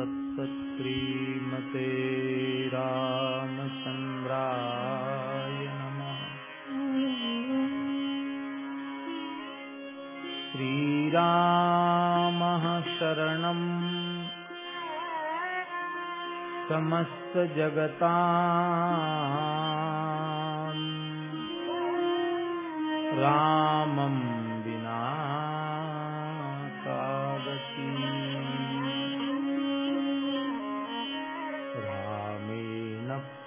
तत्सत्श्रीमते रामचन्द्राय नमः। श्रीरामः शरणम् समस्तजगता रामं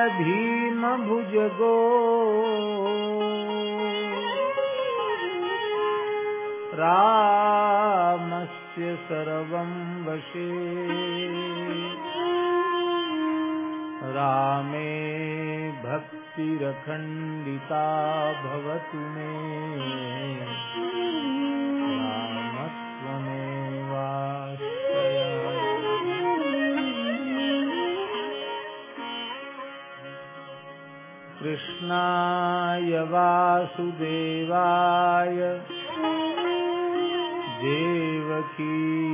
रामात्रस्यति कालभीमभुजगो रामस्य सर्वं वशे। रामे भक्तिरखण्डिता भवतु मे। कृष्णाय वासुदेवाय। देवकीनन्दनाय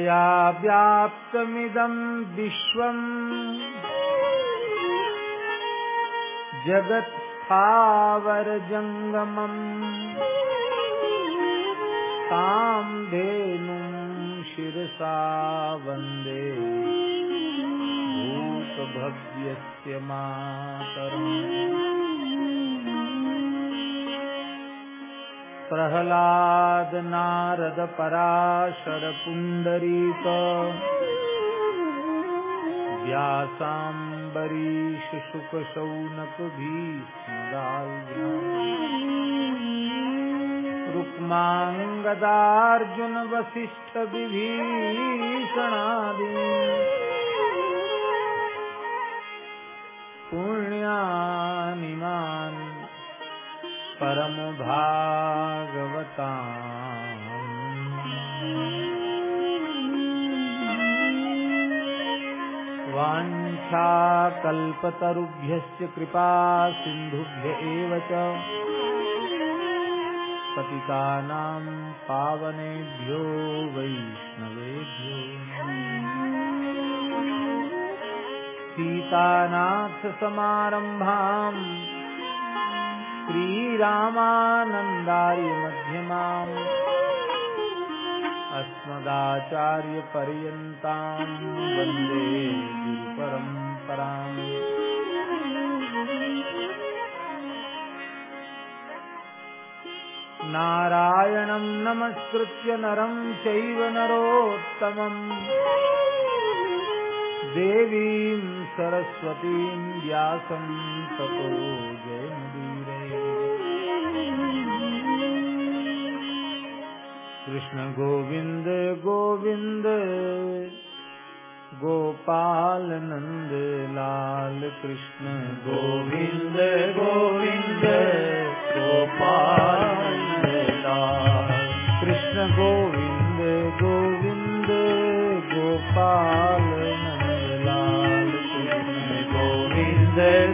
नमः यया व्याप्तमिदं विश्वम् जगत्स्थावरजङ्गमम् तां धेनुं शिरसा वंदे। भूतभव्यस्य मातरम्। प्रह्लाद नारद पराशर पुण्डरीक व्यासाम्बरीश शुकशौनक रुक्माङ्गदार्जुन वसिष्ठ विभीषणादि। वाञ्छाकल्पतरुभ्यश्च कृपा सिन्धुभ्य एव च। पतितानां पावनेभ्यो वैष्णवेभ्यो। सीतानाथसमारम्भाम् श्रीरामानन्दार्यमध्यमाम् अस्मदाचार्यपर्यन्ताम् वंदे गुरुपरम्पराम् नमस्कृत्य नरं चैव नरोत्तमम्। देवीं सरस्वतीं व्यासं कृष्ण गोविन्द गोविन्द, गोपाल नन्द लाल कृष्ण। गोविन्द गोविन्द, गोपाल गोविन्द गोविन्द गोपाल नन्द लाल कृष्ण गोविन्द गोविन्द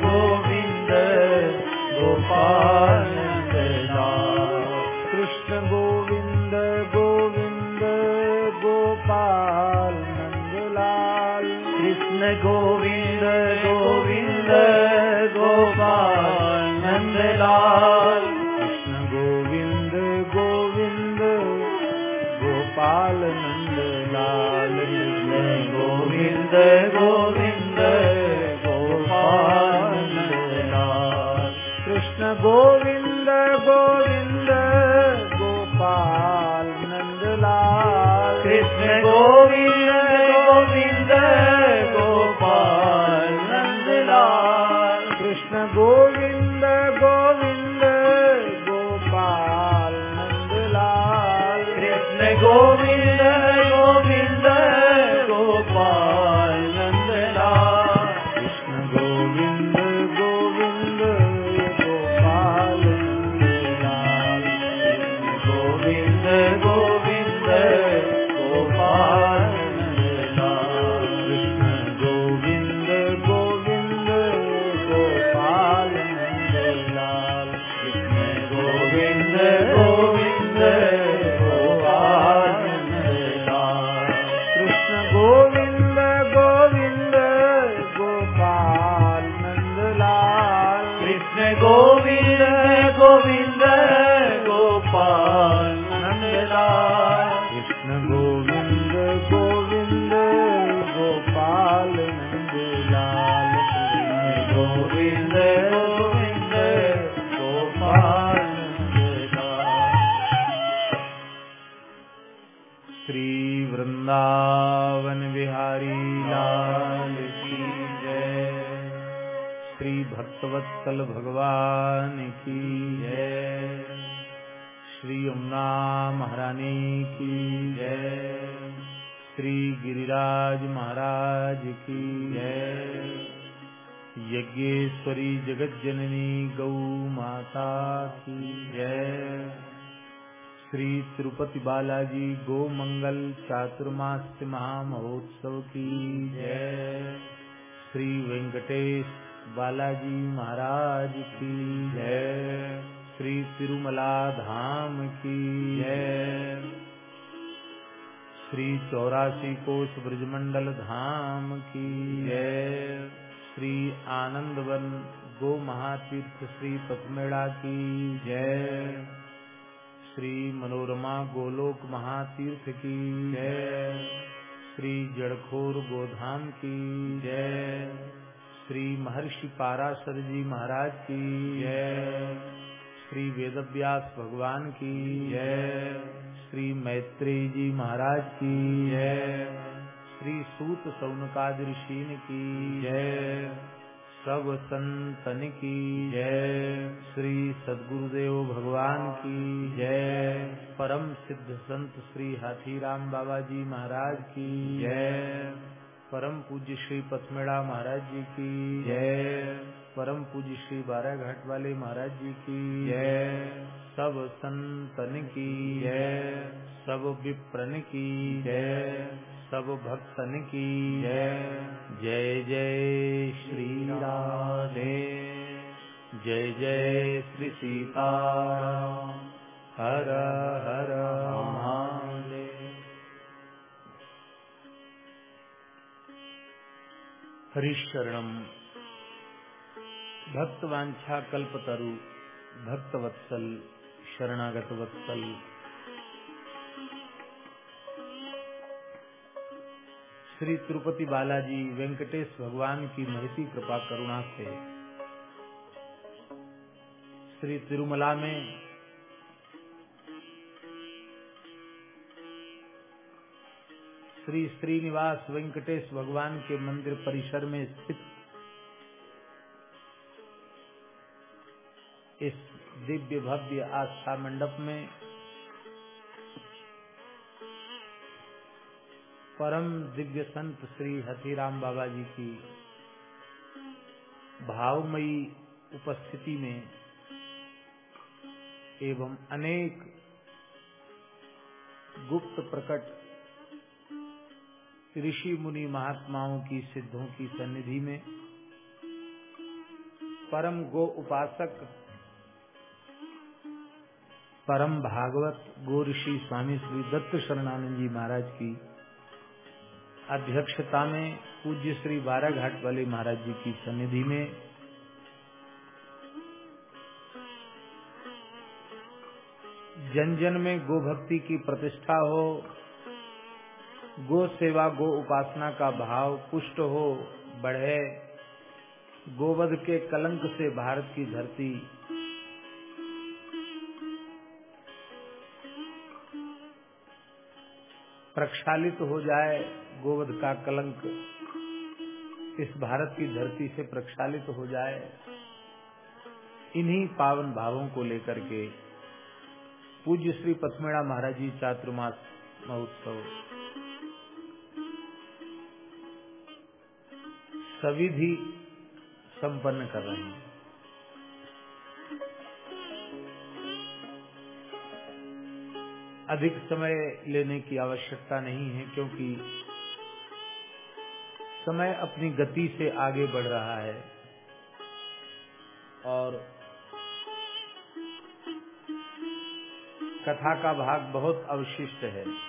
तिरुपति बालाजी गो मंगल चातुर्मास्य महामहोत्सव की जय। श्री वेंकटेश बालाजी महाराज की जय। श्री तिरुमला धाम की जय। श्री चौरासी कोश ब्रजमंडल धाम की जय। श्री आनंदवन गो महातीर्थ श्री पथमेड़ा की जय। श्री मनोरमा गोलोक महातीर्थ की। जय। श्री जड़खोर गोधाम की। जय। श्री महर्षि पाराशर जी महाराज की। जय। श्री वेदव्यास भगवान की। जय। श्री मैत्रेय जी महाराज की। जय। श्री सूत सौनकाद ऋषिन की। जय। सब संतन की जय। श्री सदगुरुदेव भगवान की जय। परम सिद्ध संत श्री हाथीराम बाबा जी महाराज की जय। परम पूज्य श्री पथमेड़ा महाराज जी की जय। परम पूज्य श्री बारह घाट वाले महाराज जी की जय। सब संतन की जय। सब विप्रन की जय। सब भक्तन की। जय। जय जय श्री राधे। जय जय श्री सीताराम। हर हर हरिशरणम भक्तवांछा कल्पतरु भक्तवत्सल शरणागत वत्सल। श्री तिरुपति बालाजी वेंकटेश भगवान की महती कृपा करुणा से। श्री तिरुमला में श्री श्रीनिवास वेंकटेश भगवान के मंदिर परिसर में स्थित इस दिव्य भव्य आस्था मंडप में परम दिव्य संत श्री हथीराम बाबा जी की भावमयी उपस्थिति में एवं अनेक गुप्त प्रकट ऋषि मुनि महात्माओं की सिद्धों की सन्निधि में परम गो उपासक परम भागवत गो ऋषि स्वामी श्री दत्त शरणानंद जी महाराज की अध्यक्षता में पूज्य श्री बारह घाट वाले महाराज जी की सन्निधि में जन जन में गो भक्ति की प्रतिष्ठा हो, गो सेवा, गो उपासना का भाव पुष्ट हो, बढ़े। गोवध के कलंक से भारत की धरती प्रक्षालित हो जाए। गोवध का कलंक इस भारत की धरती से प्रक्षालित हो जाए, इन्हीं पावन भावों को लेकर के पूज्य श्री पथमेड़ा महाराज जी चातुर्मास महोत्सव। सविधि संपन्न कर रहे हैं। अधिक समय लेने की आवश्यकता नहीं है क्योंकि समय अपनी गति से आगे बढ़ रहा है। और कथा का भाग बहुत अवशिष्ट है।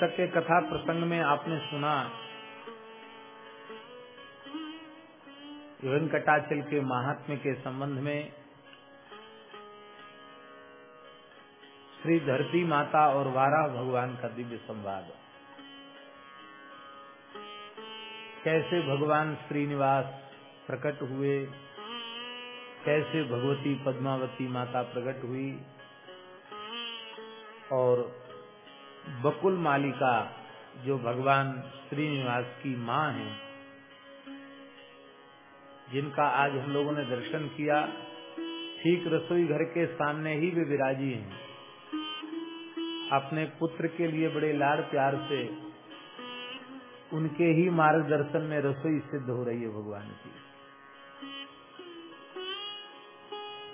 तक के कथा प्रसंग में आपने सुना वेंकटाचल के महात्म्य के संबंध में। श्री धरती माता और वारा भगवान का दिव्य संवाद। कैसे भगवान श्रीनिवास प्रकट हुए? कैसे भगवती पद्मावती माता प्रकट हुई? और बकुल मालिका जो भगवान श्रीनिवास की माँ है, जिनका आज हम लोगों ने दर्शन किया, ठीक रसोई घर के सामने ही वे विराजी हैं। अपने पुत्र के लिए बड़े लाड़ प्यार से उनके ही मार्गदर्शन में रसोई सिद्ध हो रही है भगवान की।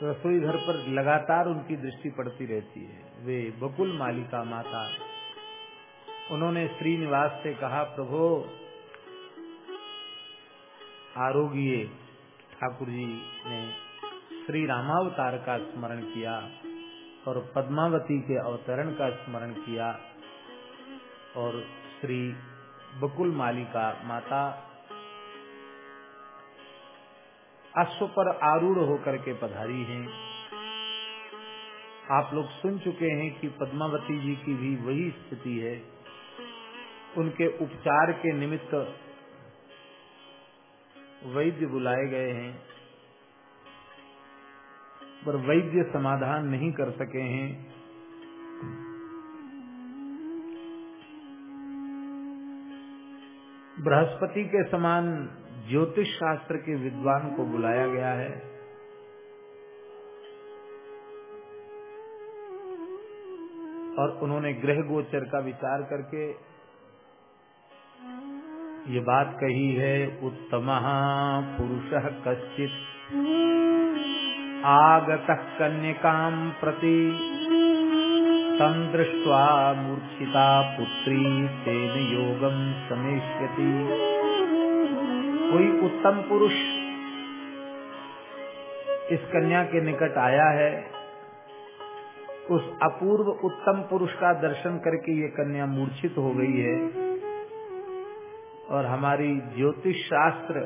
रसोई घर पर लगातार उनकी दृष्टि पड़ती रहती है। वे बकुल मालिका माता उन्होंने श्रीनिवास से कहा, प्रभु, आरोग्य ठाकुर जी ने श्री रामावतार का स्मरण किया और पद्मावती के अवतरण का स्मरण किया और श्री बकुल मालिका माता अश्व पर आरूढ़ होकर के पधारी हैं। आप लोग सुन चुके हैं कि पद्मावती जी की भी वही स्थिति है। उनके उपचार के निमित्त वैद्य बुलाए गए हैं, पर वैद्य समाधान नहीं कर सके हैं। बृहस्पति के समान ज्योतिष शास्त्र के विद्वान को बुलाया गया है। और उन्होंने ग्रह गोचर का विचार करके ये बात कही है उत्तम पुरुष कश्चित। आगत कन्या प्रति तम मूर्छिता पुत्री तेन योगम समेष्यति। कोई उत्तम पुरुष इस कन्या के निकट आया है, उस अपूर्व उत्तम पुरुष का दर्शन करके ये कन्या मूर्छित हो गई है और हमारी ज्योतिष शास्त्र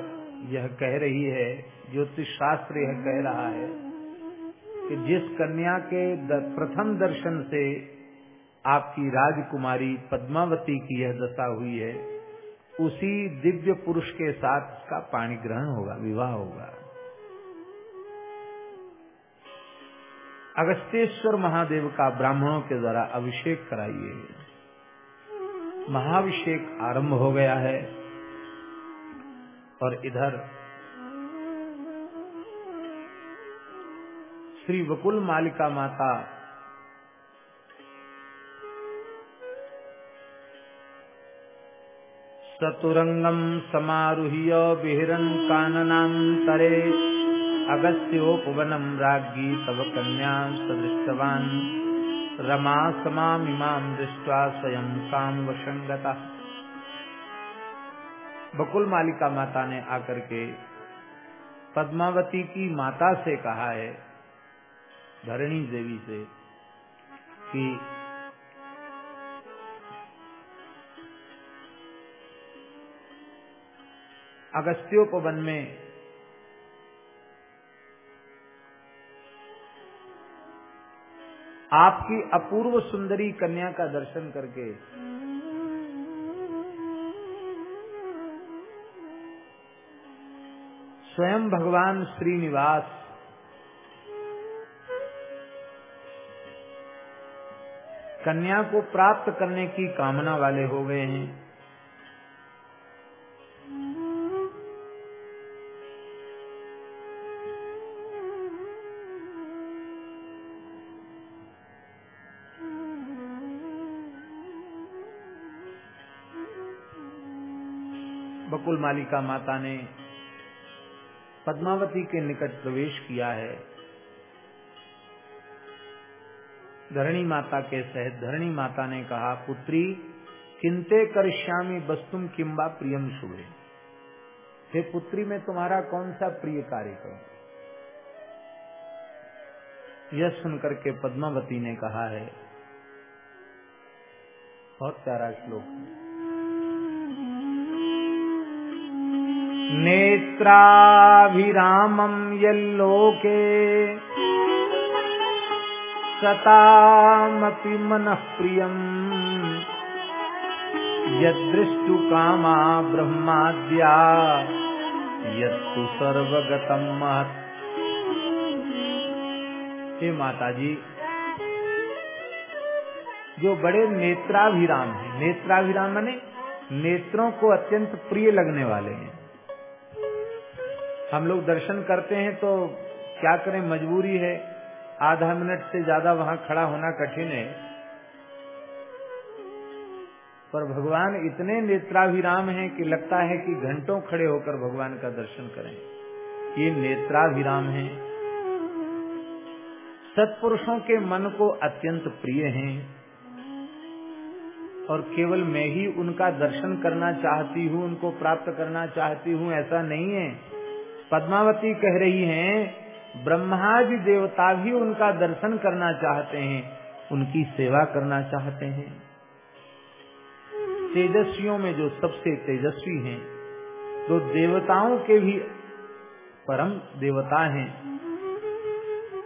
यह कह रही है ज्योतिष शास्त्र यह कह रहा है कि जिस कन्या के प्रथम दर्शन से आपकी राजकुमारी पद्मावती की यह दशा हुई है, उसी दिव्य पुरुष के साथ उसका पाणी ग्रहण होगा, विवाह होगा। अगस्तेश्वर महादेव का ब्राह्मणों के द्वारा अभिषेक कराइए। महाभिषेक आरंभ हो गया है और इधर श्री वकुल मालिका माता सतुरंगम समारुह्य बिहरन काननांतरे अगस्त्योपवनम राज्ञी तव कन्या सदृष्टवान। रमा समामिमाम दृष्टवा स्वयं काम वशंगता बकुल मालिका माता ने आकर के पद्मावती की माता से कहा है, धरणी देवी से, कि अगस्त्योपवन में आपकी अपूर्व सुंदरी कन्या का दर्शन करके स्वयं भगवान श्रीनिवास कन्या को प्राप्त करने की कामना वाले हो गए हैं। मालिका माता ने पद्मावती के निकट प्रवेश किया है। धरणी माता के सहित धरणी माता ने कहा, पुत्री, किंते कर श्यामी वस्तुम किम्बा प्रियम शुभे। हे पुत्री, मैं तुम्हारा कौन सा प्रिय कार्य करूँ यह सुनकर के पद्मावती ने कहा है, बहुत प्यारा श्लोक है। नेत्राभिरामं यल्लोके सतामपि मनः प्रियम्। यदृष्टुकामा ब्रह्माद्या, यत्तु सर्वगतम महत्। हे माता जी जो बड़े नेत्राभिराम हैं, नेत्राभिराम माने नेत्रों को अत्यंत प्रिय लगने वाले हैं। हम लोग दर्शन करते हैं तो क्या करें, मजबूरी है। आधा मिनट से ज़्यादा वहाँ खड़ा होना कठिन है। पर भगवान इतने नेत्राभिराम हैं कि लगता है कि घंटों खड़े होकर भगवान का दर्शन करें। ये नेत्राभिराम हैं। सत्पुरुषों के मन को अत्यंत प्रिय हैं और केवल मैं ही उनका दर्शन करना चाहती हूँ, उनको प्राप्त करना चाहती हूँ, ऐसा नहीं है। पद्मावती कह रही हैं, ब्रह्मादि देवता भी उनका दर्शन करना चाहते हैं, उनकी सेवा करना चाहते हैं। तेजस्वियों में जो सबसे तेजस्वी हैं जो देवताओं के भी परम देवता हैं।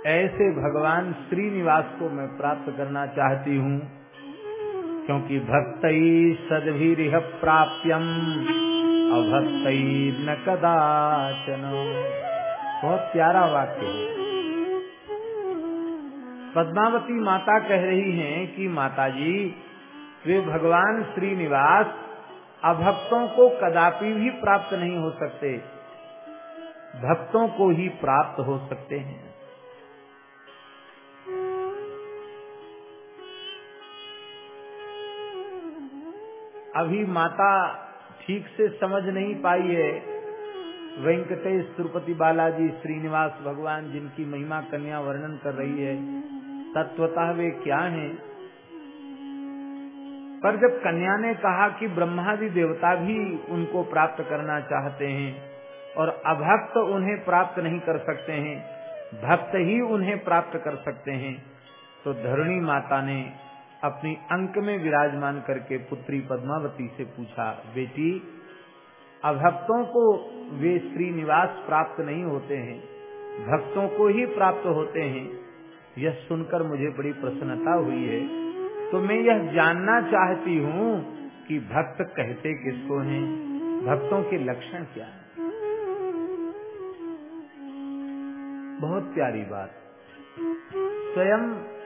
ऐसे भगवान श्रीनिवास को मैं प्राप्त करना चाहती हूँ, क्योंकि भक्त सदभिह प्राप्यम। अभक्त न कदाचन। बहुत प्यारा वाक्य है। पद्मावती माता कह रही हैं कि माताजी, वे भगवान श्रीनिवास अभक्तों को कदापि भी प्राप्त नहीं हो सकते। भक्तों को ही प्राप्त हो सकते हैं। अभी माता ठीक से समझ नहीं पाई है। वेंकटेश तिरुपति बालाजी श्रीनिवास भगवान जिनकी महिमा कन्या वर्णन कर रही है, तत्वतः वे क्या हैं? पर जब कन्या ने कहा कि ब्रह्मादि देवता भी उनको प्राप्त करना चाहते हैं और अभक्त उन्हें प्राप्त नहीं कर सकते हैं, भक्त ही उन्हें प्राप्त कर सकते हैं तो धरणी माता ने अपनी अंक में विराजमान करके पुत्री पद्मावती से पूछा, बेटी अभक्तों को वे श्रीनिवास प्राप्त नहीं होते हैं। भक्तों को ही प्राप्त होते हैं। यह सुनकर मुझे बड़ी प्रसन्नता हुई है। तो मैं यह जानना चाहती हूँ कि भक्त कहते किसको हैं? भक्तों के लक्षण क्या है? बहुत प्यारी बात। स्वयं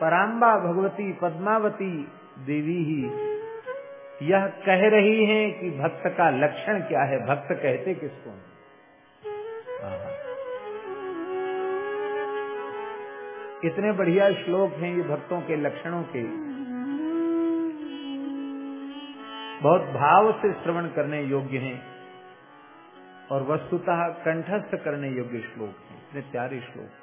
पराम्बा भगवती पद्मावती देवी ही। यह कह रही हैं कि भक्त का लक्षण क्या है? भक्त कहते किसको इतने बढ़िया श्लोक हैं ये भक्तों के लक्षणों के। बहुत भाव से श्रवण करने योग्य हैं और वस्तुतः कंठस्थ करने योग्य श्लोक हैं। इतने प्यारे श्लोक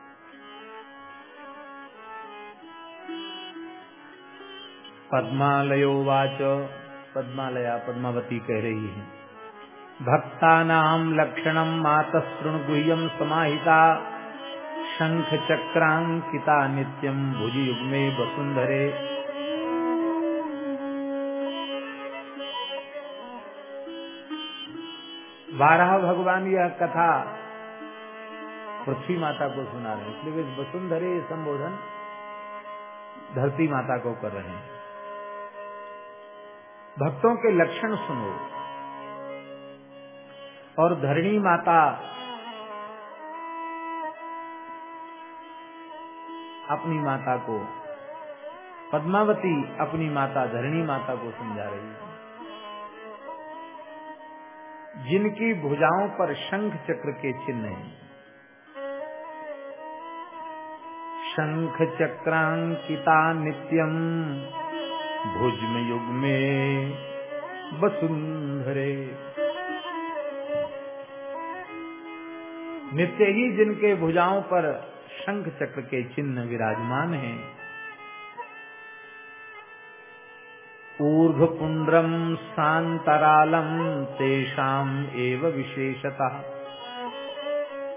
पद्मालयोवाच पद्मालया पद्मावती कह रही है। भक्ता भक्तानाम लक्षणम मातः गुह्यम समाहिता। शंख चक्रांकिता नित्यम भुजयुग्मे वसुंधरे बारह भगवान यह कथा पृथ्वी माता को सुना रहे हैं। इसलिए वसुंधरे संबोधन धरती माता को कर रहे हैं। भक्तों के लक्षण सुनो। और धरणी माता, अपनी माता को, पद्मावती अपनी माता, धरणी माता को समझा रही है। जिनकी भुजाओं पर शंख चक्र के चिन्ह हैं। शंख चक्रांकिता नित्यम। भुज में युग में वसुंधरे नित्य ही जिनके भुजाओं पर शंख चक्र के चिन्ह विराजमान हैं। ऊर्ध पुंड्रम शांतरालम तेषाम एव विशेषतः।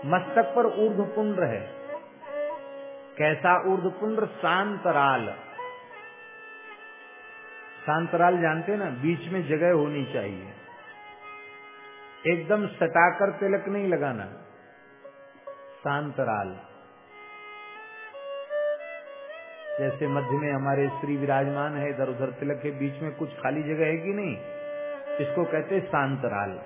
मस्तक पर ऊर्ध पुंड्र है। कैसा ऊर्ध पुंड्र शांतराल शांतराल जानते ना, बीच में जगह होनी चाहिए। एकदम सटाकर तिलक नहीं लगाना। शांतराल। जैसे मध्य में हमारे श्री विराजमान है, इधर उधर तिलक के बीच में कुछ खाली जगह है कि नहीं? इसको कहते शांतराल।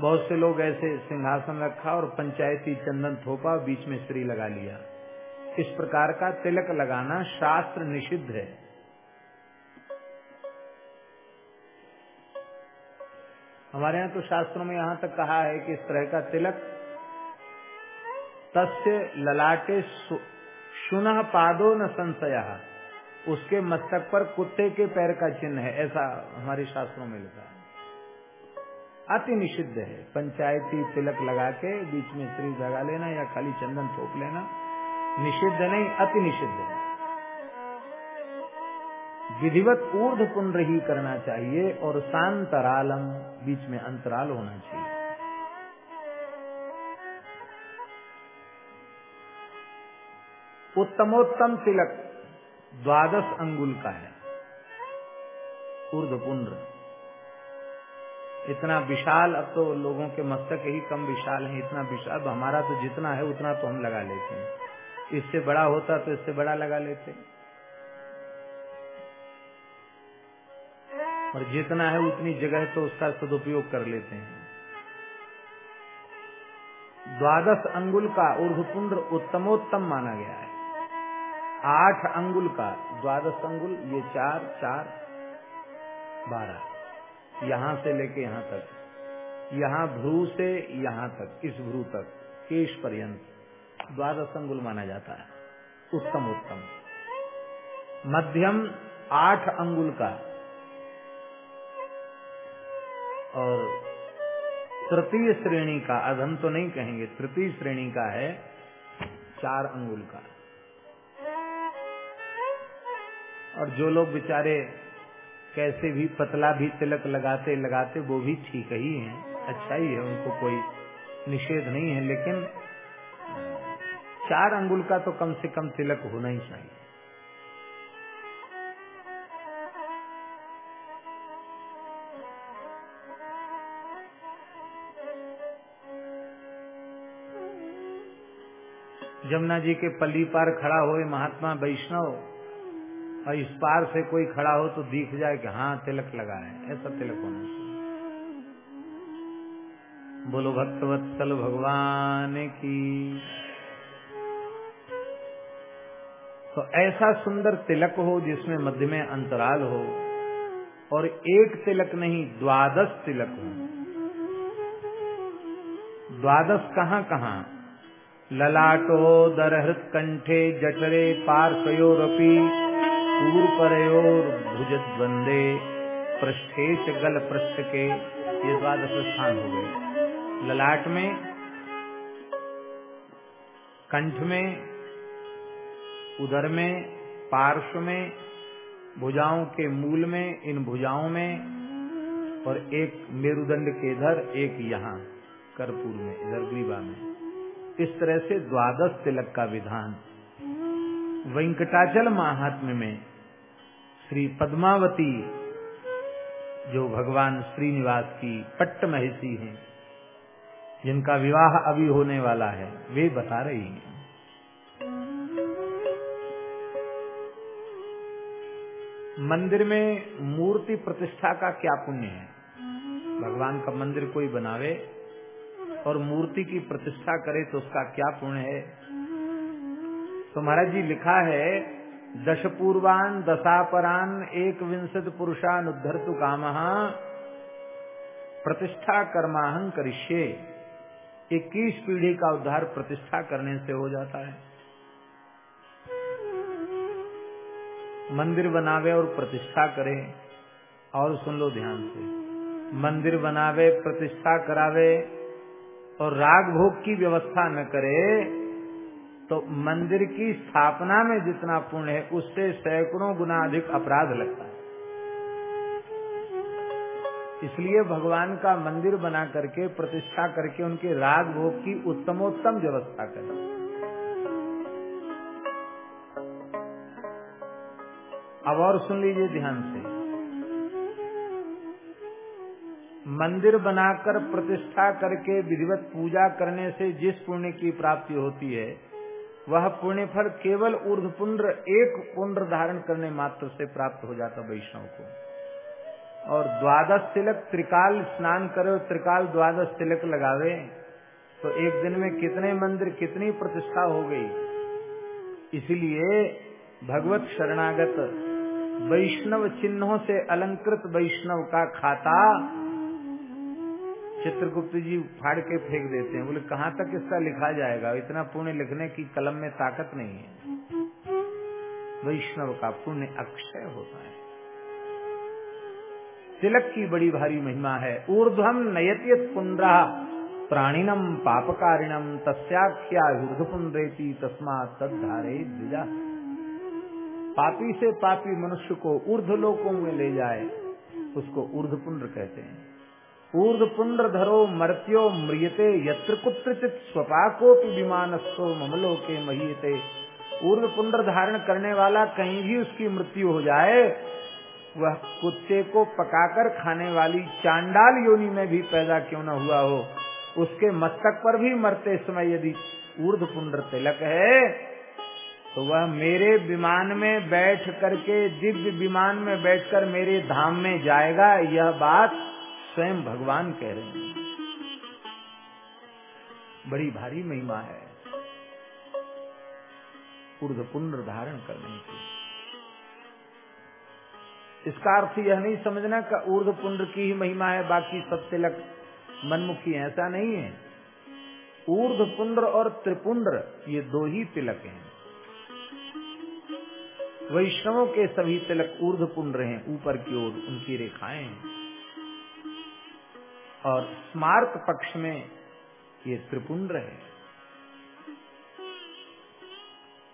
बहुत से लोग ऐसे सिंहासन रखा और पंचायती चंदन थोपा, बीच में श्री लगा लिया। इस प्रकार का तिलक लगाना शास्त्र निषिद्ध है। हमारे यहाँ तो शास्त्रों में यहाँ तक कहा है कि इस तरह का तिलक तस्य ललाटे सुन पादो न संशय। उसके मस्तक पर कुत्ते के पैर का चिन्ह है, ऐसा हमारे शास्त्रों में लिखा है। अति निषिद्ध है। पंचायती तिलक लगा के बीच में स्त्री लगा लेना या खाली चंदन थोप लेना। निषिद्ध नहीं अति निषिद्ध विधिवत ऊर्ध पुण्य ही करना चाहिए और शांतरालम बीच में अंतराल होना चाहिए। उत्तमोत्तम तिलक, द्वादश अंगुल का है। ऊर्ध पुण्र इतना विशाल, अब तो लोगों के मस्तक ही कम विशाल है, इतना विशाल हमारा तो जितना है, उतना तो हम लगा लेते हैं। इससे बड़ा होता तो इससे बड़ा लगा लेते। और जितना है उतनी जगह तो उसका सदुपयोग कर लेते हैं। द्वादश अंगुल का ऊर्धपुंड्र उत्तमोत्तम माना गया है। आठ अंगुल का, द्वादश अंगुल, ये चार चार, बारह। यहाँ से लेके यहाँ तक। यहाँ भ्रू से यहाँ तक, इस भ्रू तक, केश पर्यंत। द्वादश अंगुल माना जाता है। उत्तम उत्तम। मध्यम आठ अंगुल का। और तृतीय श्रेणी का अधम तो नहीं कहेंगे, तृतीय श्रेणी का है चार अंगुल का। और जो लोग बेचारे कैसे भी पतला भी तिलक लगाते लगाते वो भी ठीक ही है। अच्छा ही है, उनको कोई निषेध नहीं है, लेकिन चार अंगुल का तो कम से कम तिलक होना ही चाहिए। जमुना जी के पल्ली पार खड़ा हुए महात्मा वैष्णव, और इस पार से कोई खड़ा हो तो दिख जाए कि हाँ तिलक लगा है। ऐसा तिलक होना चाहिए। बोलो, भक्तवत्सल भगवान की तो ऐसा सुंदर तिलक हो जिसमें मध्य में अंतराल हो, और एक तिलक नहीं, द्वादश तिलक हो। द्वादश कहाँ कहाँ? ललाटो दरहृत कंठे जठरे पार्श्वयोरपी पूर्वपरयोर भुजद्वंदे पृष्ठेश गल पृष्ठ के, ये द्वादश स्थान हो गए। ललाट में, कंठ में उदर में, पार्श्व में, भुजाओं के मूल में, इन भुजाओं में, और एक मेरुदंड के इधर, एक यहाँ, कर्पूर में, इधर ग्रीवा में। इस तरह से द्वादश तिलक का विधान। वेंकटाचल महात्म्य में श्री पद्मावती, जो भगवान श्रीनिवास की पट्ट महिषी हैं, जिनका विवाह अभी होने वाला है, वे बता रही हैं। मंदिर में मूर्ति प्रतिष्ठा का क्या पुण्य है? भगवान का मंदिर कोई बनावे और मूर्ति की प्रतिष्ठा करे तो उसका क्या पुण्य है? तो महाराज जी लिखा है दश पूर्वान दशापरान एक विंशत पुरुषान उद्धर तु काम, प्रतिष्ठा कर्माहं करिष्ये। इक्कीस पीढ़ी का उद्धार प्रतिष्ठा करने से हो जाता है। मंदिर बनावे और प्रतिष्ठा करे, और सुन लो ध्यान से। मंदिर बनावे, प्रतिष्ठा करावे, और राग भोग की व्यवस्था न करे तो मंदिर की स्थापना में जितना पुण्य है, उससे सैकड़ों गुना अधिक अपराध लगता है। इसलिए भगवान का मंदिर बना करके, प्रतिष्ठा करके, उनके राग भोग की उत्तमोत्तम व्यवस्था करें। अब और सुन लीजिए ध्यान से। मंदिर बनाकर प्रतिष्ठा करके विधिवत पूजा करने से जिस पुण्य की प्राप्ति होती है, वह पुण्य फल केवल ऊर्ध पुण्र एक पुण्र धारण करने मात्र से प्राप्त हो जाता वैष्णव को। और द्वादश तिलक त्रिकाल स्नान करे त्रिकाल द्वादश तिलक लगावे तो एक दिन में कितने मंदिर, कितनी प्रतिष्ठा हो गई। इसलिए भगवत शरणागत वैष्णव चिन्हों से अलंकृत वैष्णव का खाता चित्रगुप्त जी फाड़ के फेंक देते हैं। बोले, कहाँ तक इसका लिखा जाएगा? इतना पुण्य लिखने की कलम में ताकत नहीं है। वैष्णव का पुण्य अक्षय होता है। तिलक की बड़ी भारी महिमा है। ऊर्ध्वम नयत्यत पुंड्रा प्राणिनम पापकारिणम तस्याख्या ऊर्ध पुंड्रेती तस्मा तद्धारे द्विजा पापी से पापी मनुष्य को ऊर्ध लोकों में ले जाए, उसको ऊर्ध पुंड्र कहते हैं। ऊर्ध पुंड्र धरो मर्त्यो म्रियते, यत्र कुत्रचित स्वपाको विमानस्थो ममलो के महीते ऊर्ध पुंड्र धारण करने वाला कहीं भी उसकी मृत्यु हो जाए, वह कुत्ते को पकाकर खाने वाली चांडाल योनि में भी पैदा क्यों न हुआ हो, उसके मस्तक पर भी मरते समय यदि ऊर्ध पुंड्र तिलक है तो वह मेरे विमान में बैठ करके, दिव्य विमान में बैठकर मेरे धाम में जाएगा। यह बात स्वयं भगवान कह रहे हैं। बड़ी भारी महिमा है। ऊर्ध पुंड्र धारण करने की। इसका अर्थ यह नहीं समझना कि ऊर्ध पुंड की ही महिमा है, बाकी सब तिलक मनमुखी ऐसा नहीं है। ऊर्ध पुंड्र और त्रिपुंड्र ये दो ही तिलक हैं। वैष्णवों के सभी तिलक ऊर्ध पुंड्र हैं, ऊपर की ओर उनकी रेखाएँ हैं। और स्मार्त पक्ष में ये त्रिपुंड है।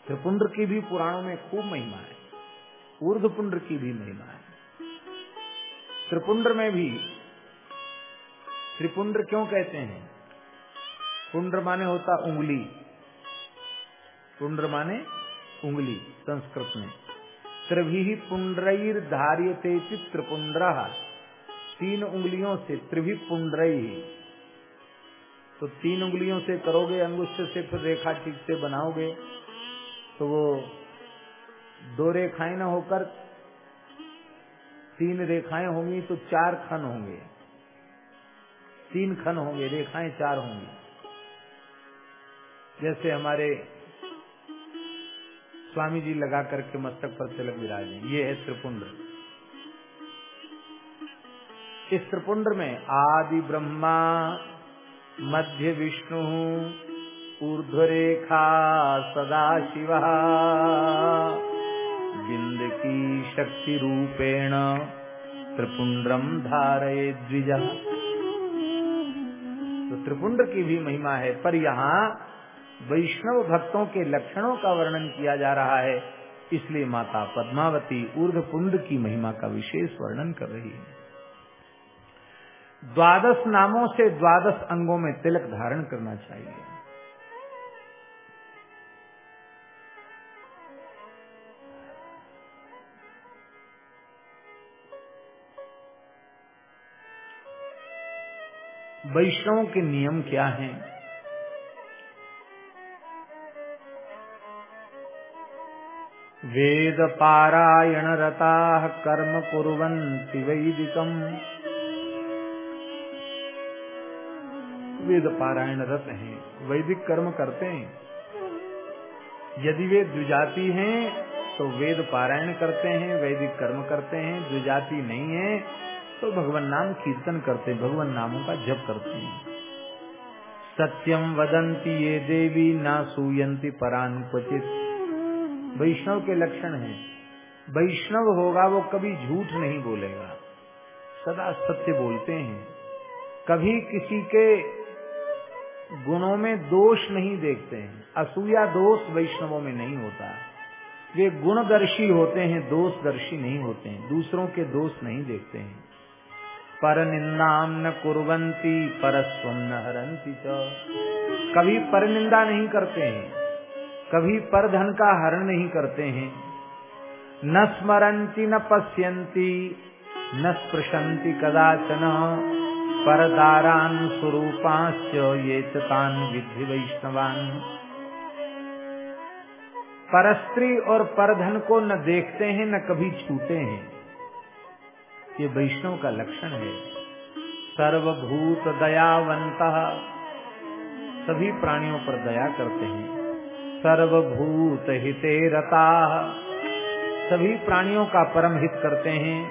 त्रिपुंड की भी पुराणों में खूब महिमा है ऊर्धपुंड्र की भी महिमा है। त्रिपुंड में भी, त्रिपुंड क्यों कहते हैं? पुंड्र माने होता उंगली। पुंड्र माने उंगली, संस्कृत में। त्रिभी पुंड्रईर धार्यते त्रिपुंड्र। तीन उंगलियों से त्रिभी पुंड्रई तो तीन उंगलियों से करोगे, अंगुष्ठ से फिर रेखा ठीक से बनाओगे तो वो दो रेखाएँ न होकर तीन रेखाएँ होंगी तो चार खन होंगे। तीन खन होंगे, रेखाएँ चार होंगी। जैसे हमारे स्वामी जी लगा करके मस्तक पर तिलक विराजे ये है त्रिपुंड इस त्रिपुंड में आदि ब्रह्मा, मध्य विष्णु, ऊर्ध्वरेखा सदा शिवा बिंद की शक्ति रूपेण त्रिपुंड्रम धारये द्विज। तो त्रिपुंड की भी महिमा है, पर यहाँ वैष्णव भक्तों के लक्षणों का वर्णन किया जा रहा है, इसलिए माता पद्मावती ऊर्ध पुंड की महिमा का विशेष वर्णन कर रही है। द्वादश नामों से द्वादश अंगों में तिलक धारण करना चाहिए। वैष्णव के नियम क्या हैं? वेद पारायण रता कर्म कुरंती वैदिकम। वेद पारायण रत हैं, वैदिक कर्म करते हैं। यदि वे द्विजाति हैं तो वेद पारायण करते हैं, वैदिक कर्म करते हैं। द्विजाति नहीं है तो भगवान नाम कीर्तन करते हैं, भगवान नामों का जप करते हैं। सत्यम वदंती ये देवी, ना सूयंती परान क्वचित वैष्णव के लक्षण हैं। वैष्णव होगा वो कभी झूठ नहीं बोलेगा। सदा सत्य बोलते हैं। कभी किसी के गुणों में दोष नहीं देखते हैं। असूया दोष वैष्णवों में नहीं होता। वे गुणदर्शी होते हैं, दोषदर्शी नहीं होते हैं। दूसरों के दोष नहीं देखते हैं। पर निंदाम न कुरंती परस्व न हरंती कभी पर निंदा नहीं करते हैं। कभी पर धन का हरण नहीं करते हैं। न स्मरंती न पश्यंती न स्पृशंती कदाचन। परदारान स्वरूपांच ये तान विधि वैष्णवान। परस्त्री और परधन को न देखते हैं, न कभी छूते हैं। ये वैष्णव का लक्षण है। सर्वभूत दयावंत। सभी प्राणियों पर दया करते हैं। सर्वभूत हिते रता सभी प्राणियों का परम हित करते हैं।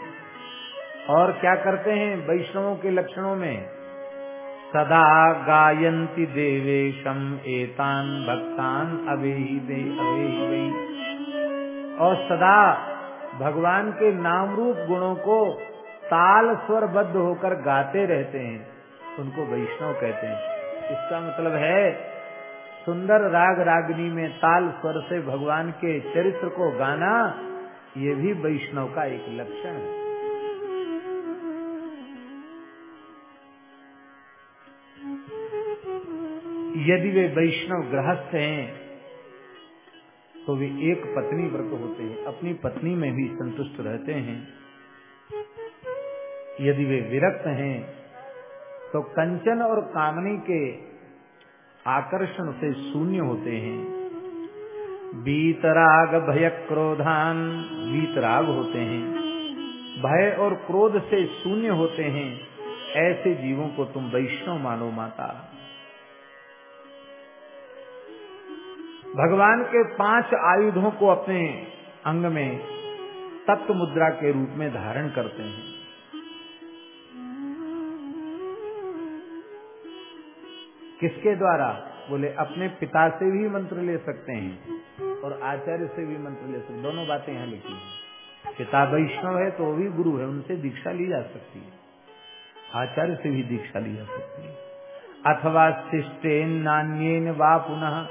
और क्या करते हैं वैष्णवों के लक्षणों में? सदा गायंती देवेशम एतान भक्तान दे अवेही और सदा भगवान के नाम रूप गुणों को ताल स्वर बद्ध होकर गाते रहते हैं। उनको वैष्णव कहते हैं। इसका मतलब है सुंदर राग रागनी में ताल स्वर से भगवान के चरित्र को गाना, ये भी वैष्णव का एक लक्षण है। यदि वे वैष्णव गृहस्थ हैं तो वे एक पत्नी व्रत होते हैं। अपनी पत्नी में भी संतुष्ट रहते हैं। यदि वे विरक्त हैं तो कंचन और कामनी के आकर्षण से शून्य होते हैं। बीतराग, भय, क्रोधान बीतराग होते हैं। भय और क्रोध से शून्य होते हैं। ऐसे जीवों को तुम वैष्णव मानो माता। भगवान के पाँच आयुधों को अपने अंग में तत्व मुद्रा के रूप में धारण करते हैं। किसके द्वारा? बोले, अपने पिता से भी मंत्र ले सकते हैं और आचार्य से भी मंत्र ले सकते दोनों बातें यहाँ लिखी हैं। पिता वैष्णव है तो वो भी गुरु है, उनसे दीक्षा ली जा सकती है। आचार्य से भी दीक्षा ली जा सकती है। अथवा शिष्टेन नान्यन वा पुनः,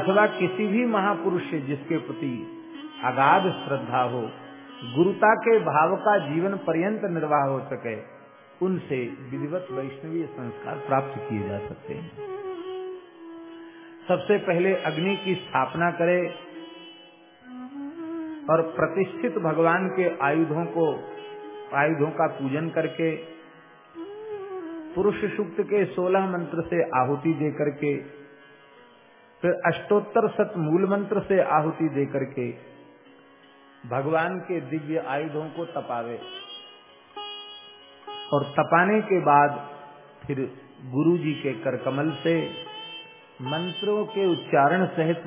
अथवा किसी भी महापुरुष से जिसके प्रति अगाध श्रद्धा हो, गुरुता के भाव का जीवन पर्यंत निर्वाह हो सके उनसे विधिवत वैष्णवीय संस्कार प्राप्त किए जा सकते हैं। सबसे पहले अग्नि की स्थापना करे और प्रतिष्ठित भगवान के आयुधों को, आयुधों का पूजन करके, पुरुष सूक्त के सोलह मंत्र से आहुति दे करके, फिर अष्टोत्तर सत मूल मंत्र से आहुति दे करके, भगवान के दिव्य आयुधों को तपावे। और तपाने के बाद फिर गुरु जी के कर कमल से मंत्रों के उच्चारण सहित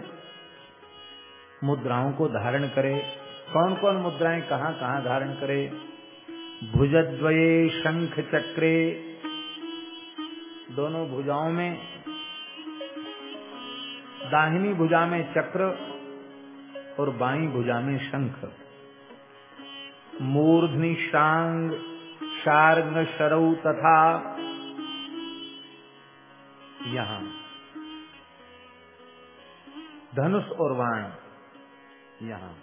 मुद्राओं को धारण करे। कौन कौन मुद्राएँ कहाँ कहाँ धारण करे? भुजद्वये शंख चक्रे। दोनों भुजाओं में। दाहिनी भुजा में चक्र और बाई भुजा में शंख। मूर्धनि शांग शार्ग शरऊ तथा यहाँ। धनुष और वाण यहाँ।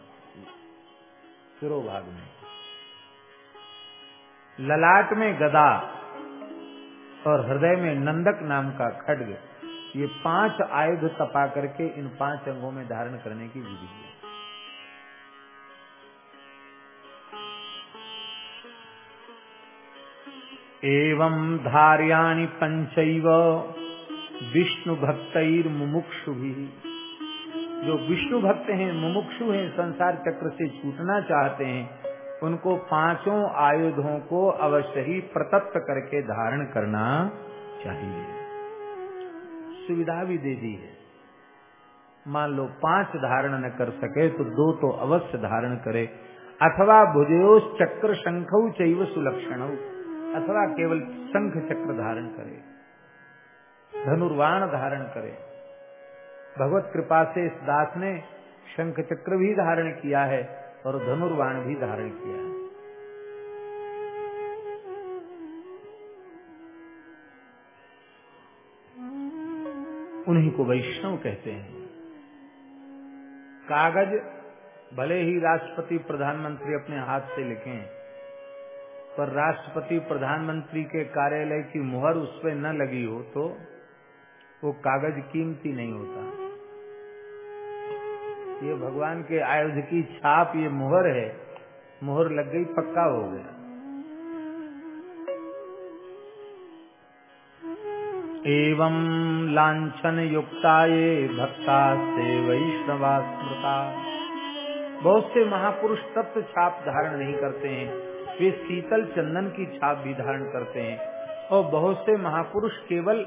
सिरोभाग में। ललाट में गदा और हृदय में नंदक नाम का खड्ग, ये पाँच आयुध तपा करके इन पाँच अंगों में धारण करने की विधि है। एवं धार्याणि पंचैव विष्णु भक्तर मुमुक्षु भी जो विष्णु भक्त हैं, मुमुक्षु हैं, संसार चक्र से छूटना चाहते हैं, उनको पाँचों आयुधों को अवश्य ही प्रतप्त करके धारण करना चाहिए। सुविधा भी दे दी है। मान लो पाँच धारण न कर सके तो दो तो अवश्य धारण करे। अथवा भुजयोश चक्र शंख चैव सुलक्षण। अथवा केवल शंख चक्र धारण करे, धनुर्वाण धारण करे। भगवत कृपा से इस दास ने शंख चक्र भी धारण किया है और धनुर्वाण भी धारण किया है। उन्हीं को वैष्णव कहते हैं। कागज़ भले ही राष्ट्रपति, प्रधानमंत्री अपने हाथ से लिखें पर राष्ट्रपति प्रधानमंत्री के कार्यालय की मुहर उस पर न लगी हो तो वो कागज़ कीमती नहीं होता। ये भगवान के आयुध की छाप, ये मुहर है, मुहर लग गई, पक्का हो गया। एवं लाछन युक्ता ये भक्ता से वैष्णवा स्मृता बहुत से महापुरुष तत्व छाप धारण नहीं करते हैं। वे शीतल चंदन की छाप भी धारण करते हैं और बहुत से महापुरुष केवल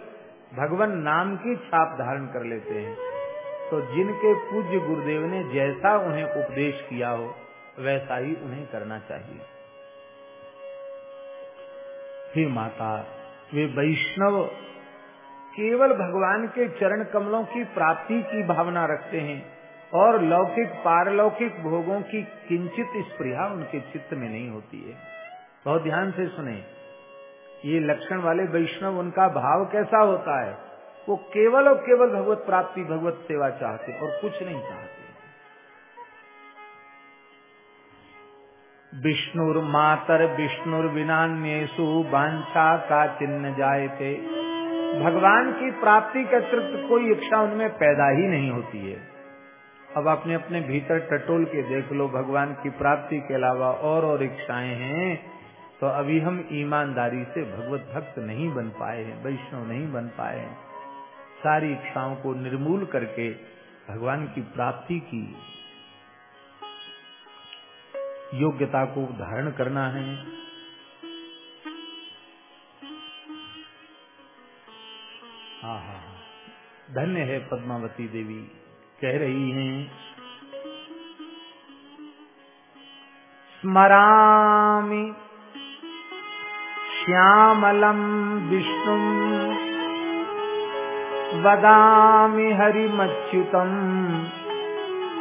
भगवान नाम की छाप धारण कर लेते हैं। तो जिनके पूज्य गुरुदेव ने जैसा उन्हें उपदेश किया हो, वैसा ही उन्हें करना चाहिए। हे माता, वे वैष्णव केवल भगवान के चरण कमलों की प्राप्ति की भावना रखते हैं। और लौकिक, पारलौकिक भोगों की किंचित स्प्रिया उनके चित्त में नहीं होती है। बहुत ध्यान से सुने। ये लक्षण वाले वैष्णव, उनका भाव कैसा होता है? वो केवल और केवल भगवत प्राप्ति, भगवत सेवा चाहते और कुछ नहीं चाहते। विष्णुर मातर, विष्णुर विनान्येशु बांछा का चिन्ह जाए थे भगवान की प्राप्ति के अतिरिक्त कोई इच्छा उनमें पैदा ही नहीं होती है। अब अपने अपने भीतर टटोल के देख लो, भगवान की प्राप्ति के अलावा और और इच्छाएँ हैं तो अभी हम ईमानदारी से भगवत भक्त नहीं बन पाए हैं, वैष्णव नहीं बन पाए हैं। सारी इच्छाओं को निर्मूल करके भगवान की प्राप्ति की। योग्यता को धारण करना है। हाँ हाँ हाँ। धन्य है पद्मावती देवी। कह रही हैं, स्मरामि श्यामलम विष्णु वदामि हरिमच्युतम्,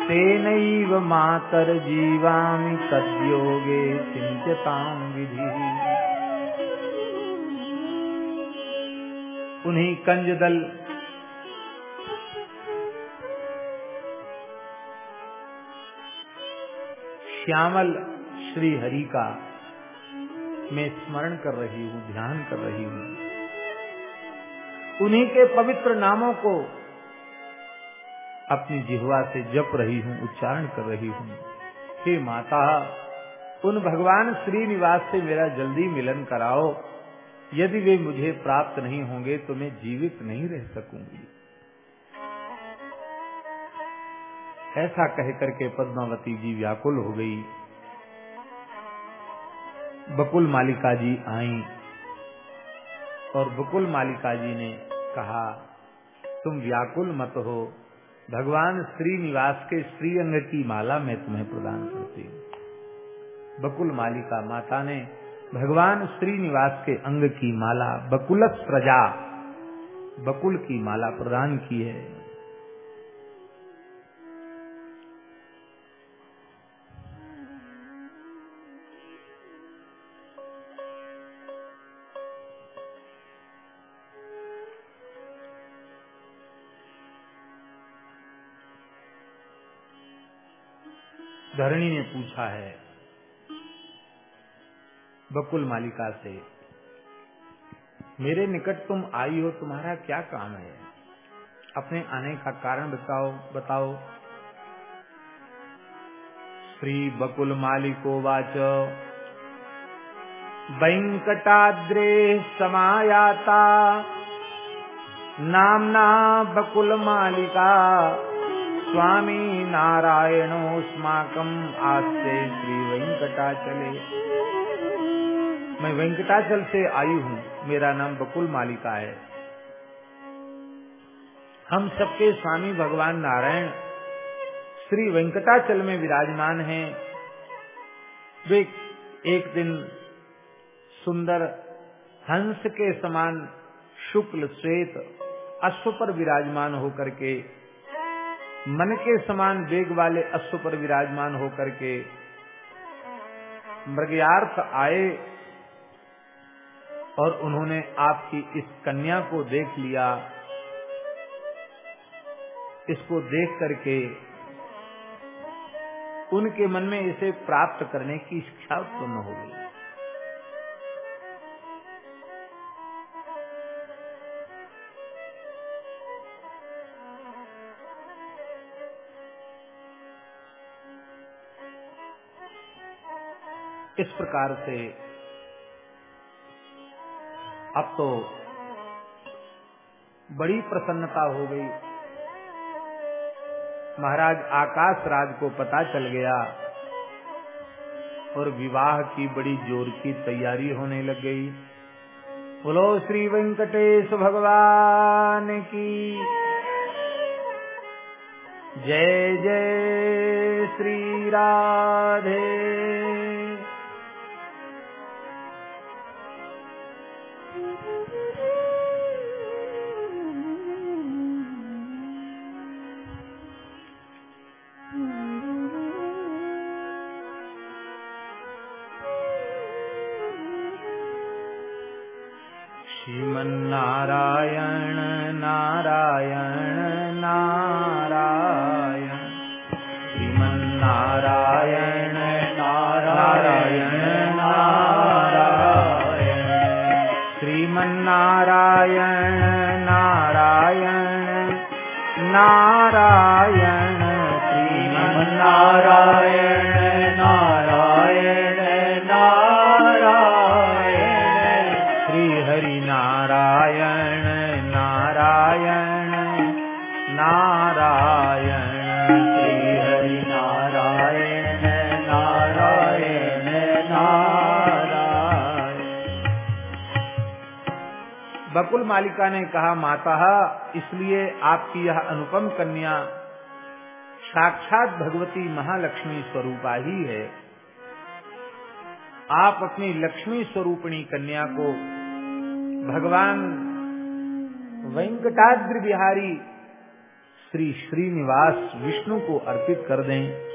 तेनैव मातर जीवामि तद्योगे चिन्त्यताम् विधि। उन्हीं कंजदल श्यामल श्री हरि का मैं स्मरण कर रही हूँ, ध्यान कर रही हूँ। उन्हीं के पवित्र नामों को अपनी जिहवा से जप रही हूँ, उच्चारण कर रही हूँ। हे माता, उन भगवान श्रीनिवास से मेरा जल्दी मिलन कराओ। यदि वे मुझे प्राप्त नहीं होंगे तो मैं जीवित नहीं रह सकूँगी। ऐसा कह करके पद्मावती जी व्याकुल हो गई। बकुल मालिका जी आई और बकुल मालिका जी ने कहा, तुम व्याकुल मत हो। भगवान श्रीनिवास के श्री अंग की माला मैं तुम्हें प्रदान करती हूँ। बकुल मालिका माता ने भगवान श्रीनिवास के अंग की माला बकुलस प्रजा बकुल की माला प्रदान की है। धरणी ने पूछा है, बकुल मालिका से, मेरे निकट तुम आई हो, तुम्हारा क्या काम है? अपने आने का कारण बताओ बताओ। श्री बकुल मालिको वाच। वेंकटाद्रे समायाता। नामना बकुल मालिका। स्वामी नारायणोस्माकम आस्ते श्री वेंकटाचले। मैं वेंकटाचल से आई हूँ। मेरा नाम बकुल मालिका है। हम सबके स्वामी भगवान नारायण श्री वेंकटाचल में विराजमान हैं। वे एक दिन सुंदर हंस के समान शुक्ल श्वेत अश्व पर विराजमान होकर के मन के समान वेग वाले अश्व पर विराजमान होकर के मृगयार्थ आए और उन्होंने आपकी इस कन्या को देख लिया। इसको देख करके उनके मन में इसे प्राप्त करने की इच्छा उत्पन्न हो इस प्रकार से? अब तो बड़ी प्रसन्नता हो गई। महाराज आकाश राज को पता चल गया और विवाह की बड़ी ज़ोर की तैयारी होने लग गई। बोलो, श्री वेंकटेश भगवान की जय जय श्री राधे। अनुपम कन्या, साक्षात भगवती महालक्ष्मी स्वरूपा ही है। आप अपनी लक्ष्मी स्वरूपणी कन्या को भगवान वेंकटाद्रि बिहारी श्री श्रीनिवास विष्णु को अर्पित कर दें।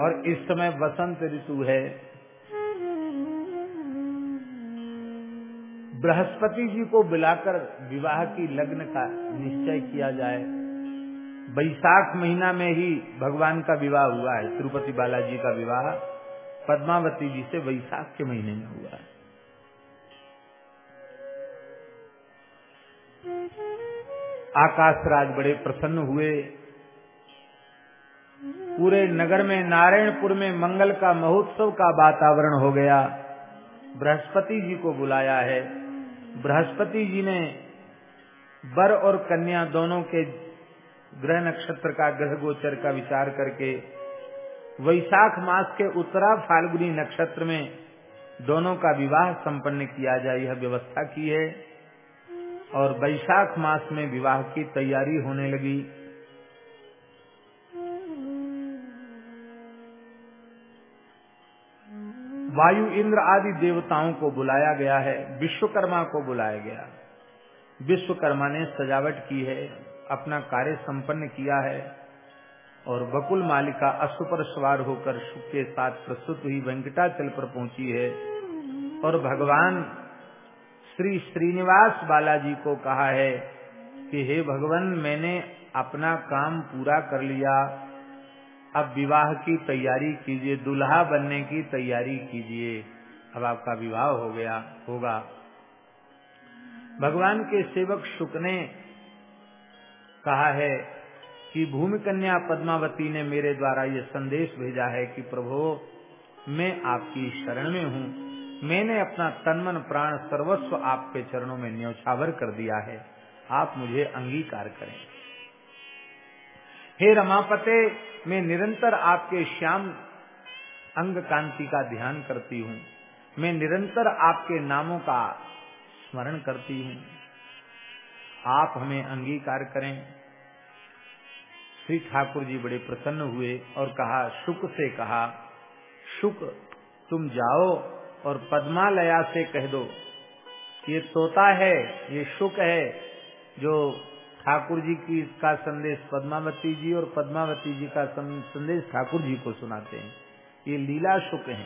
और इस समय बसंत ऋतु है। बृहस्पति जी को बुलाकर विवाह की लग्न का निश्चय किया जाए। बैसाख महीना में ही भगवान का विवाह हुआ है, तिरुपति बालाजी का विवाह पद्मावती जी से वैशाख के महीने में हुआ है। आकाश राज बड़े प्रसन्न हुए। पूरे नगर में, नारायणपुर में मंगल का महोत्सव का वातावरण हो गया। बृहस्पति जी को बुलाया है। बृहस्पति जी ने वर और कन्या दोनों के ग्रह नक्षत्र का ग्रह गोचर का विचार करके वैशाख मास के उत्तरा फाल्गुनी नक्षत्र में दोनों का विवाह संपन्न किया जाए, यह व्यवस्था की है। और वैशाख मास में विवाह की तैयारी होने लगी। वायु इंद्र आदि देवताओं को बुलाया गया है, विश्वकर्मा को बुलाया गया। विश्वकर्मा ने सजावट की है, अपना कार्य संपन्न किया है और बकुल मालिका अश्व पर सवार होकर सुख के साथ प्रस्तुत हुई वेंकटाचल पर पहुँची है और भगवान श्री श्रीनिवास बालाजी को कहा है कि, हे भगवान, मैंने अपना काम पूरा कर लिया अब विवाह की तैयारी कीजिए, दुल्हा बनने की तैयारी कीजिए। अब आपका विवाह हो गया, होगा। भगवान के सेवक शुक ने कहा है कि भूमि कन्या पद्मावती ने मेरे द्वारा ये संदेश भेजा है कि प्रभु, मैं आपकी शरण में हूँ। मैंने अपना तनमन प्राण सर्वस्व आपके चरणों में न्यौछावर कर दिया है। आप मुझे अंगीकार करें। हे रमापते मैं निरंतर आपके श्याम अंग कांति का ध्यान करती हूँ। मैं निरंतर आपके नामों का स्मरण करती हूँ। आप हमें अंगीकार करें। श्री ठाकुर जी बड़े प्रसन्न हुए और कहा, शुक से कहा, शुक, तुम जाओ और पद्मालया से कह दो। ये तोता है, ये शुक है, जो ठाकुर जी की का संदेश पद्मावती जी और पद्मावती जी का संदेश ठाकुर जी को सुनाते हैं। ये लीला शुक है।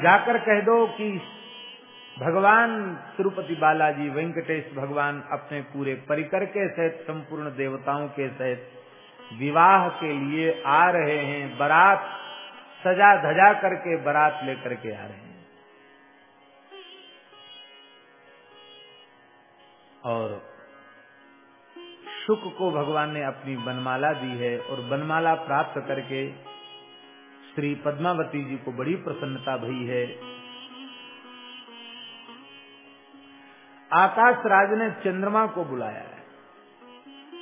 जाकर कह दो कि भगवान तिरुपति बालाजी, वेंकटेश भगवान अपने पूरे परिकर के सहित, संपूर्ण देवताओं के सहित विवाह के लिए आ रहे हैं। बारात सजा धजा करके बारात लेकर के आ रहे हैं। और शुक को भगवान ने अपनी बनमाला दी है और बनमाला प्राप्त करके श्री पद्मावती जी को बड़ी प्रसन्नता भई है। आकाश राज ने चंद्रमा को बुलाया है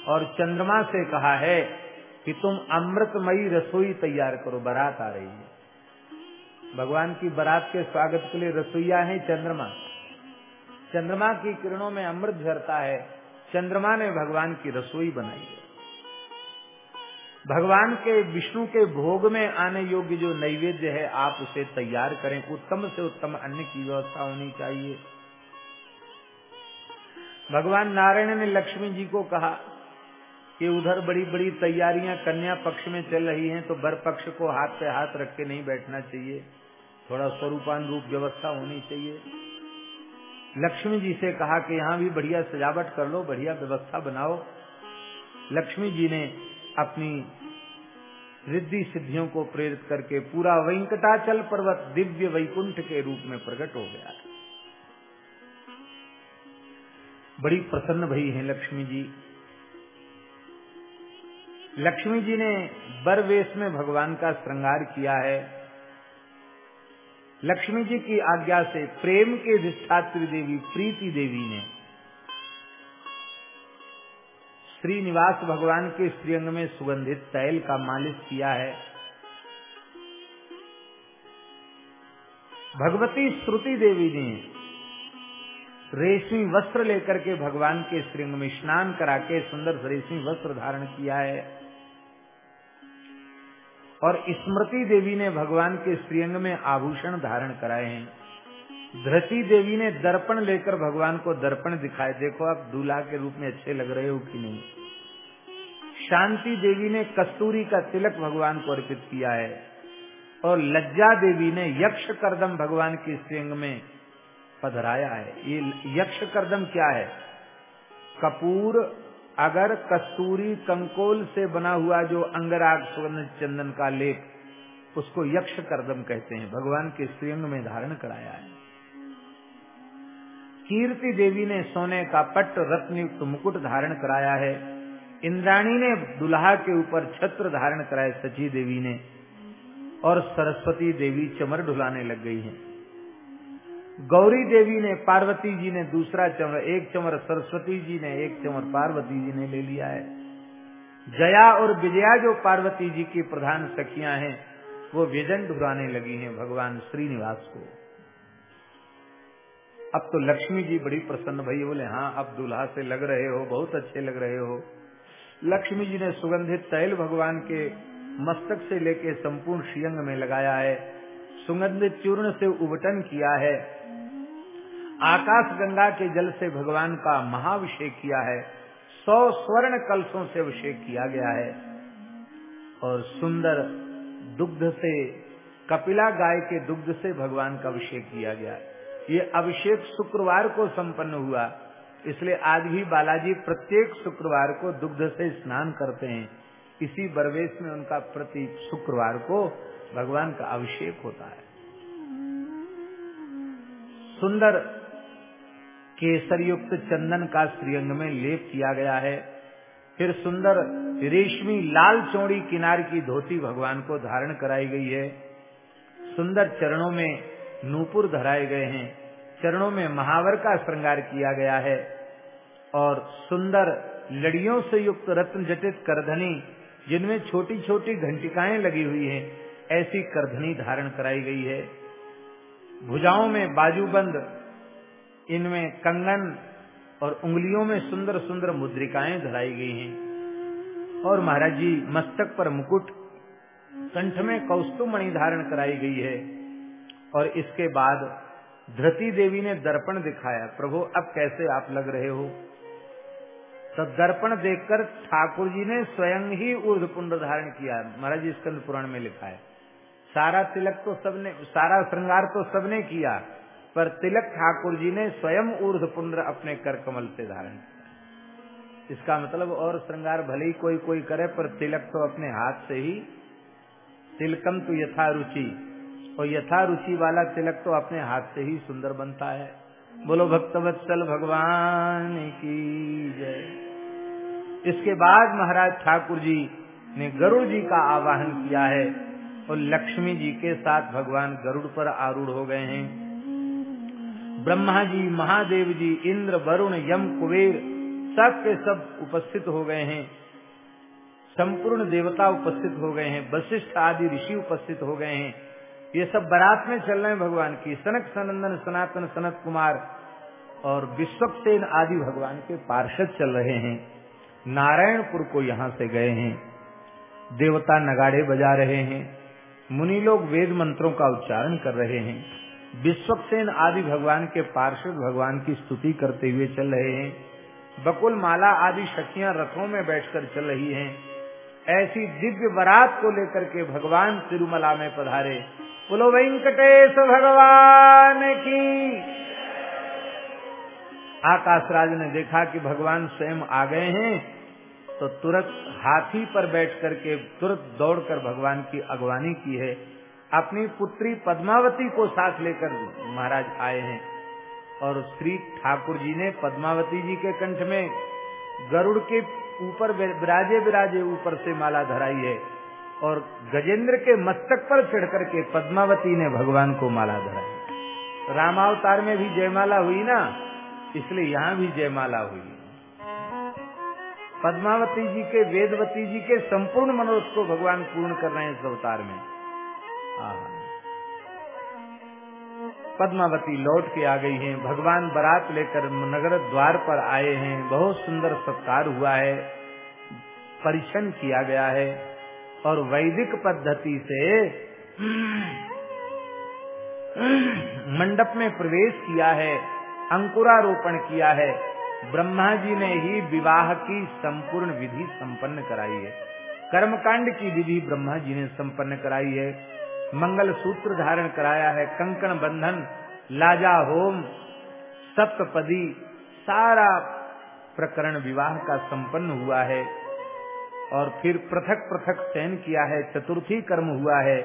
और चंद्रमा से कहा है कि तुम अमृतमयी रसोई तैयार करो, बारात आ रही है। भगवान की बारात के स्वागत के लिए रसोईया है चंद्रमा। चंद्रमा की किरणों में अमृत झरता है। चंद्रमा ने भगवान की रसोई बनाई है। भगवान के, विष्णु के भोग में आने योग्य जो नैवेद्य है, आप उसे तैयार करें। उत्तम से उत्तम अन्न की व्यवस्था होनी चाहिए। भगवान नारायण ने लक्ष्मी जी को कहा कि उधर बड़ी बड़ी तैयारियाँ कन्या पक्ष में चल रही हैं तो बर पक्ष को हाथ पे हाथ रख के नहीं बैठना चाहिए। थोड़ा स्वरूपान रूप व्यवस्था होनी चाहिए। लक्ष्मी जी से कहा कि यहाँ भी बढ़िया सजावट कर लो, बढ़िया व्यवस्था बनाओ। लक्ष्मी जी ने अपनी रिद्धि सिद्धियों को प्रेरित करके पूरा वेंकटाचल पर्वत दिव्य वैकुंठ के रूप में प्रकट हो गया। बड़ी प्रसन्न भई हैं लक्ष्मी जी। लक्ष्मी जी ने बर वेश में भगवान का श्रृंगार किया है। लक्ष्मी जी की आज्ञा से प्रेम के अधिष्ठात्री देवी, प्रीति देवी ने श्रीनिवास भगवान के श्रीअंग में सुगंधित तैल का मालिश किया है। भगवती श्रुति देवी ने रेशमी वस्त्र लेकर के भगवान के श्रृंग में स्नान करा के सुंदर रेशमी वस्त्र धारण किया है। और स्मृति देवी ने भगवान के श्रीअंग में आभूषण धारण कराए हैं। धृति देवी ने दर्पण लेकर भगवान को दर्पण दिखाए। देखो आप, दूल्हा के रूप में अच्छे लग रहे हो कि नहीं? शांति देवी ने कस्तूरी का तिलक भगवान को अर्पित किया है और लज्जा देवी ने यक्ष करदम भगवान के श्रृंग में पधराया है। ये यक्ष करदम क्या है? कपूर अगर कस्तूरी कंकोल से बना हुआ जो अंगराग सुगंध चंदन का लेप, उसको यक्ष करदम कहते हैं। भगवान के श्रीअंग में धारण कराया है। कीर्ति देवी ने सोने का पट्ट रत्नयुक्त मुकुट धारण कराया है। इंद्राणी ने दुल्हा के ऊपर छत्र धारण कराए सची देवी ने। और सरस्वती देवी चमर ढुलाने लग गई हैं। गौरी देवी ने, पार्वती जी ने दूसरा चमर, एक चमर सरस्वती जी ने, एक चमर पार्वती जी ने ले लिया है। जया और विजया जो पार्वती जी की प्रधान सखियाँ हैं, वो व्यजन ढुराने लगी हैं भगवान श्रीनिवास को। अब तो लक्ष्मी जी बड़ी प्रसन्न, भई बोले हाँ अब दूल्हा से लग रहे हो, बहुत अच्छे लग रहे हो। लक्ष्मी जी ने सुगंधित तैल भगवान के मस्तक से लेके संपूर्ण श्रीअंग में लगाया है, सुगंधित चूर्ण से उबटन किया है आकाश गंगा के जल से भगवान का महाभिषेक किया है, सौ स्वर्ण कलशों से अभिषेक किया गया है। और सुंदर दुग्ध से, कपिला गाय के दुग्ध से भगवान का अभिषेक किया गया। ये अभिषेक शुक्रवार को संपन्न हुआ, इसलिए आज भी बालाजी प्रत्येक शुक्रवार को दुग्ध से स्नान करते हैं। इसी बरवेश में उनका प्रति शुक्रवार को भगवान का अभिषेक होता है। सुंदर केसर युक्त चंदन का श्रीअंग में लेप किया गया है। फिर सुंदर रेशमी लाल चौड़ी किनार की धोती भगवान को धारण कराई गई है। सुंदर चरणों में नूपुर धराए गए हैं। चरणों में महावर का श्रृंगार किया गया है। और सुंदर लड़ियों से युक्त रत्न जटित करधनी, जिनमें छोटी छोटी घंटिकाएँ लगी हुई हैं, ऐसी करधनी धारण कराई गई है। भुजाओं में बाजूबंद इनमें कंगन और उंगलियों में सुंदर सुंदर मुद्रिकाएँ धराई गई हैं। और महाराज जी, मस्तक पर मुकुट कंठ में कौस्तुमणि धारण कराई गई है। और इसके बाद धृति देवी ने दर्पण दिखाया, प्रभु, अब कैसे आप लग रहे हो? तो दर्पण देखकर ठाकुर जी ने स्वयं ही ऊर्ध पुण्ड धारण किया। महाराज जी स्कंद पुराण में लिखा है, सारा तिलक तो सबने, सारा श्रृंगार तो सबने किया। पर तिलक ठाकुर जी ने स्वयं ऊर्ध पुण्ड अपने कर कमल से धारण किया। इसका मतलब और श्रृंगार भले ही कोई कोई करे, पर तिलक तो अपने हाथ से ही तिलकम तो यथा रुचि। और यथा रुचि वाला तिलक तो अपने हाथ से ही सुंदर बनता है। बोलो भक्तवत्सल भगवान की जय। इसके बाद महाराज ठाकुर जी ने गरुड़ जी का आवाहन किया है और लक्ष्मी जी के साथ भगवान गरुड़ पर आरूढ़ हो गए हैं। ब्रह्मा जी महादेव जी इंद्र, वरुण, यम, कुबेर सब के सब उपस्थित हो गए हैं। संपूर्ण देवता उपस्थित हो गए हैं, वशिष्ठ आदि ऋषि उपस्थित हो गए हैं। ये सब बारात में चल रहे हैं भगवान की, सनक सनंदन, सनातन सनत कुमार और विश्वक्सेन आदि भगवान के पार्षद चल रहे हैं। नारायणपुर को यहाँ से गए हैं। देवता नगाड़े बजा रहे हैं। मुनि लोग वेद मंत्रों का उच्चारण कर रहे हैं। विश्वक्सेन आदि भगवान के पार्षद भगवान की स्तुति करते हुए चल रहे हैं। बकुल माला आदि शक्तियाँ रथों में बैठकर चल रही हैं। ऐसी दिव्य बरात को लेकर के भगवान तिरुमला में पधारे। बोलो, वेंकटेश भगवान की आकाशराज ने देखा कि भगवान स्वयं आ गए हैं तो तुरंत हाथी पर बैठ करके तुरंत दौड़कर भगवान की अगवानी की है। अपनी पुत्री पद्मावती को साथ लेकर महाराज आए हैं। और श्री ठाकुर जी ने पद्मावती जी के कंठ में गरुड़ के ऊपर विराजे विराजे ऊपर से माला धराई है और गजेंद्र के मस्तक पर चढ़ करके पद्मावती ने भगवान को माला धराई। रामावतार में भी जयमाला हुई ना, इसलिए यहाँ भी जयमाला हुई। पद्मावती जी के वेदवती जी के संपूर्ण मनोरथ को भगवान पूर्ण कर रहे हैं इस अवतार में। पद्मावती लौट के आ गई हैं। भगवान बारात लेकर नगर द्वार पर आए हैं। बहुत सुंदर सत्कार हुआ है। परीक्षण किया गया है और वैदिक पद्धति से मंडप में प्रवेश किया है, अंकुरारोपण किया है। ब्रह्मा जी ने ही विवाह की संपूर्ण विधि संपन्न कराई है। कर्मकांड की विधि ब्रह्मा जी ने संपन्न कराई है। मंगल सूत्र धारण कराया है, कंकण बंधन, लाजा होम, सप्तपदी, सारा प्रकरण विवाह का संपन्न हुआ है और फिर पृथक पृथक चयन किया है, चतुर्थी कर्म हुआ है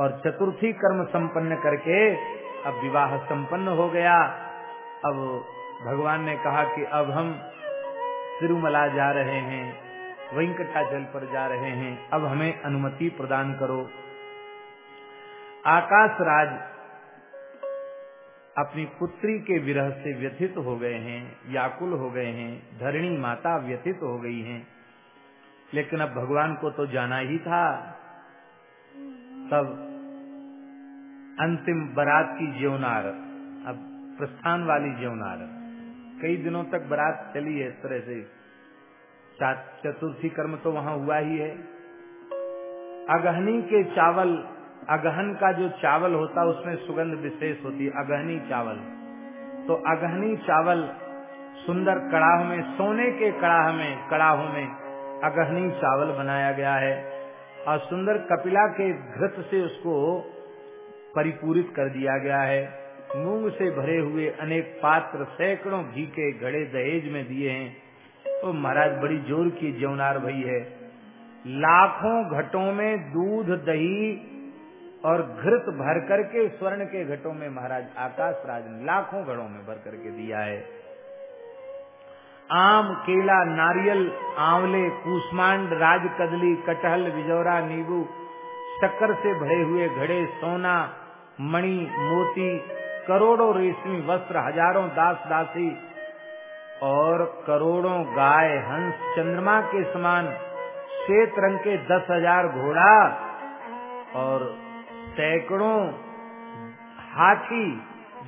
और चतुर्थी कर्म संपन्न करके अब विवाह संपन्न हो गया। अब भगवान ने कहा कि अब हम तिरुमला जा रहे हैं, वेंकटाचल पर जा रहे हैं, अब हमें अनुमति प्रदान करो। आकाश राज अपनी पुत्री के विरह से व्यथित हो गए हैं, व्याकुल हो गए हैं, धरणी माता व्यथित हो गई हैं। लेकिन अब भगवान को तो जाना ही था। तब अंतिम बारात की जेवनार, अब प्रस्थान वाली जेवनार। कई दिनों तक बारात चली है इस तरह से। चतुर्थी कर्म तो वहाँ हुआ ही है। अगहनी के चावल अगहन का जो चावल होता उसमें सुगंध विशेष होती है, अगहनी चावल। तो अगहनी चावल सुंदर कड़ाह में, सोने के कड़ाह में, कड़ाहों में अगहनी चावल बनाया गया है और सुंदर कपिला के घृत से उसको परिपूरित कर दिया गया है। मूंग से भरे हुए अनेक पात्र सैकड़ों घी के घड़े दहेज में दिए हैं। तो महाराज, बड़ी ज़ोर की जौनार भई है। लाखों घटों में दूध, दही और घृत भर करके स्वर्ण के घटों में महाराज आकाश राज ने लाखों घड़ों में भर करके दिया है। आम, केला, नारियल, आंवले कूसमांड राज कदली कटहल विजौरा नींबू, शक्कर से भरे हुए घड़े, सोना, मणि, मोती, करोड़ों रेशमी वस्त्र, हज़ारों दास दासी और करोड़ों गाय, हंस, चंद्रमा के समान श्वेत रंग के दस हज़ार घोड़ा और सैकड़ों हाथी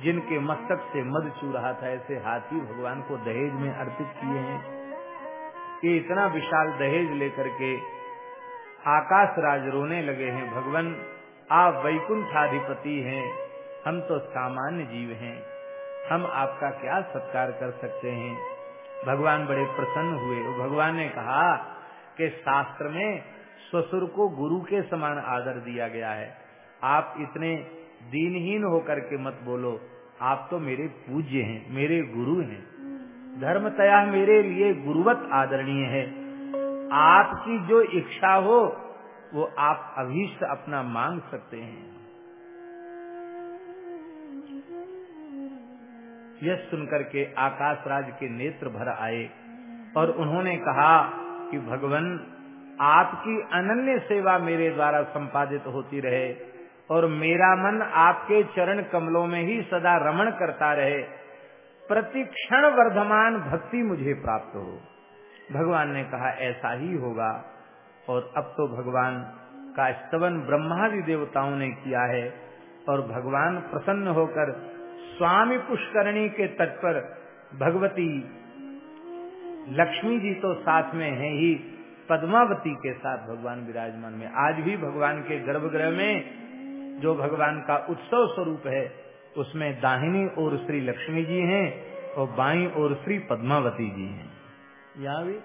जिनके मस्तक से मद चू रहा था, ऐसे हाथी भगवान को दहेज में अर्पित किए हैं ये इतना विशाल दहेज लेकर के आकाश राज रोने लगे हैं। भगवान, आप वैकुंठाधिपति हैं, हम तो सामान्य जीव हैं, हम आपका क्या सत्कार कर सकते हैं? भगवान बड़े प्रसन्न हुए भगवान ने कहा कि शास्त्र में ससुर को गुरु के समान आदर दिया गया है। आप इतने दीनहीन होकर के मत बोलो। आप तो मेरे पूज्य हैं, मेरे गुरु हैं। धर्मतया मेरे लिए गुरुवत आदरणीय है। आपकी जो इच्छा हो, वो आप अभीष्ट अपना मांग सकते हैं। यह सुनकर के आकाश राज के नेत्र भर आए और उन्होंने कहा कि, भगवान, आपकी अनन्य सेवा मेरे द्वारा संपादित होती रहे। और मेरा मन आपके चरण कमलों में ही सदा रमण करता रहे। प्रतिक्षण वर्धमान भक्ति मुझे प्राप्त हो। भगवान ने कहा, ऐसा ही होगा। और अब तो भगवान का स्तवन ब्रह्मादि देवताओं ने किया है और भगवान प्रसन्न होकर स्वामी पुष्करणी के तट पर भगवती लक्ष्मी जी तो साथ में है ही, पद्मावती के साथ भगवान विराजमान में। आज भी भगवान के गर्भगृह में जो भगवान का उत्सव स्वरूप है, उसमें दाहिनी ओर श्री लक्ष्मी जी हैं और बाई ओर श्री पद्मावती जी हैं। यहाँ भी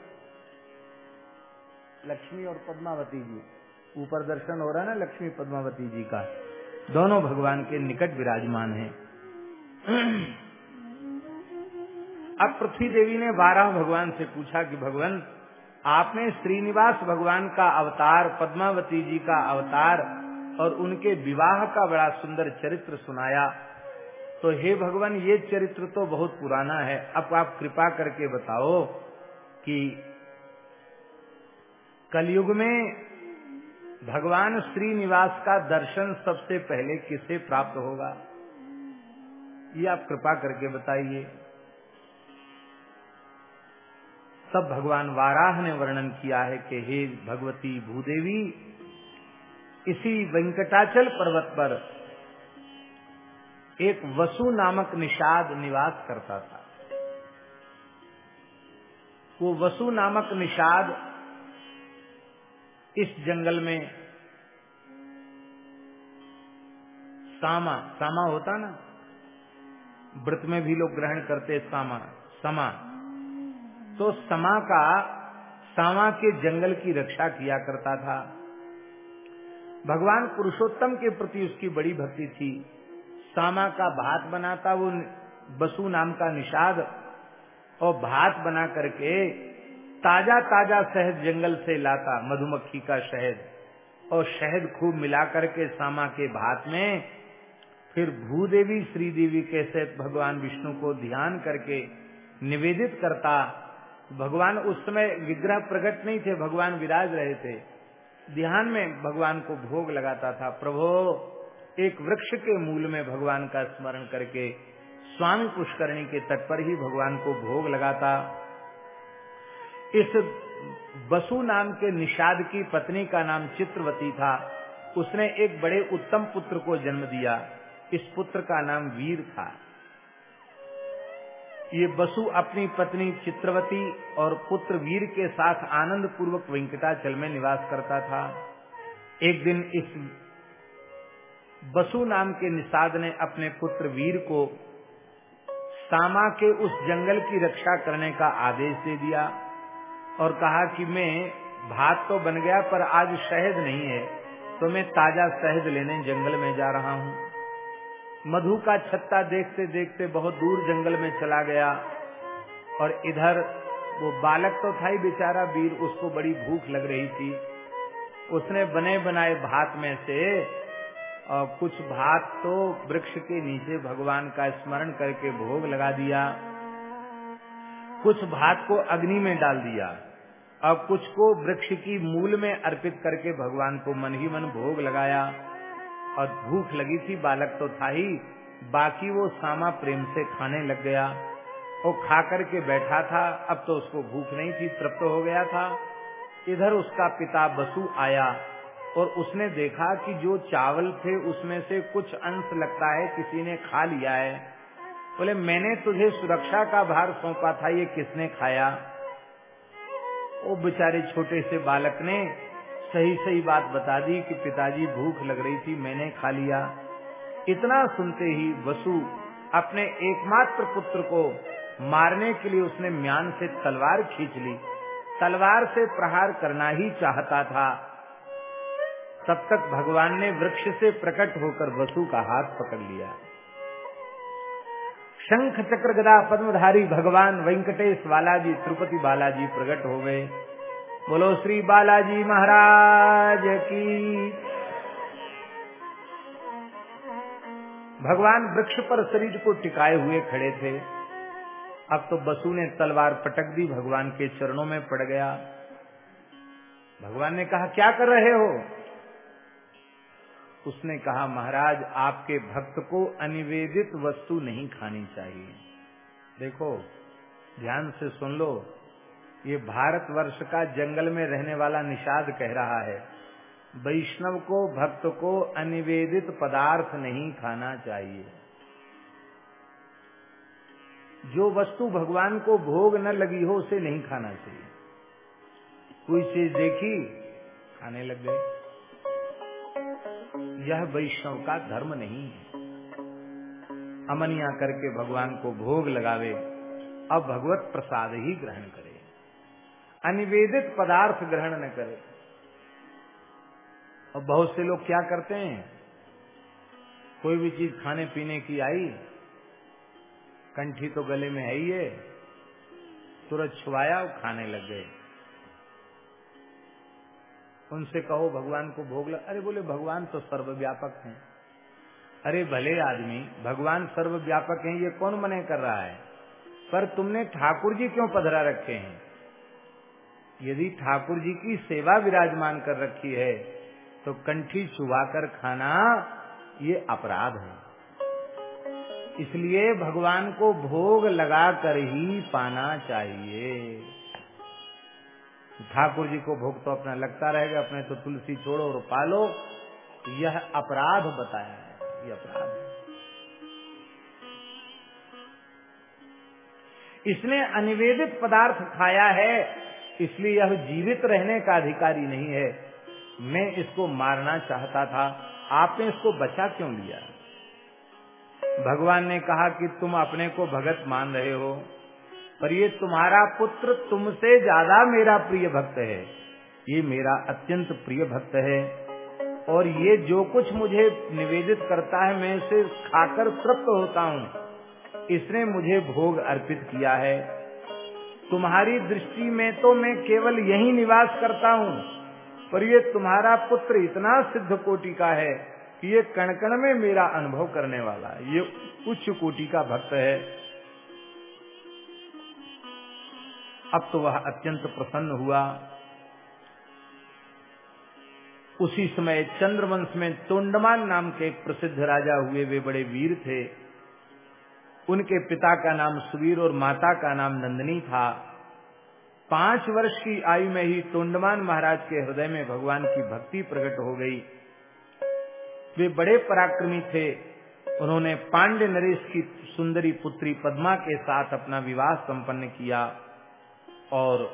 लक्ष्मी और पद्मावती जी। ऊपर दर्शन हो रहा है ना लक्ष्मी पद्मावती जी का? दोनों भगवान के निकट विराजमान हैं। अब पृथ्वी देवी ने बारह भगवान से पूछा कि भगवान, आपने श्रीनिवास भगवान का अवतार, पद्मावती जी का अवतार और उनके विवाह का बड़ा सुंदर चरित्र सुनाया। तो हे भगवान, ये चरित्र तो बहुत पुराना है। अब आप कृपा करके बताओ कि कलयुग में भगवान श्रीनिवास का दर्शन सबसे पहले किसे प्राप्त होगा? ये आप कृपा करके बताइए। सब भगवान वाराह ने वर्णन किया है कि हे भगवती भूदेवी इसी वेंकटाचल पर्वत पर एक वसु नामक निषाद निवास करता था। वो वसु नामक निषाद इस जंगल में सामा सामा होता ना? व्रत में भी लोग ग्रहण करते सामा, समा। तो समा का, सामा के जंगल की रक्षा किया करता था। भगवान पुरुषोत्तम के प्रति उसकी बड़ी भक्ति थी। सामा का भात बनाता वो बसु नाम का निषाद और भात बना करके ताज़ा ताज़ा शहद जंगल से लाता, मधुमक्खी का शहद। और शहद खूब मिला करके सामा के भात में, फिर भूदेवी श्रीदेवी के सहित भगवान विष्णु को ध्यान करके निवेदित करता। भगवान उस समय विग्रह प्रकट नहीं थे, भगवान विराज रहे थे। ध्यान में भगवान को भोग लगाता था। प्रभो, एक वृक्ष के मूल में भगवान का स्मरण करके, स्वामी पुष्करणी के तट पर ही भगवान को भोग लगाता। इस बसु नाम के निषाद की पत्नी का नाम चित्रवती था। उसने एक बड़े उत्तम पुत्र को जन्म दिया। इस पुत्र का नाम वीर था। ये बसु अपनी पत्नी चित्रवती और पुत्र वीर के साथ आनंद पूर्वक वेंकटाचल में निवास करता था। एक दिन इस बसु नाम के निषाद ने अपने पुत्र वीर को सामा के उस जंगल की रक्षा करने का आदेश दे दिया और कहा कि मैं भात तो बन गया पर आज शहद नहीं है तो मैं ताज़ा शहद लेने जंगल में जा रहा हूँ। मधु का छत्ता देखते देखते बहुत दूर जंगल में चला गया और इधर वो बालक तो था ही बेचारा वीर, उसको बड़ी भूख लग रही थी। उसने बने बनाए भात में से, और कुछ भात तो वृक्ष के नीचे भगवान का स्मरण करके भोग लगा दिया, कुछ भात को अग्नि में डाल दिया, और कुछ को वृक्ष की मूल में अर्पित करके भगवान को मन ही मन भोग लगाया। और भूख लगी थी, बालक तो था ही। बाकी वो सामा प्रेम से खाने लग गया। वो खा करके बैठा था, अब तो उसको भूख नहीं थी, तृप्त हो गया था। इधर उसका पिता बसु आया और उसने देखा कि जो चावल थे, उसमें से कुछ अंश लगता है, किसी ने खा लिया है। बोले, मैंने तुझे सुरक्षा का भार सौंपा था, ये किसने खाया? वो बेचारे छोटे से बालक ने सही सही बात बता दी कि पिताजी भूख लग रही थी, मैंने खा लिया। इतना सुनते ही वसु अपने एकमात्र पुत्र को मारने के लिए उसने म्यान से तलवार खींच ली। तलवार से प्रहार करना ही चाहता था। तब तक भगवान ने वृक्ष से प्रकट होकर वसु का हाथ पकड़ लिया। शंख चक्र गदा पद्मधारी भगवान वेंकटेश बालाजी, तिरुपति बालाजी प्रकट हो गए। बोलो श्री बालाजी महाराज की। भगवान वृक्ष पर शरीर को टिकाए हुए खड़े थे। अब तो बसु ने तलवार पटक दी, भगवान के चरणों में पड़ गया। भगवान ने कहा, क्या कर रहे हो? उसने कहा, महाराज, आपके भक्त को अनिवेदित वस्तु नहीं खानी चाहिए। देखो, ध्यान से सुन लो ये भारतवर्ष का जंगल में रहने वाला निषाद कह रहा है। वैष्णव को, भक्त को अनिवेदित पदार्थ नहीं खाना चाहिए। जो वस्तु भगवान को भोग न लगी हो, उसे नहीं खाना चाहिए। कोई चीज़ देखी, खाने लग गए। यह वैष्णव का धर्म नहीं है। अमनिया करके भगवान को भोग लगावे, अब भगवत प्रसाद ही ग्रहण करे। अनिवेदित पदार्थ ग्रहण न करे। और बहुत से लोग क्या करते हैं? कोई भी चीज़ खाने पीने की आई, कंठी तो गले में है ही है, तुरंत छुआया और खाने लग गए। उनसे कहो, भगवान को भोग लग, अरे बोले, भगवान तो सर्वव्यापक हैं। अरे भले आदमी, भगवान सर्वव्यापक हैं, ये कौन मने कर रहा है? पर तुमने ठाकुर जी क्यों पधरा रखे हैं? यदि ठाकुर जी की सेवा विराजमान कर रखी है तो कंठी छुआकर खाना ये अपराध है। इसलिए भगवान को भोग लगा कर ही पाना चाहिए। ठाकुर जी को भोग तो अपना लगता रहेगा, अपने तो तुलसी छोड़ो और पालो। यह अपराध बताया है, यह अपराध है। इसने अनिवेदित पदार्थ खाया है इसलिए यह जीवित रहने का अधिकारी नहीं है। मैं इसको मारना चाहता था। आपने इसको बचा क्यों लिया? भगवान ने कहा कि तुम अपने को भगत मान रहे हो, पर ये तुम्हारा पुत्र तुमसे ज़्यादा मेरा प्रिय भक्त है। ये मेरा अत्यंत प्रिय भक्त है, और ये जो कुछ मुझे निवेदित करता है, मैं इसे खाकर तृप्त होता हूँ। इसने मुझे भोग अर्पित किया है। तुम्हारी दृष्टि में तो मैं केवल यही निवास करता हूँ, पर ये तुम्हारा पुत्र इतना सिद्ध कोटि का है कि ये कणकण में मेरा अनुभव करने वाला है। ये उच्च कोटि का भक्त है। अब तो वह अत्यंत प्रसन्न हुआ। उसी समय चंद्रवंश में तोंडमान नाम के एक प्रसिद्ध राजा हुए, वे बड़े वीर थे। उनके पिता का नाम सुवीर और माता का नाम नंदनी था। पाँच वर्ष की आयु में ही तोंडमान महाराज के हृदय में भगवान की भक्ति प्रकट हो गई। वे बड़े पराक्रमी थे। उन्होंने पांड्य नरेश की सुंदरी पुत्री पद्मा के साथ अपना विवाह संपन्न किया और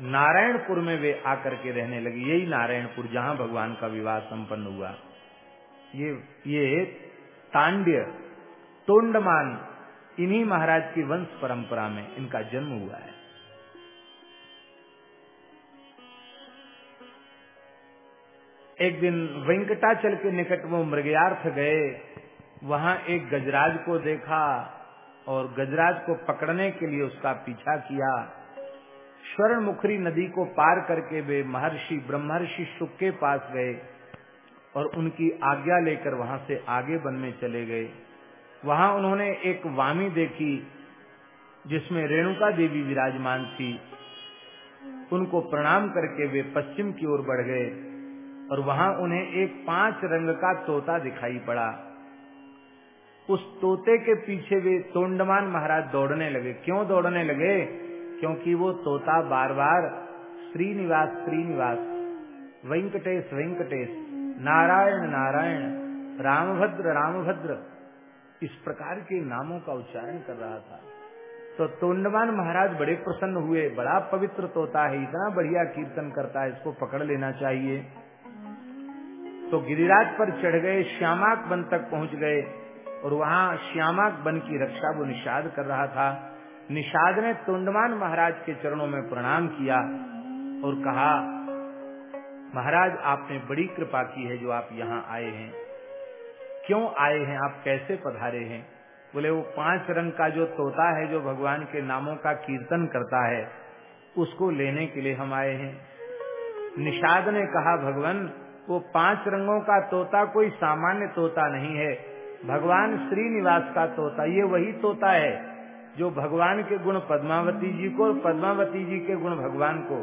नारायणपुर में वे आकर के रहने लगे। यही नारायणपुर जहाँ भगवान का विवाह संपन्न हुआ। ये ये तांड्य तोंडमान इन्हीं महाराज की वंश परंपरा में इनका जन्म हुआ है। एक दिन वेंकटाचल के निकट वो मृगयार्थ गए। वहाँ एक गजराज को देखा और गजराज को पकड़ने के लिए उसका पीछा किया। स्वर्ण मुखरी नदी को पार करके वे महर्षि, ब्रह्मर्षि शुक के पास गए और उनकी आज्ञा लेकर वहाँ से आगे वन में चले गए। वहाँ उन्होंने एक वामी देखी, जिसमें रेणुका देवी विराजमान थी। उनको प्रणाम करके वे पश्चिम की ओर बढ़ गए और वहाँ उन्हें एक पाँच रंग का तोता दिखाई पड़ा। उस तोते के पीछे वे तोंडमान महाराज दौड़ने लगे। क्यों दौड़ने लगे? क्योंकि वो तोता बार बार श्रीनिवास श्रीनिवास, वेंकटेश वेंकटेश, नारायण नारायण, रामभद्र रामभद्र इस प्रकार के नामों का उच्चारण कर रहा था। तो तोंडमान महाराज बड़े प्रसन्न हुए, बड़ा पवित्र तोता है, इतना बढ़िया कीर्तन करता है, इसको पकड़ लेना चाहिए। तो गिरिराज पर चढ़ गए, श्यामाक वन तक पहुँच गए और वहाँ श्यामाक वन की रक्षा वो निषाद कर रहा था। निषाद ने तोंडमान महाराज के चरणों में प्रणाम किया और कहा, महाराज, आपने बड़ी कृपा की है जो आप यहाँ आए हैं। क्यों आए हैं? आप कैसे पधारे हैं? बोले, वो पाँच रंग का जो तोता है, जो भगवान के नामों का कीर्तन करता है, उसको लेने के लिए हम आए हैं। निषाद ने कहा, भगवान, वो पाँच रंगों का तोता कोई सामान्य तोता नहीं है। भगवान श्रीनिवास का तोता, ये वही तोता है, जो भगवान के गुण पद्मावती जी को और पद्मावती जी के गुण भगवान को,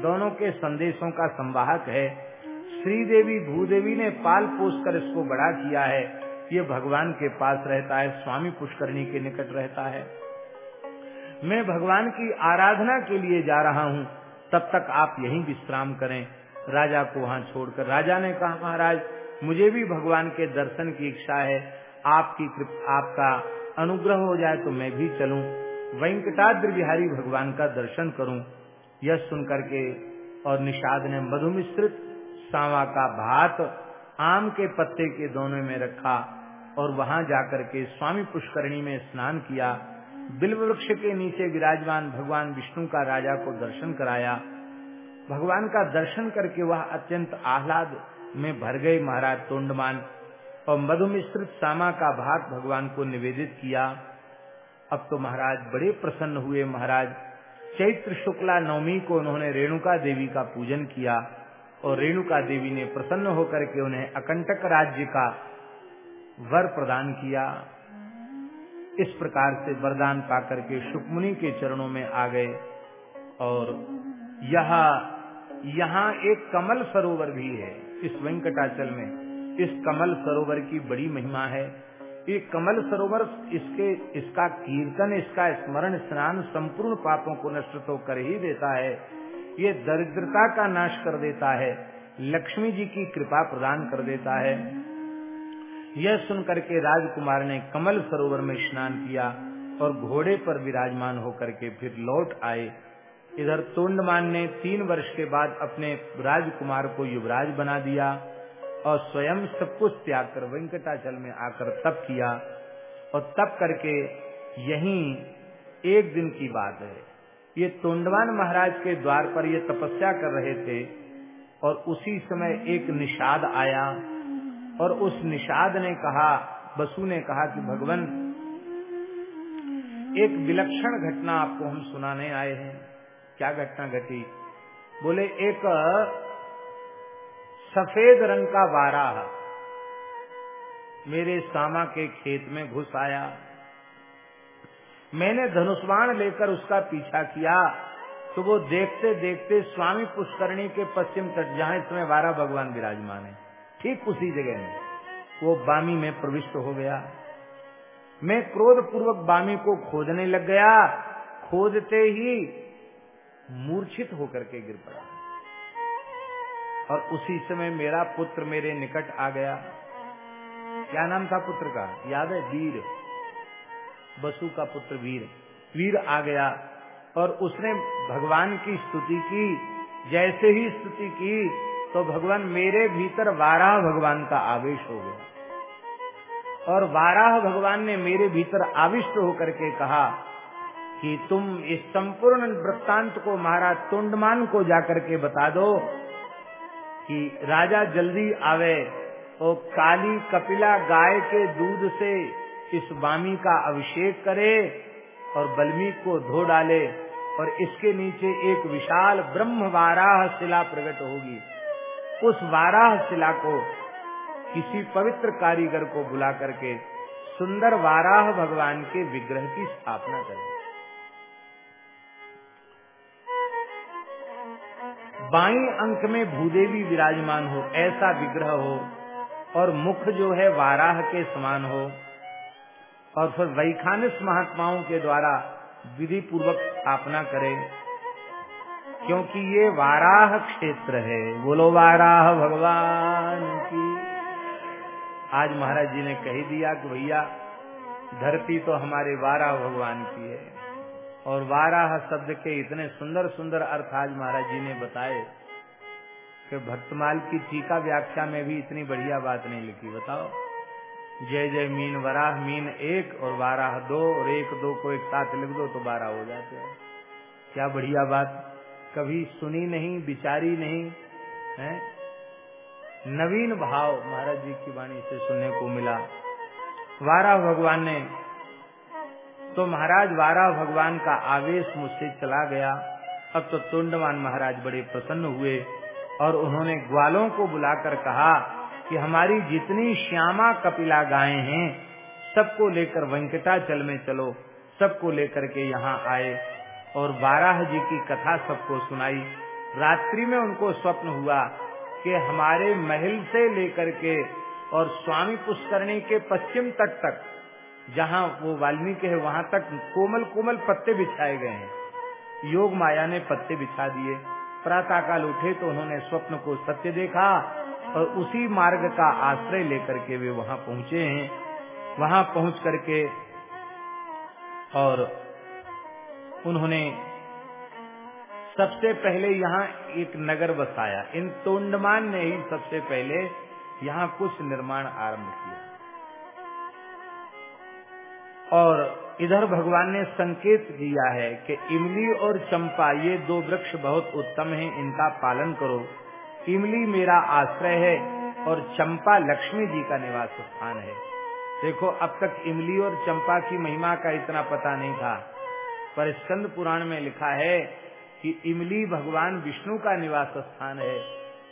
दोनों के संदेशों का संवाहक है। श्रीदेवी भूदेवी ने पाल पोस कर इसको बड़ा किया है। ये भगवान के पास रहता है, स्वामी पुष्करणी के निकट रहता है। मैं भगवान की आराधना के लिए जा रहा हूँ। तब तक आप यहीं विश्राम करें। राजा को वहाँ छोड़कर। राजा ने कहा, महाराज, मुझे भी भगवान के दर्शन की इच्छा है। आपकी कृपा, आपका अनुग्रह हो जाए तो मैं भी चलूँ। वेंकटाद्र बिहारी भगवान का दर्शन करूँ। यह सुन करके और निषाद ने मधुमिश्रित सावा का भात आम के पत्ते के दोनों में रखा और वहाँ जाकर के स्वामी पुष्करणी में स्नान किया। बिल्व वृक्ष के नीचे विराजमान भगवान विष्णु का राजा को दर्शन कराया। भगवान का दर्शन करके वह अत्यंत आह्लाद में भर गए महाराज तोंडमान और मधु मिश्रित सामा का भाग भगवान को निवेदित किया। अब तो महाराज बड़े प्रसन्न हुए। महाराज चैत्र शुक्ला नवमी को उन्होंने रेणुका देवी का पूजन किया। और रेणुका देवी ने प्रसन्न होकर के उन्हें अकंटक राज्य का वर प्रदान किया। इस प्रकार से वरदान पाकर के सुकमुनि के चरणों में आ गए और यह, यहाँ एक कमल सरोवर भी है, इस वेंकटाचल में। इस कमल सरोवर की बड़ी महिमा है। ये कमल सरोवर इसके, इसका कीर्तन, इसका स्मरण, स्नान संपूर्ण पापों को नष्ट तो कर ही देता है। ये दरिद्रता का नाश कर देता है, लक्ष्मी जी की कृपा प्रदान कर देता है। यह सुनकर के राजकुमार ने कमल सरोवर में स्नान किया और घोड़े पर विराजमान होकर के फिर लौट आए। इधर तोंडमान ने तीन वर्ष के बाद अपने राजकुमार को युवराज बना दिया और स्वयं सब कुछ त्याग कर वेंकटाचल में आकर तप किया। और तप करके यही एक दिन की बात है। ये तोंडवान महाराज के द्वार पर ये तपस्या कर रहे थे और उसी समय एक निषाद आया और उस निषाद ने कहा, बसु ने कहा कि भगवान, एक विलक्षण घटना आपको हम सुनाने आए हैं। क्या घटना घटी? बोले, एक सफ़ेद रंग का वारा मेरे सामा के खेत में घुस आया। मैंने धनुष्वाण लेकर उसका पीछा किया। तो वो देखते देखते स्वामी पुष्करणी के पश्चिम तट, जहाँ इसमें वारा भगवान विराजमान है, ठीक उसी जगह में। वो बामी में प्रविष्ट हो गया। मैं क्रोध पूर्वक बामी को खोदने लग गया। खोदते ही मूर्छित होकर के गिर पड़ा। और उसी समय मेरा पुत्र मेरे निकट आ गया। क्या नाम था पुत्र का? याद है? वीर। बसु का पुत्र वीर। वीर आ गया और उसने भगवान की स्तुति की। जैसे ही स्तुति की तो भगवान मेरे भीतर वाराह भगवान का आवेश हो गया। और वाराह भगवान ने मेरे भीतर आविष्ट होकर के कहा कि तुम इस संपूर्ण वृत्तांत को महाराज तुंडमान को जाकर के बता दो कि राजा जल्दी आवे और काली कपिला गाय के दूध से इस वामी का अभिषेक करे और बल्मीक को धो डाले और इसके नीचे एक विशाल ब्रह्म वाराह शिला प्रकट होगी। उस वाराह शिला को किसी पवित्र कारीगर को बुला करके सुंदर वाराह भगवान के विग्रह की स्थापना करें। बाई अंक में भूदेवी विराजमान हो, ऐसा विग्रह हो और मुख जो है वाराह के समान हो और फिर वैखानिस महात्माओं के द्वारा विधि पूर्वक स्थापना करे। क्योंकि ये वाराह क्षेत्र है। बोलो वाराह भगवान की। आज महाराज जी ने कही दिया कि भैया, धरती तो हमारे वाराह भगवान की है। और वाराह शब्द के इतने सुंदर सुंदर अर्थ आज महाराज जी ने बताए कि भक्तमाल की टीका व्याख्या में भी इतनी बढ़िया बात नहीं लिखी। बताओ। जय जय मीन वराह मीन एक और वाराह दो, और एक दो को एक साथ लिख दो तो बारह हो जाते हैं। क्या बढ़िया बात। कभी सुनी नहीं विचारी नहीं, है? नवीन भाव महाराज जी की वाणी से सुनने को मिला। वाराह भगवान ने तो महाराज वाराह भगवान का आवेश मुझसे चला गया। अब तो तुंडवान महाराज बड़े प्रसन्न हुए, और उन्होंने ग्वालों को बुलाकर कहा कि हमारी जितनी श्यामा कपिला गायें हैं, सबको लेकर वेंकटाचल में चलो, सबको लेकर के यहाँ आए और बाराह जी की कथा सबको सुनाई। रात्रि में उनको स्वप्न हुआ कि हमारे महल से लेकर के और स्वामी पुष्करणी के पश्चिम तट तक, जहाँ वो वाल्मीकि है, वहाँ तक कोमल कोमल पत्ते बिछाए गए हैं। योग माया ने पत्ते बिछा दिए। प्रातः काल उठे तो उन्होंने स्वप्न को सत्य देखा और उसी मार्ग का आश्रय लेकर के वे वहाँ पहुँचे हैं। वहाँ पहुँच करके और उन्होंने सबसे पहले यहाँ एक नगर बसाया। इन तोंडमान ने ही सबसे पहले यहाँ कुछ निर्माण आरंभ किया। और इधर भगवान ने संकेत दिया है कि इमली और चंपा, ये दो वृक्ष बहुत उत्तम हैं, इनका पालन करो। इमली मेरा आश्रय है और चंपा लक्ष्मी जी का निवास स्थान है। देखो, अब तक इमली और चंपा की महिमा का इतना पता नहीं था, पर स्कंद पुराण में लिखा है कि इमली भगवान विष्णु का निवास स्थान है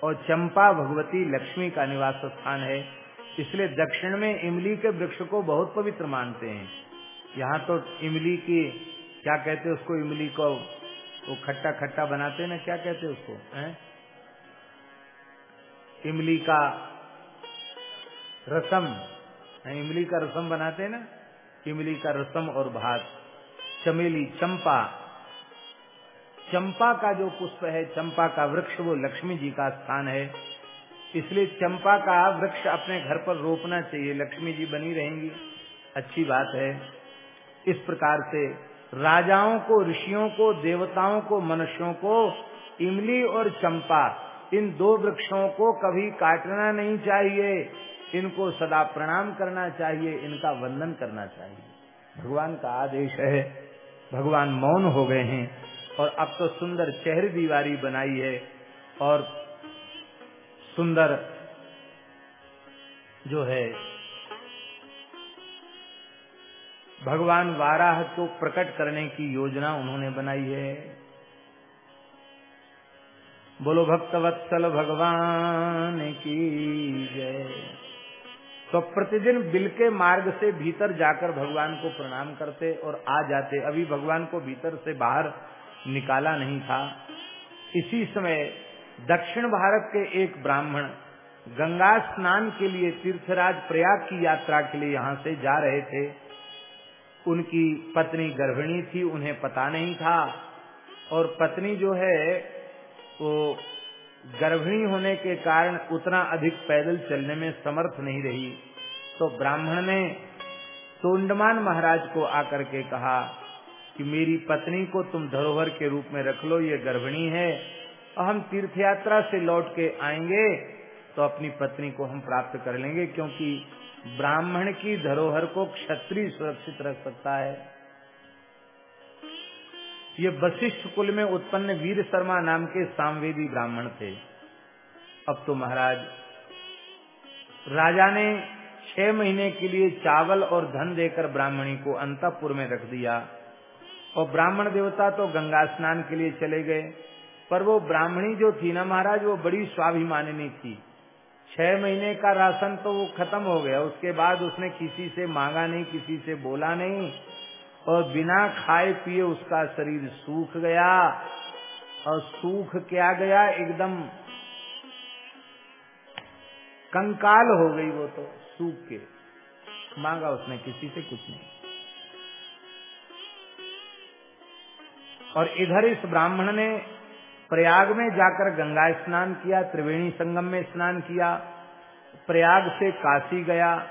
और चंपा भगवती लक्ष्मी का निवास स्थान है। इसलिए दक्षिण में इमली के वृक्ष को बहुत पवित्र मानते हैं। यहाँ तो इमली की, क्या कहते उसको, इमली को वो खट्टा खट्टा बनाते हैं ना, क्या कहते हैं उसको, हैं? इमली का रसम इमली का रसम बनाते हैं ना? इमली का रसम और भात। चमेली, चंपा। चंपा का जो पुष्प है, चंपा का वृक्ष, वो लक्ष्मी जी का स्थान है। इसलिए चंपा का वृक्ष अपने घर पर रोपना चाहिए। लक्ष्मी जी बनी रहेंगी। अच्छी बात है। इस प्रकार से राजाओं को, ऋषियों को, देवताओं को, मनुष्यों को इमली और चंपा इन दो वृक्षों को कभी काटना नहीं चाहिए, इनको सदा प्रणाम करना चाहिए, इनका वंदन करना चाहिए। भगवान का आदेश है, भगवान मौन हो गए हैं, और अब तो सुंदर चेहरे दीवारी बनाई है, और सुंदर जो है, भगवान वाराह को प्रकट करने की योजना उन्होंने बनाई है। बोलो भक्तवत्सल भगवान की जय। तो प्रतिदिन बिल के मार्ग से भीतर जाकर भगवान को प्रणाम करते और आ जाते। अभी भगवान को भीतर से बाहर निकाला नहीं था। इसी समय दक्षिण भारत के एक ब्राह्मण गंगा स्नान के लिए तीर्थराज प्रयाग की यात्रा के लिए यहाँ से जा रहे थे। उनकी पत्नी गर्भिणी थी, उन्हें पता नहीं था। और पत्नी जो है वो गर्भिणी होने के कारण उतना अधिक पैदल चलने में समर्थ नहीं रही। तो ब्राह्मण ने तोंडमान महाराज को आकर के कहा कि मेरी पत्नी को तुम धरोहर के रूप में रख लो, ये गर्भिणी है। और हम तीर्थ यात्रा से लौट के आएँगे तो अपनी पत्नी को हम प्राप्त कर लेंगे, क्योंकि ब्राह्मण की धरोहर को क्षत्रिय सुरक्षित रख सकता है। ये वशिष्ठ कुल में उत्पन्न वीर शर्मा नाम के सामवेदी ब्राह्मण थे। अब तो महाराज, राजा ने छह महीने के लिए चावल और धन देकर ब्राह्मणी को अंतपुर में रख दिया और ब्राह्मण देवता तो गंगा स्नान के लिए चले गए। पर वो ब्राह्मणी जो थी ना महाराज, वो बड़ी स्वाभिमानिनी थी। छह महीने का राशन तो वो खत्म हो गया। उसके बाद उसने किसी से मांगा नहीं, किसी से बोला नहीं। और बिना खाए पिए उसका शरीर सूख गया। और सूख क्या गया? एकदम कंकाल हो गई वो तो सूख के। मांगा उसने किसी से कुछ नहीं। और इधर इस ब्राह्मण ने प्रयाग में जाकर गंगा स्नान किया, त्रिवेणी संगम में स्नान किया, प्रयाग से काशी गया।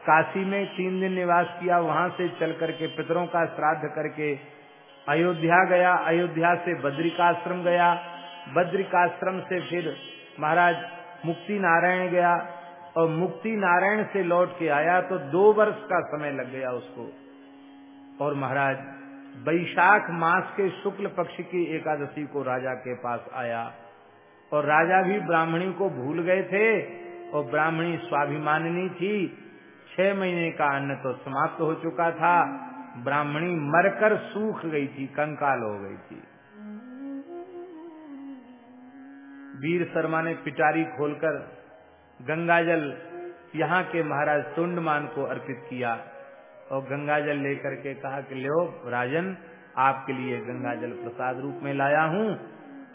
काशी में तीन दिन निवास किया, वहाँ से चल करके पितरों का श्राद्ध करके अयोध्या गया। अयोध्या से बद्रिकाश्रम गया। बद्रिकाश्रम से फिर महाराज मुक्ति नारायण गया और मुक्ति नारायण से लौट के आया तो दो वर्ष का समय लग गया उसको। और महाराज, वैशाख मास के शुक्ल पक्ष की एकादशी को राजा के पास आया और राजा भी ब्राह्मणी को भूल गए थे और ब्राह्मणी स्वाभिमानिनी थी। छह महीने का अन्न तो समाप्त हो चुका था। ब्राह्मणी मरकर सूख गई थी, कंकाल हो गई थी। वीर शर्मा ने पिटारी खोलकर गंगाजल यहाँ के महाराज तुंडमान को अर्पित किया और गंगाजल लेकर के कहा कि, लो राजन, आपके लिए गंगाजल प्रसाद रूप में लाया हूँ।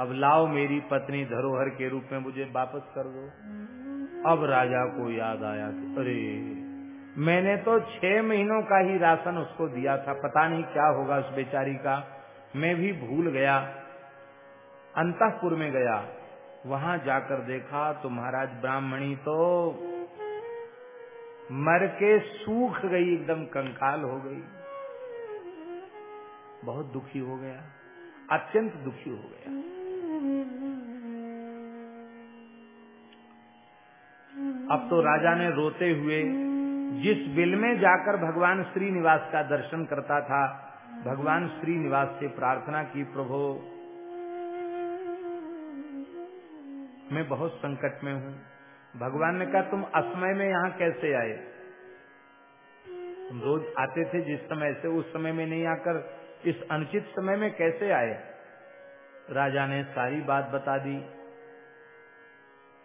अब लाओ मेरी पत्नी धरोहर के रूप में मुझे वापस कर दो। अब राजा को याद आया कि, अरे मैंने तो छह महीनों का ही राशन उसको दिया था। पता नहीं क्या होगा उस बेचारी का। मैं भी भूल गया। अंतपुर में गया। वहाँ जाकर देखा तो महाराज ब्राह्मणी तो मर के सूख गई, एकदम कंकाल हो गई। बहुत दुखी हो गया। अत्यंत दुखी हो गया। अब तो राजा ने रोते हुए जिस बिल में जाकर भगवान श्रीनिवास का दर्शन करता था, भगवान श्रीनिवास से प्रार्थना की, प्रभो, मैं बहुत संकट में हूँ। भगवान ने कहा, तुम असमय में यहाँ कैसे आए? तुम रोज आते थे जिस समय से, उस समय में नहीं आकर, इस अनुचित समय में कैसे आए? राजा ने सारी बात बता दी।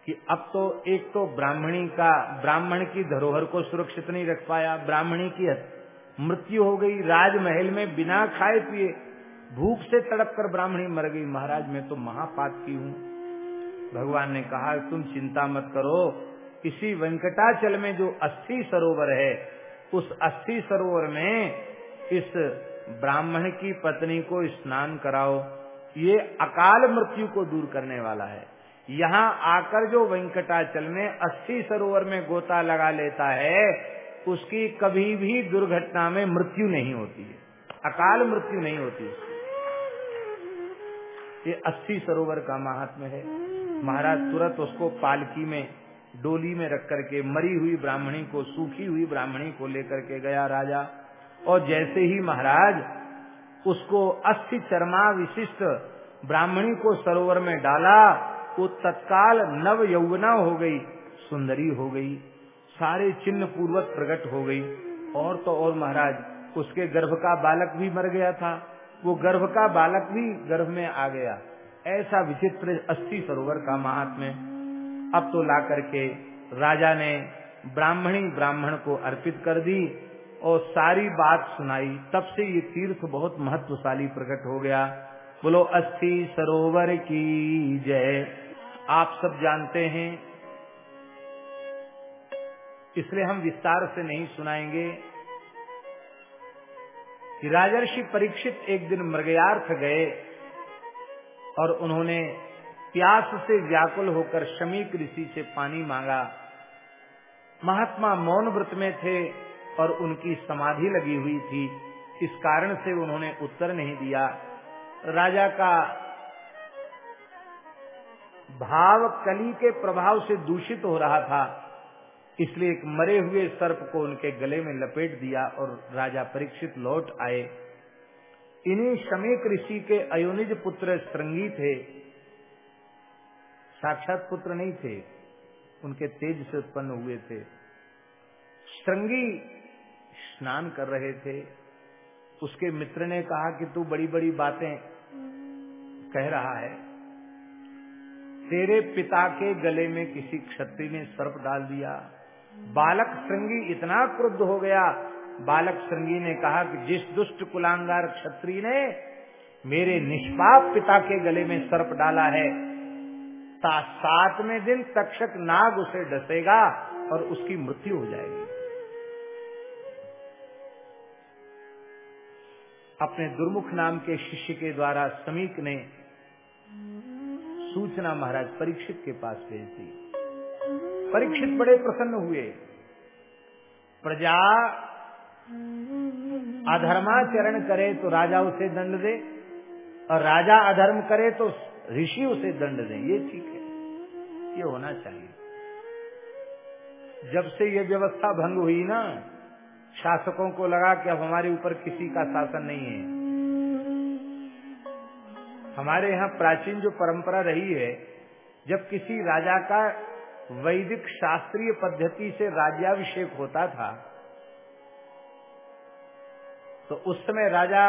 कि अब तो एक तो ब्राह्मणी का, ब्राह्मण की धरोहर को सुरक्षित नहीं रख पाया, ब्राह्मणी की मृत्यु हो गई, राजमहल में बिना खाए पिए भूख से तड़प कर ब्राह्मणी मर गई। महाराज, मैं तो महापात की हूँ। भगवान ने कहा, तुम चिंता मत करो। इसी वेंकटाचल में जो अस्थि सरोवर है, उस अस्थि सरोवर में इस ब्राह्मण की पत्नी को स्नान कराओ। ये अकाल मृत्यु को दूर करने वाला है। यहाँ आकर जो वेंकटाचल में अस्सी सरोवर में गोता लगा लेता है, उसकी कभी भी दुर्घटना में मृत्यु नहीं होती है। अकाल मृत्यु नहीं होती ये अस्सी सरोवर का महात्मा है। महाराज तुरंत उसको पालकी में, डोली में रख करके, मरी हुई ब्राह्मणी को, सूखी हुई ब्राह्मणी को लेकर के गया राजा। और जैसे ही महाराज उसको अस्थि चरमा विशिष्ट ब्राह्मणी को सरोवर में डाला वो तत्काल नव यौवना हो गई, सुंदरी हो गई, सारे चिन्ह पूर्वक प्रकट हो गई। और तो और महाराज, उसके गर्भ का बालक भी मर गया था। वो गर्भ का बालक भी गर्भ में आ गया। ऐसा विचित्र अस्थि सरोवर का महात्म्य। अब तो ला करके राजा ने ब्राह्मणी ब्राह्मण को अर्पित कर दी और सारी बात सुनाई। तब से ये तीर्थ बहुत महत्वशाली प्रकट हो गया। बोलो अस्थि सरोवर की जय। आप सब जानते हैं, इसलिए हम विस्तार से नहीं सुनाएँगे कि राजर्षि परीक्षित एक दिन मृगयार्थ गए और उन्होंने प्यास से व्याकुल होकर शमीक ऋषि से पानी मांगा। महात्मा मौन व्रत में थे और उनकी समाधि लगी हुई थी। इस कारण से उन्होंने उत्तर नहीं दिया। राजा का भाव कली के प्रभाव से दूषित हो रहा था, इसलिए एक मरे हुए सर्प को उनके गले में लपेट दिया और राजा परीक्षित लौट आए। इन्हीं शमीक ऋषि के अयोनिज पुत्र श्रृंगी थे। साक्षात पुत्र नहीं थे, उनके तेज से उत्पन्न हुए थे। श्रृंगी स्नान कर रहे थे। उसके मित्र ने कहा कि तू बड़ी बड़ी बातें कह रहा है, तेरे पिता के गले में किसी क्षत्रिय ने सर्प डाल दिया। बालक श्रृंगी इतना क्रुद्ध हो गया। बालक श्रृंगी ने कहा कि जिस दुष्ट कुलांगार क्षत्रिय ने मेरे निष्पाप पिता के गले में सर्प डाला है सातवें दिन तक्षक नाग उसे डसेगा और उसकी मृत्यु हो जाएगी। अपने दुर्मुख नाम के शिष्य के द्वारा समीक ने सूचना महाराज परीक्षित के पास भेज दी परीक्षित बड़े प्रसन्न हुए। प्रजा, अधर्माचरण करे तो राजा उसे दंड दे, और राजा अधर्म करे तो ऋषि उसे दंड दे। ये ठीक है। ये होना चाहिए। जब से ये व्यवस्था भंग हुई ना, शासकों को लगा कि अब हमारे ऊपर किसी का शासन नहीं है। हमारे यहाँ प्राचीन जो परंपरा रही है, जब किसी राजा का वैदिक शास्त्रीय पद्धति से राज्याभिषेक होता था तो उस समय राजा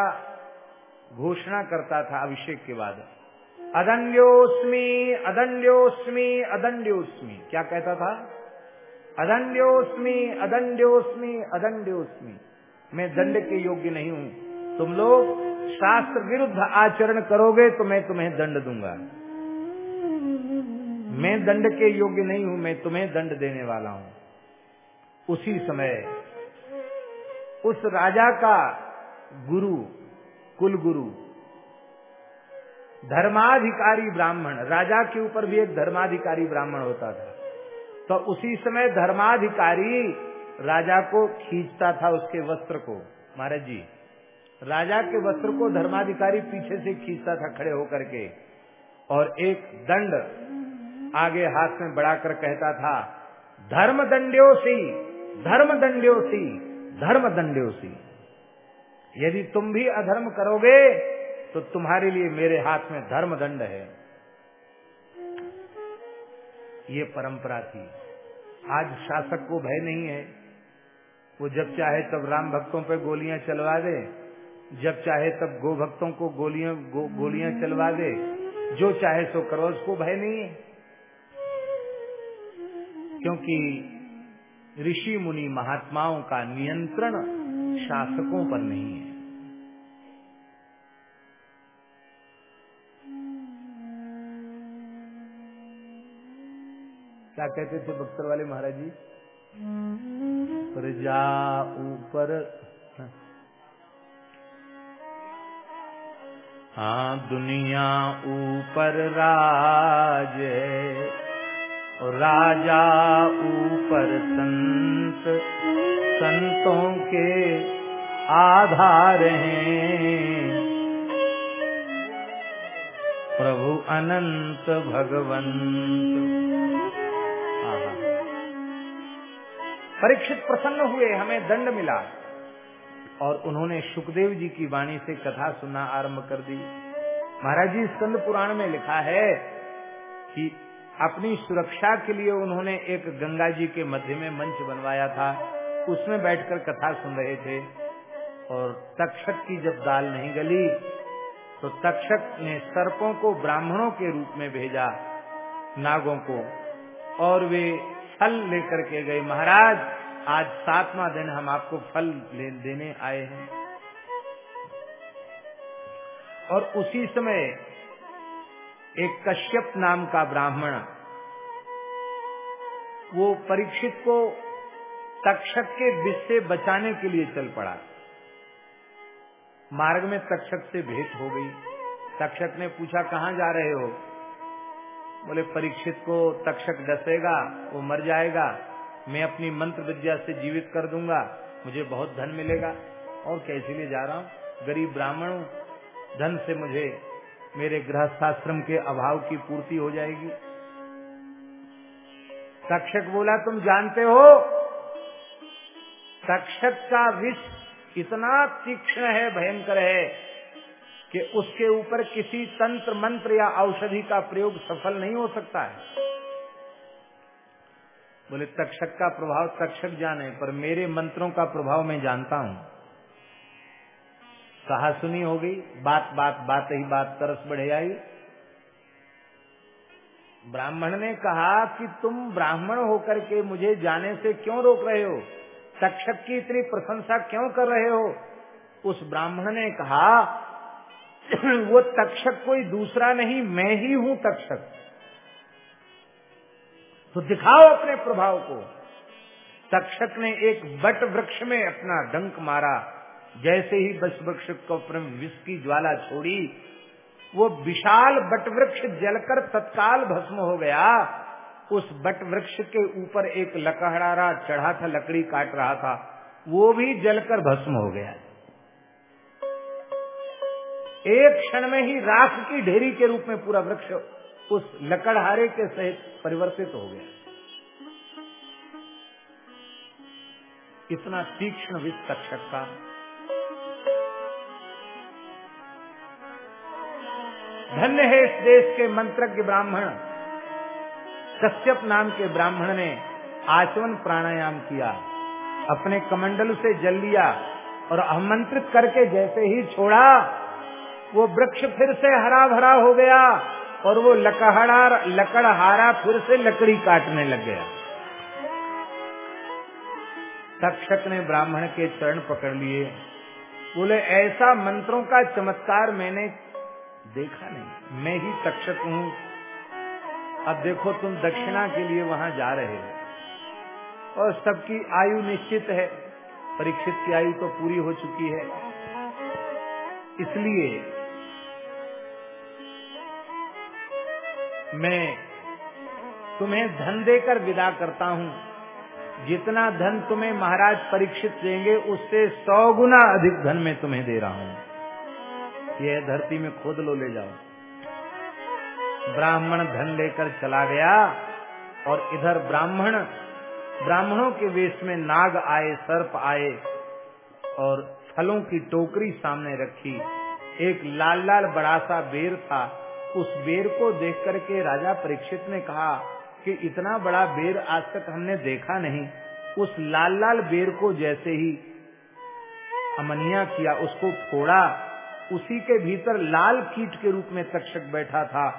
घोषणा करता था अभिषेक के बाद अदंड्योस्मी अदंड्योस्मी अदंड्योस्मी क्या कहता था? अदंड्योस्मी अदंड्योस्मी अदंड्योस्मी मैं दंड के योग्य नहीं हूँ। तुम लोग शास्त्र विरुद्ध आचरण करोगे तो मैं तुम्हें दंड दूँगा। मैं दंड के योग्य नहीं हूँ, मैं तुम्हें दंड देने वाला हूँ। उसी समय उस राजा का गुरु कुल गुरु धर्माधिकारी ब्राह्मण, राजा के ऊपर भी एक धर्माधिकारी ब्राह्मण होता था। तो उसी समय धर्माधिकारी राजा को खींचता था उसके वस्त्र को। महाराज जी राजा के वस्त्र को धर्माधिकारी पीछे से खींचता था खड़े होकर के। और एक दंड आगे हाथ में बढ़ाकर कहता था धर्म दंड्योसी धर्म दंड्योसी धर्म दंड्योसी यदि तुम भी अधर्म करोगे तो तुम्हारे लिए मेरे हाथ में धर्म दंड है। ये परंपरा थी। आज शासक को भय नहीं है। वो जब चाहे तब राम भक्तों पर गोलियाँ चलवा दे जब चाहे तब गो भक्तों को गोलियाँ गो, गोलियाँ चलवा दे। जो चाहे सो करो उसको भय नहीं है। क्योंकि ऋषि मुनि महात्माओं का नियंत्रण शासकों पर नहीं है। क्या कहते थे बक्सर वाले महाराज जी? प्रजा ऊपर हाँ दुनिया ऊपर राज राजा ऊपर संत, संतों के आधार हैं। प्रभु अनंत भगवंत। परीक्षित प्रसन्न हुए, हमें दंड मिला। और उन्होंने सुखदेव जी की वाणी से कथा सुनना आरंभ कर दी। महाराज जी, स्कंद पुराण में लिखा है कि अपनी सुरक्षा के लिए उन्होंने एक गंगा जी के मध्य में मंच बनवाया था। उसमें बैठकर कथा सुन रहे थे और तक्षक की जब दाल नहीं गली तो तक्षक ने सर्पों को ब्राह्मणों के रूप में भेजा, नागों को, और वे फल लेकर के गए। महाराज आज सातवां दिन हम आपको फल देने आए हैं। और उसी समय एक कश्यप नाम का ब्राह्मण, वो परीक्षित को तक्षक के विष से बचाने के लिए चल पड़ा। मार्ग में तक्षक से भेंट हो गई। तक्षक ने पूछा, कहाँ जा रहे हो? बोले, परीक्षित को तक्षक डसेगा, वो मर जाएगा मैं अपनी मंत्र विद्या से जीवित कर दूँगा, मुझे बहुत धन मिलेगा। और कैसे लिए जा रहा हूँ? गरीब ब्राह्मण धन से मुझे, मेरे गृहस्थाश्रम के अभाव की पूर्ति हो जाएगी। तक्षक बोला, तुम जानते हो? तक्षक का विष इतना तीक्ष्ण है, भयंकर है, कि उसके ऊपर किसी तंत्र मंत्र या औषधि का प्रयोग सफल नहीं हो सकता है। बोले, तक्षक का प्रभाव तक्षक जाने, पर मेरे मंत्रों का प्रभाव मैं जानता हूँ। कहा सुनी हो गई, बात बात बात ही बात, तरस बढ़े आई। ब्राह्मण ने कहा कि तुम ब्राह्मण होकर के मुझे जाने से क्यों रोक रहे हो? तक्षक की इतनी प्रशंसा क्यों कर रहे हो? उस ब्राह्मण ने कहा, वो तक्षक कोई दूसरा नहीं, मैं ही हूँ तक्षक। तो दिखाओ अपने प्रभाव को। तक्षक ने एक बट वृक्ष में अपना डंक मारा। जैसे ही बस वृक्ष को विष की ज्वाला छोड़ी, वो विशाल बट वृक्ष जलकर तत्काल भस्म हो गया। उस बट वृक्ष के ऊपर एक लकहड़ारा चढ़ा था, लकड़ी काट रहा था। वो भी जलकर भस्म हो गया। एक क्षण में ही राख की ढेरी के रूप में पूरा वृक्ष उस लकड़हारे के सहित परिवर्तित हो गया। इतना तीक्ष्ण विष तक्षक का धन्य है इस देश के मंत्रज्ञ ब्राह्मण। कश्यप नाम के ब्राह्मण ने आचमन प्राणायाम किया। अपने कमंडल से जल लिया और आमंत्रित करके जैसे ही छोड़ा, वो वृक्ष फिर से हरा भरा हो गया। और वो लकहड़ा, लकड़हारा फिर से लकड़ी काटने लग गया। तक्षक ने ब्राह्मण के चरण पकड़ लिए। बोले, ऐसा मंत्रों का चमत्कार मैंने देखा नहीं। मैं ही तक्षक हूँ। अब देखो, तुम दक्षिणा के लिए वहाँ जा रहे हो। और सबकी आयु निश्चित है। परीक्षित की आयु तो पूरी हो चुकी है। इसलिए मैं तुम्हें धन देकर विदा करता हूँ। जितना धन तुम्हें महाराज परीक्षित देंगे, उससे सौ गुना अधिक धन मैं तुम्हें दे रहा हूँ। यह धरती में खोद लो, ले जाओ। ब्राह्मण धन लेकर चला गया और इधर ब्राह्मण, ब्राह्मणों के वेश में नाग आए, सर्प आए और फलों की टोकरी सामने रखी। एक लाल लाल बड़ा सा बेर था। उस बेर को देख करके राजा परीक्षित ने कहा कि इतना बड़ा बेर आज तक हमने देखा नहीं। उस लाल लाल बेर को जैसे ही अमनिया किया, उसको फोड़ा, उसी के भीतर लाल कीट के रूप में तक्षक बैठा था।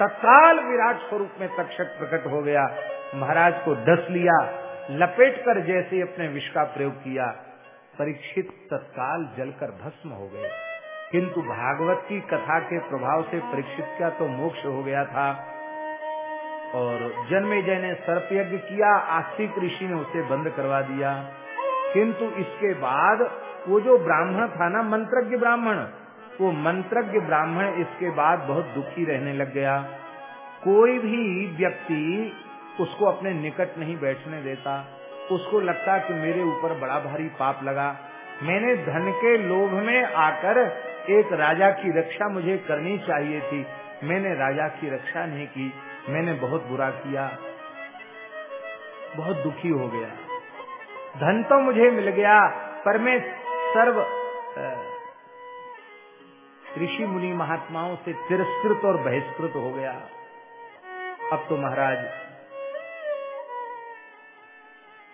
तत्काल विराट स्वरूप में तक्षक प्रकट हो गया। महाराज को डस लिया, लपेट कर जैसे अपने विष का प्रयोग किया। परीक्षित तत्काल जलकर भस्म हो गए। किंतु भागवत की कथा के प्रभाव से परीक्षित का तो मोक्ष हो गया था। और जन्मे जय ने सर्प यज्ञ किया, आस्तिक ऋषि ने उसे बंद करवा दिया। किंतु इसके बाद वो जो ब्राह्मण था ना, मंत्रज्ञ ब्राह्मण, वो मंत्रज्ञ ब्राह्मण इसके बाद बहुत दुखी रहने लग गया। कोई भी व्यक्ति उसको अपने निकट नहीं बैठने देता। उसको लगता कि मेरे ऊपर बड़ा भारी पाप लगा। मैंने धन के लोभ में आकर एक राजा की रक्षा मुझे करनी चाहिए थी। मैंने राजा की रक्षा नहीं की। मैंने बहुत बुरा किया। बहुत दुखी हो गया। धन तो मुझे मिल गया, पर मैं सर्व ऋषि मुनि महात्माओं से तिरस्कृत और बहिष्कृत हो गया। अब तो महाराज,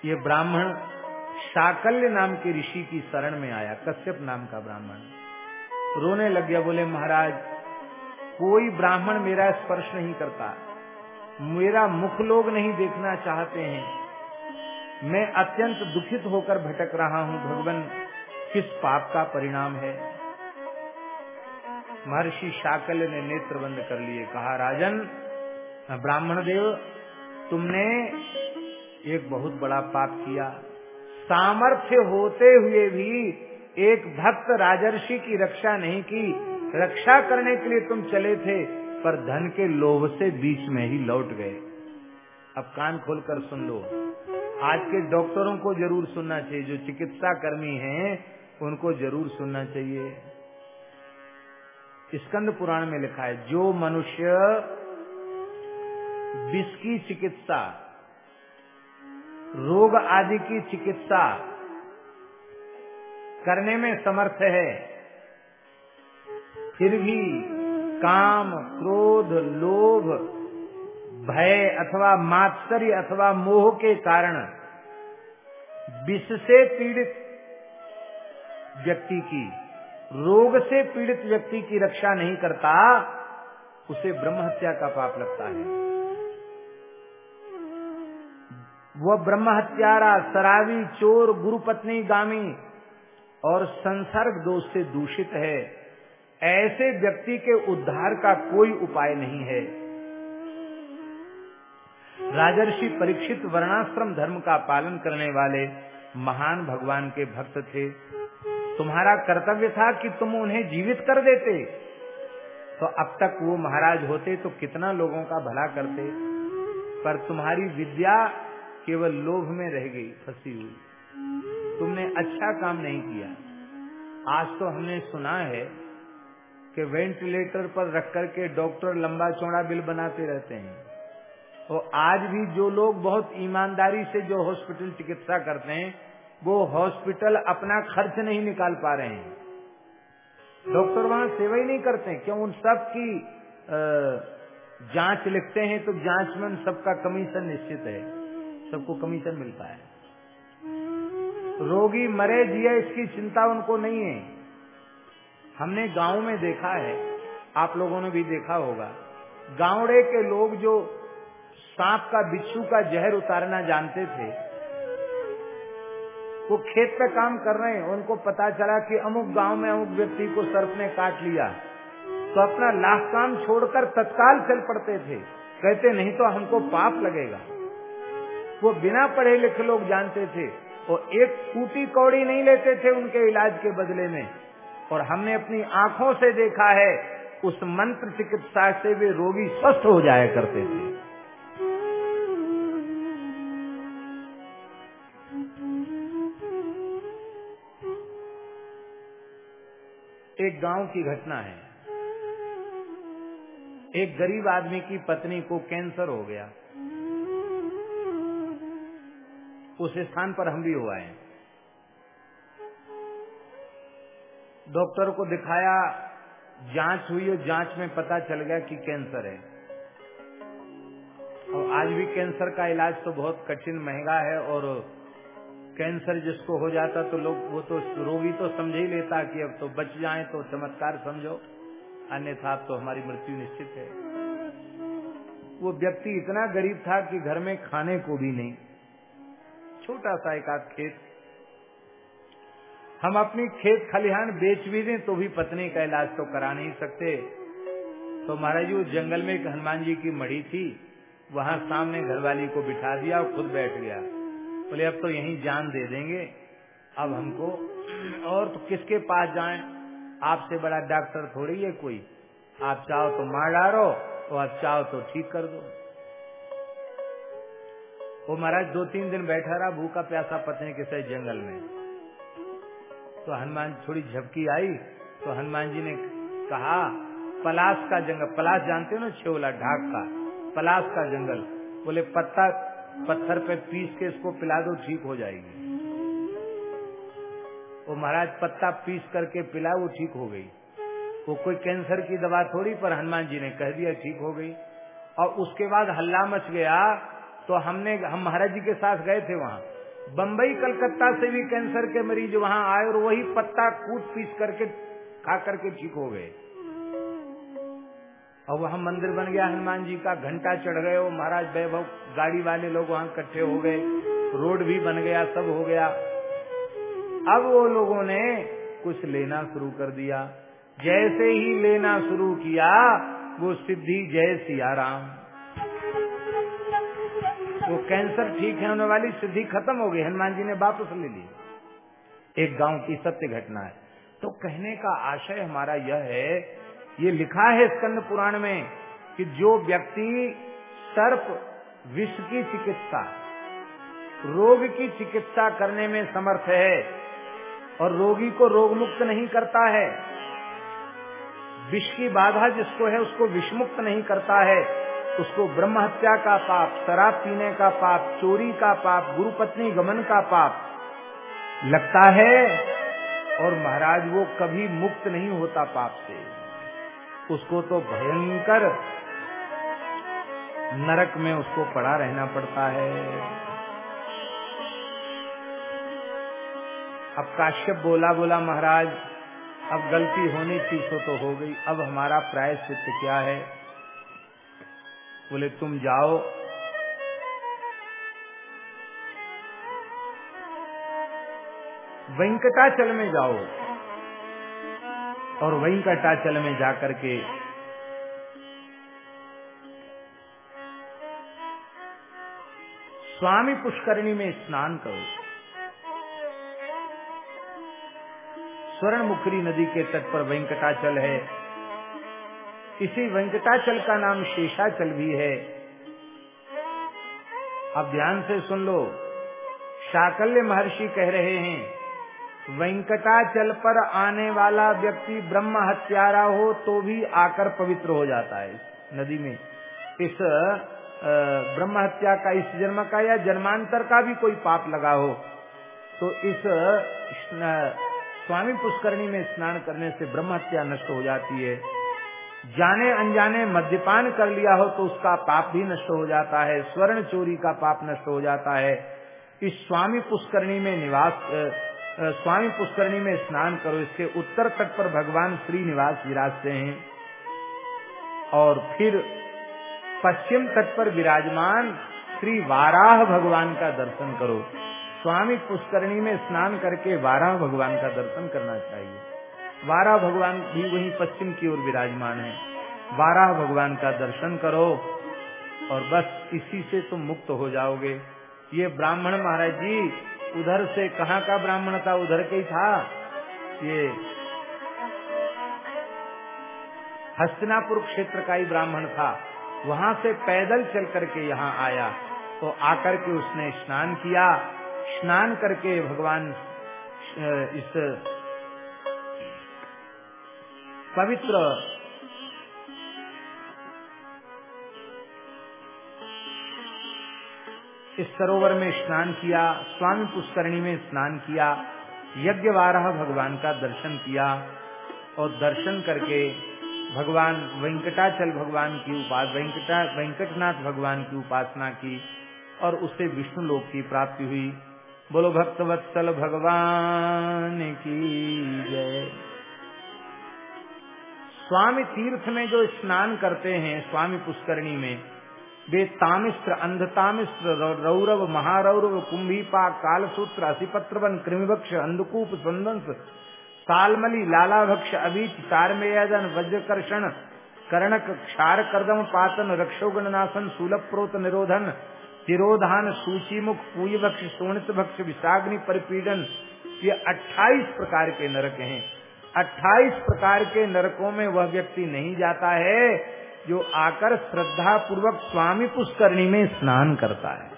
ये ब्राह्मण साकल्य नाम के ऋषि की शरण में आया, कश्यप नाम का ब्राह्मण। रोने लग गया, बोले, महाराज, कोई ब्राह्मण मेरा स्पर्श नहीं करता। मेरा मुख लोग नहीं देखना चाहते हैं। मैं अत्यंत दुखित होकर भटक रहा हूँ, भगवान, किस पाप का परिणाम है? महर्षि शाकल ने नेत्र बंद कर लिए, कहा, राजन ब्राह्मण देव तुमने एक बहुत बड़ा पाप किया। सामर्थ्य होते हुए भी एक भक्त राजर्षि की रक्षा नहीं की। रक्षा करने के लिए तुम चले थे, पर धन के लोभ से बीच में ही लौट गए। अब कान खोलकर सुन लो। आज के डॉक्टरों को ज़रूर सुनना चाहिए, जो चिकित्सा कर्मी हैं, उनको ज़रूर सुनना चाहिए। स्कंद पुराण में लिखा है, जो मनुष्य विष की चिकित्सा, रोग आदि की चिकित्सा करने में समर्थ है। फिर भी काम, क्रोध, लोभ, भय अथवा मात्सर्य अथवा मोह के कारण विष से पीड़ित व्यक्ति की, रोग से पीड़ित व्यक्ति की रक्षा नहीं करता, उसे ब्रह्म हत्या का पाप लगता है। वह ब्रह्म हत्यारा शराबी चोर, गुरुपत्नी, गामी और संसर्ग दोष से दूषित है। ऐसे व्यक्ति के उद्धार का कोई उपाय नहीं है। राजर्षि परीक्षित वर्णाश्रम धर्म का पालन करने वाले महान भगवान के भक्त थे। तुम्हारा कर्तव्य था कि तुम उन्हें जीवित कर देते। तो अब तक वो महाराज होते तो कितना लोगों का भला करते। पर तुम्हारी विद्या केवल लोभ में रह गई, फंसी हुई। तुमने अच्छा काम नहीं किया। आज तो हमने सुना है कि वेंटिलेटर पर रख करके डॉक्टर लंबा चौड़ा बिल बनाते रहते हैं। और आज भी जो लोग बहुत ईमानदारी से जो हॉस्पिटल चिकित्सा करते हैं, वो हॉस्पिटल अपना खर्च नहीं निकाल पा रहे हैं। डॉक्टर वहाँ सेवा ही नहीं करते क्यों? उन सब की जाँच लिखते हैं तो जाँच में उन सबका कमीशन निश्चित है। सबको कमीशन मिलता है। रोगी मरे जिए इसकी चिंता उनको नहीं है। हमने गाँव में देखा है, आप लोगों ने भी देखा होगा। गांवड़े के लोग जो सांप का, बिच्छू का जहर उतारना जानते थे, वो खेत पे काम कर रहे हैं। उनको पता चला कि अमुक गाँव में अमुक व्यक्ति को सर्प ने काट लिया। तो अपना लाख काम छोड़कर तत्काल चल पड़ते थे। कहते, नहीं तो हमको पाप लगेगा। वो बिना पढ़े लिखे लोग जानते थे। और एक फूटी कौड़ी नहीं लेते थे उनके इलाज के बदले में। और हमने अपनी आँखों से देखा है, उस मंत्र चिकित्सा से वे रोगी स्वस्थ हो जाया करते थे। एक गाँव की घटना है। एक गरीब आदमी की पत्नी को कैंसर हो गया। उस स्थान पर हम भी है डॉक्टर को दिखाया, जाँच हुई और जाँच में पता चल गया कि कैंसर है। और आज भी कैंसर का इलाज तो बहुत कठिन, महँगा है और कैंसर जिसको हो जाता तो लोग, वो तो रोगी तो समझ ही लेता कि अब तो बच जाए तो चमत्कार समझो, अन्यथा तो हमारी मृत्यु निश्चित है। वो व्यक्ति इतना गरीब था कि घर में खाने को भी नहीं। छोटा सा एक आध खेत। हम अपनी खेत खलिहान बेच भी दें तो भी पत्नी का इलाज तो करा नहीं सकते। तो महाराज जी, उस जंगल में एक हनुमान जी की मड़ी थी। वहाँ सामने घरवाली को बिठा दिया और खुद बैठ गया। बोले, अब तो यहीं जान दे देंगे। अब हमको और तो किसके पास जाएँ? आपसे बड़ा डॉक्टर थोड़ी है कोई। आप चाहो तो मार डालो, और आप चाहो तो ठीक कर दो। वो महाराज दो तीन दिन बैठा रहा, भूखा प्यासा पत्नी के साथ जंगल में। तो हनुमान थोड़ी झपकी आई तो हनुमान जी ने कहा पलास का जंगल पलास जानते हो ना छेवला ढाक का? पलास का जंगल। बोले, पत्ता, पत्थर पे पीस के इसको पिला दो, ठीक हो जाएगी। वो महाराज पत्ता पीस करके पिला, वो ठीक हो गई। वो कोई कैंसर की दवा थोड़ी, पर हनुमान जी ने कह दिया, ठीक हो गई। और उसके बाद हल्ला मच गया तो हमने, हम महाराज जी के साथ गए थे वहाँ। बम्बई कलकत्ता से भी कैंसर के मरीज़ वहाँ आए और वही पत्ता कूट पीस करके, खा करके ठीक हो गए। और वहाँ मंदिर बन गया, हनुमान जी का घंटा चढ़ गए वो महाराज वैभव, गाड़ी वाले लोग वहाँ इकट्ठे हो गए। रोड भी बन गया, सब हो गया। अब वो लोगों ने कुछ लेना शुरू कर दिया। जैसे ही लेना शुरू किया, वो सिद्धि जय सिया राम। वो कैंसर ठीक होने वाली, सिद्धि खत्म हो गई। हनुमान जी ने वापस ले ली। एक गाँव की सत्य घटना है। तो कहने का आशय हमारा यह है, ये लिखा है स्कंद पुराण में कि जो व्यक्ति सर्प, विष की चिकित्सा, रोग की चिकित्सा करने में समर्थ है और रोगी को रोग मुक्त नहीं करता है, विष की बाधा जिसको है उसको विषमुक्त नहीं करता है उसको ब्रह्म हत्या का पाप, शराब पीने का पाप, चोरी का पाप, गुरु पत्नी गमन का पाप लगता है और महाराज वो कभी मुक्त नहीं होता पाप से। उसको तो भयंकर नरक में उसको पड़ा रहना पड़ता है। अब काश्यप बोला बोला, महाराज, अब गलती होनी थी तो हो गई, अब हमारा प्रायश्चित क्या है? बोले, तुम जाओ। वेंकटाचल में जाओ। और वेंकटाचल में जाकर के स्वामी पुष्करणी में स्नान करो। स्वर्ण मुखरी नदी के तट पर वेंकटाचल है। इसी वेंकटाचल का नाम शेषाचल भी है। अब ध्यान से सुन लो। शाकल्य महर्षि कह रहे हैं, वेंकटाचल पर आने वाला व्यक्ति ब्रह्म हत्यारा हो तो भी आकर पवित्र हो जाता है नदी में। इस ब्रह्म हत्या का इस जन्म का या जन्मांतर का भी कोई पाप लगा हो तो इस स्वामी पुष्करणी में स्नान करने से ब्रह्म हत्या नष्ट हो जाती है। जाने अनजाने मद्यपान कर लिया हो तो उसका पाप भी नष्ट हो जाता है, स्वर्ण चोरी का पाप नष्ट हो जाता है। इस स्वामी पुष्करणी में निवास स्वामी पुष्करणी में स्नान करो, इसके उत्तर तट पर भगवान श्री निवास विराजते हैं। और फिर पश्चिम तट पर विराजमान श्री वाराह भगवान का दर्शन करो। स्वामी पुष्करणी में स्नान करके वाराह भगवान का दर्शन करना चाहिए। वाराह भगवान भी वही पश्चिम की ओर विराजमान है। वाराह भगवान का दर्शन करो और बस इसी से तुम मुक्त हो जाओगे। ये ब्राह्मण महाराज जी, उधर से कहाँ का ब्राह्मण था? उधर के ही था? ये हस्तिनापुर क्षेत्र का ही ब्राह्मण था। वहाँ से पैदल चल करके यहाँ आया। तो आकर के उसने स्नान किया। स्नान करके भगवान इस पवित्र। इस सरोवर में स्नान किया, स्वामी पुष्करणी में स्नान किया यज्ञ वारह भगवान का दर्शन किया और दर्शन करके भगवान वेंकटाचल भगवान की उपास वेंकटा, वेंकटनाथ भगवान की उपासना की और उसे विष्णु लोक की प्राप्ति हुई। बोलो, भक्तवत्सल भगवान की जय। स्वामी तीर्थ में जो स्नान करते हैं, स्वामी पुष्करणी में, वे तामिस्त्र, अंधतामिस्त्र रौरव, महारौरव, कुंभीपा, कालसूत्र, असिपत्रवन, कृमिभक्ष, अंधकूप संदंस सालमली, लालाभक्ष अभीच तारमेयदन, वज्रकर्षण, कर्णक क्षार कर्दम पातन रक्षोगणनाशन शूलप्रोत, निरोधन, तिरोधान, सूचीमुख पूय भक्ष सोनित भक्ष विषाग्नि, परिपीडन, ये 28 प्रकार के नरक हैं। 28 प्रकार के नरकों में वह व्यक्ति नहीं जाता है, जो आकर श्रद्धा पूर्वक स्वामी पुष्करणी में स्नान करता है।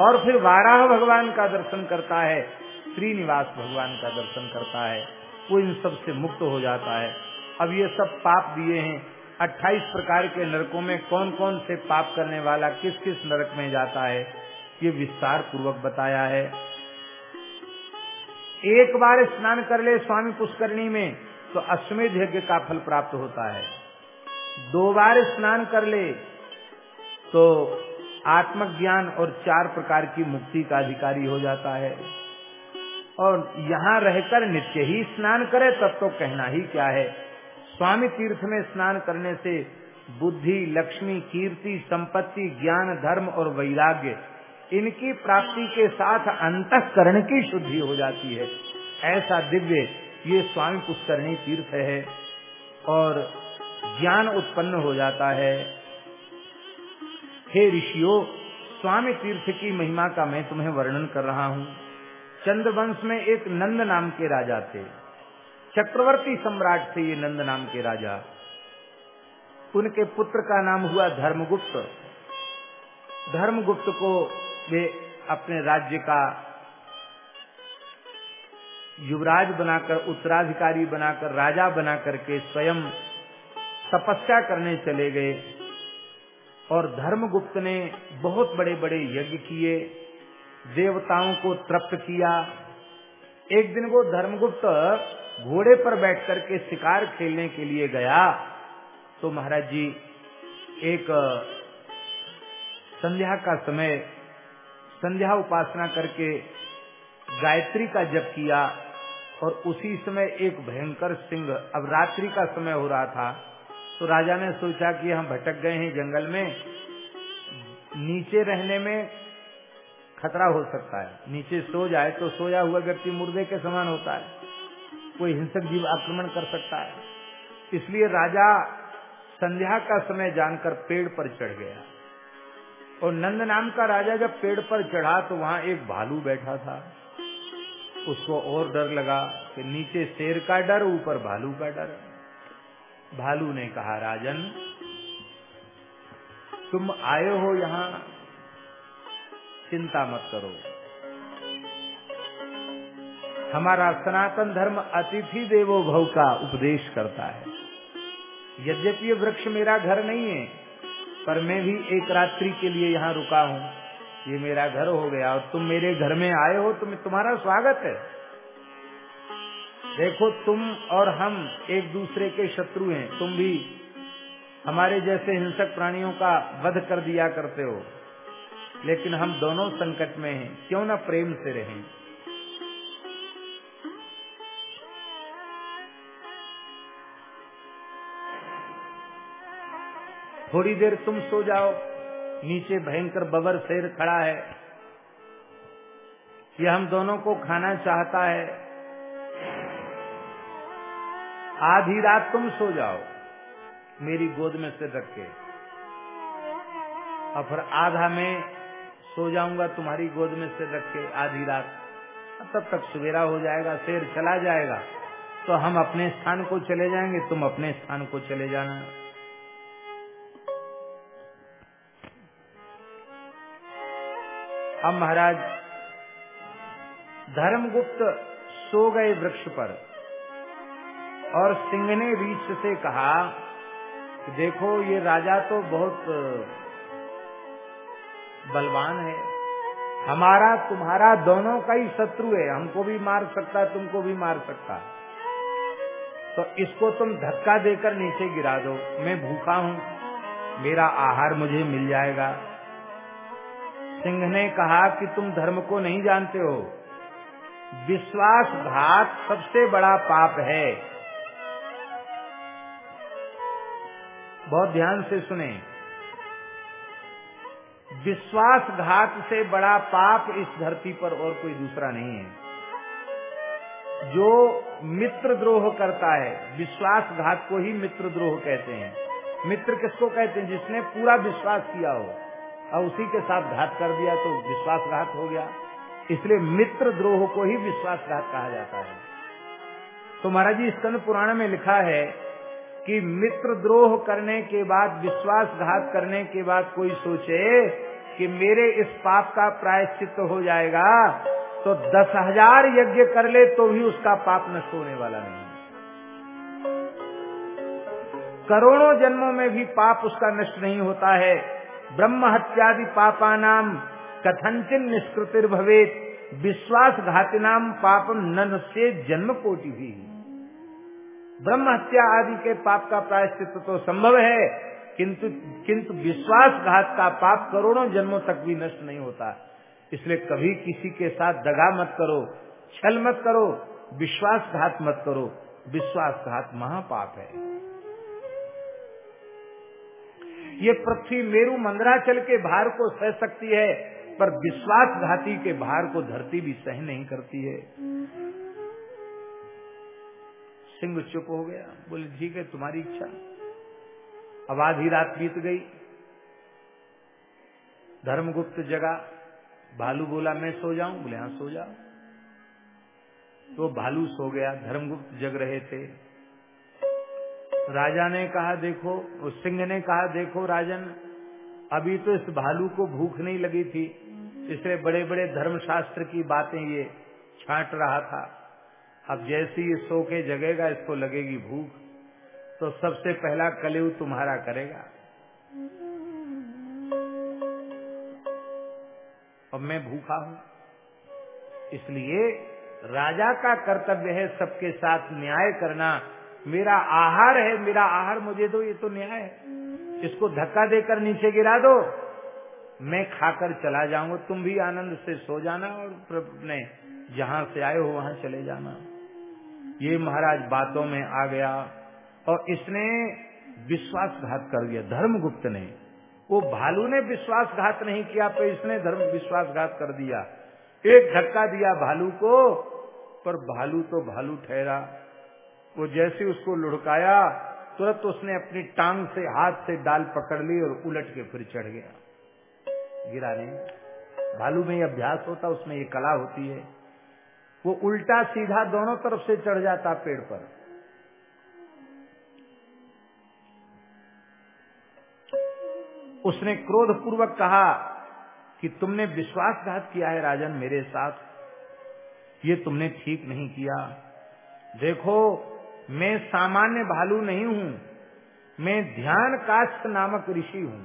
और फिर वाराह भगवान का दर्शन करता है, श्रीनिवास भगवान का दर्शन करता है, वो इन सबसे मुक्त हो जाता है। अब ये सब पाप दिए हैं। 28 प्रकार के नरकों में कौन कौन से पाप करने वाला किस किस नरक में जाता है, ये विस्तार पूर्वक बताया है। एक बार स्नान कर ले स्वामी पुष्करणी में तो अश्वमेध यज्ञ का फल प्राप्त होता है। दो बार स्नान कर ले तो आत्मज्ञान और चार प्रकार की मुक्ति का अधिकारी हो जाता है। और यहाँ रहकर नित्य ही स्नान करे, तब तो कहना ही क्या है। स्वामी तीर्थ में स्नान करने से बुद्धि, लक्ष्मी, कीर्ति, संपत्ति, ज्ञान, धर्म और वैराग्य इनकी प्राप्ति के साथ अंतकरण की शुद्धि हो जाती है। ऐसा दिव्य ये स्वामी पुष्करणी तीर्थ है और ज्ञान उत्पन्न हो जाता है। हे ऋषियों, स्वामी तीर्थ की महिमा का मैं तुम्हें वर्णन कर रहा हूँ। चंद्रवंश में एक नंद नाम के राजा थे। चक्रवर्ती सम्राट थे ये नंद नाम के राजा। उनके पुत्र का नाम हुआ धर्मगुप्त। धर्मगुप्त को वे अपने राज्य का युवराज बनाकर, उत्तराधिकारी बनाकर, राजा बना करके स्वयं तपस्या करने चले गए। और धर्मगुप्त ने बहुत बड़े बड़े यज्ञ किए, देवताओं को तृप्त किया। एक दिन वो धर्मगुप्त घोड़े पर बैठ करके शिकार खेलने के लिए गया। तो महाराज जी, एक संध्या का समय संध्या उपासना करके गायत्री का जप किया और उसी समय एक भयंकर सिंह, अब रात्रि का समय हो रहा था तो राजा ने सोचा कि हम भटक गए हैं जंगल में, नीचे रहने में खतरा हो सकता है। नीचे सो जाए तो सोया हुआ व्यक्ति मुर्दे के समान होता है। कोई हिंसक जीव आक्रमण कर सकता है। इसलिए राजा संध्या का समय जानकर पेड़ पर चढ़ गया। और नंद नाम का राजा जब पेड़ पर चढ़ा तो वहाँ एक भालू बैठा था। उसको और डर लगा कि नीचे शेर का डर, ऊपर भालू का डर। भालू ने कहा, राजन, तुम आए हो यहाँ, चिंता मत करो। हमारा सनातन धर्म अतिथि देवो भव का उपदेश करता है। यद्यपि ये वृक्ष मेरा घर नहीं है पर मैं भी एक रात्रि के लिए यहाँ रुका हूँ। ये मेरा घर हो गया और तुम मेरे घर में आए हो तो तुम्हारा स्वागत है। देखो, तुम और हम एक दूसरे के शत्रु हैं। तुम भी हमारे जैसे हिंसक प्राणियों का वध कर दिया करते हो। लेकिन हम दोनों संकट में हैं। क्यों ना प्रेम से रहें? थोड़ी देर तुम सो जाओ। नीचे भयंकर बबर शेर खड़ा है यह हम दोनों को खाना चाहता है। आधी रात तुम सो जाओ, मेरी गोद में सिर रख के। और फिर आधा में सो जाऊँगा तुम्हारी गोद में सिर रख के आधी रात। तब तक सवेरा हो जाएगा, शेर चला जाएगा। तो हम अपने स्थान को चले जाएँगे, तुम अपने स्थान को चले जाना। अब महाराज, धर्मगुप्त सो गए वृक्ष पर। और सिंह ने रीछ से कहा कि देखो, ये राजा तो बहुत बलवान है। हमारा, तुम्हारा दोनों का ही शत्रु है। हमको भी मार सकता, तुमको भी मार सकता। तो इसको तुम धक्का देकर नीचे गिरा दो। मैं भूखा हूँ। मेरा आहार मुझे मिल जाएगा। सिंह ने कहा कि तुम धर्म को नहीं जानते हो। विश्वासघात सबसे बड़ा पाप है। बहुत ध्यान से सुने। विश्वासघात से बड़ा पाप इस धरती पर और कोई दूसरा नहीं है। जो मित्र द्रोह करता है, विश्वासघात को ही मित्र द्रोह कहते हैं। मित्र किसको कहते हैं? जिसने पूरा विश्वास किया हो। और उसी के साथ घात कर दिया तो विश्वासघात हो गया। इसलिए मित्र द्रोह को ही विश्वासघात कहा जाता है। तो महाराज जी स्कंद पुराण में लिखा है कि मित्र द्रोह करने के बाद, विश्वासघात करने के बाद कोई सोचे कि मेरे इस पाप का प्रायश्चित हो जाएगा तो दस हज़ार यज्ञ कर ले तो भी उसका पाप नष्ट होने वाला नहीं करोड़ों जन्मों में भी पाप उसका नष्ट नहीं होता है। ब्रह्म हत्यादि पापा नाम कथंचिन निष्कृतिर भवेत विश्वासघाती नाम पापम न से जन्म कोटि भी ब्रह्म हत्या आदि के पाप का प्रायश्चित तो संभव है, किंतु किंतु विश्वासघात का पाप करोड़ों जन्मों तक भी नष्ट नहीं होता। इसलिए कभी किसी के साथ दगा मत करो, छल मत करो, विश्वासघात मत करो। विश्वासघात महापाप है। ये पृथ्वी मेरु मंदराचल के भार को सह सकती है, पर विश्वासघाती के भार को धरती भी सह नहीं करती है। सिंह चुप हो गया। बोले, ठीक है, तुम्हारी इच्छा। अब आधी रात बीत गई। धर्मगुप्त जगा। भालू बोला, मैं सो जाऊँ? बोले हाँ सो जाओ। तो भालू सो गया। धर्मगुप्त जग रहे थे। राजा ने कहा, देखो, उस सिंह ने कहा, देखो राजन, अभी तो इस भालू को भूख नहीं लगी थी। इसलिए बड़े बड़े धर्मशास्त्र की बातें ये छाट रहा था। अब जैसे ये सो के जगेगा, इसको लगेगी भूख। तो सबसे पहला कलेऊ तुम्हारा करेगा। अब मैं भूखा हूँ। इसलिए राजा का कर्तव्य है सबके साथ न्याय करना। मेरा आहार है, मेरा आहार मुझे दो, ये तो न्याय है। इसको धक्का देकर नीचे गिरा दो। मैं खाकर चला जाऊँगा, तुम भी आनंद से सो जाना और अपने जहाँ से आए हो वहाँ चले जाना। ये महाराज बातों में आ गया और इसने विश्वासघात कर दिया, धर्मगुप्त ने। वो भालू ने विश्वासघात नहीं किया पर इसने धर्म विश्वासघात कर दिया। एक धक्का दिया भालू को, पर भालू तो भालू ठहरा। वो जैसे उसको लुढ़काया, तुरंत उसने अपनी टांग से हाथ से डाल पकड़ ली और उलट के फिर चढ़ गया। गिरा नहीं। भालू में अभ्यास होता, उसमें ये कला होती है। वो उल्टा सीधा दोनों तरफ़ से चढ़ जाता पेड़ पर। उसने क्रोध पूर्वक कहा कि तुमने विश्वासघात किया है राजन मेरे साथ। ये तुमने ठीक नहीं किया। देखो मैं सामान्य भालू नहीं हूँ, मैं ध्यान काष्ठ नामक ऋषि हूँ।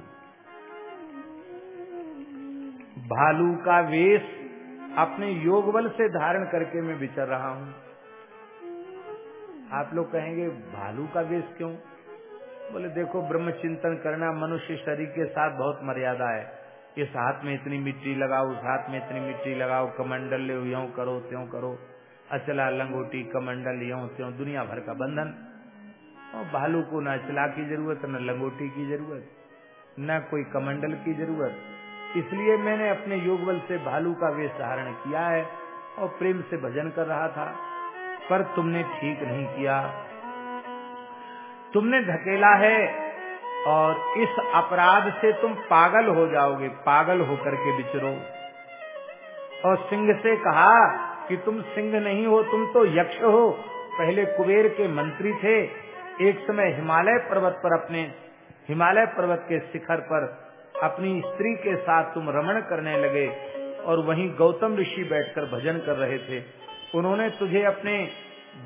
भालू का वेश अपने योग बल से धारण करके मैं विचर रहा हूँ। आप लोग कहेंगे, भालू का वेश क्यों? बोले, देखो, ब्रह्म चिंतन करना मनुष्य शरीर के साथ बहुत मर्यादा है। इस हाथ में इतनी मिट्टी लगाओ, उस हाथ में इतनी मिट्टी लगाओ कमंडल ले करो, त्यों करो। अचला लंगोटी, कमंडल, यो त्यों दुनिया भर का बंधन। और भालू को न अचला की ज़रूरत, न लंगोटी की ज़रूरत, न कोई कमंडल की ज़रूरत। इसलिए मैंने अपने योग बल से भालू का वेश धारण किया है और प्रेम से भजन कर रहा था। पर तुमने ठीक नहीं किया। तुमने ढकेला है और इस अपराध से तुम पागल हो जाओगे, पागल होकर के विचरो और सिंह से कहा कि तुम सिंह नहीं हो, तुम तो यक्ष हो। पहले कुबेर के मंत्री थे। एक समय हिमालय पर्वत पर अपने, हिमालय पर्वत के शिखर पर अपनी स्त्री के साथ तुम रमण करने लगे और वहीं गौतम ऋषि बैठकर भजन कर रहे थे। उन्होंने तुझे अपने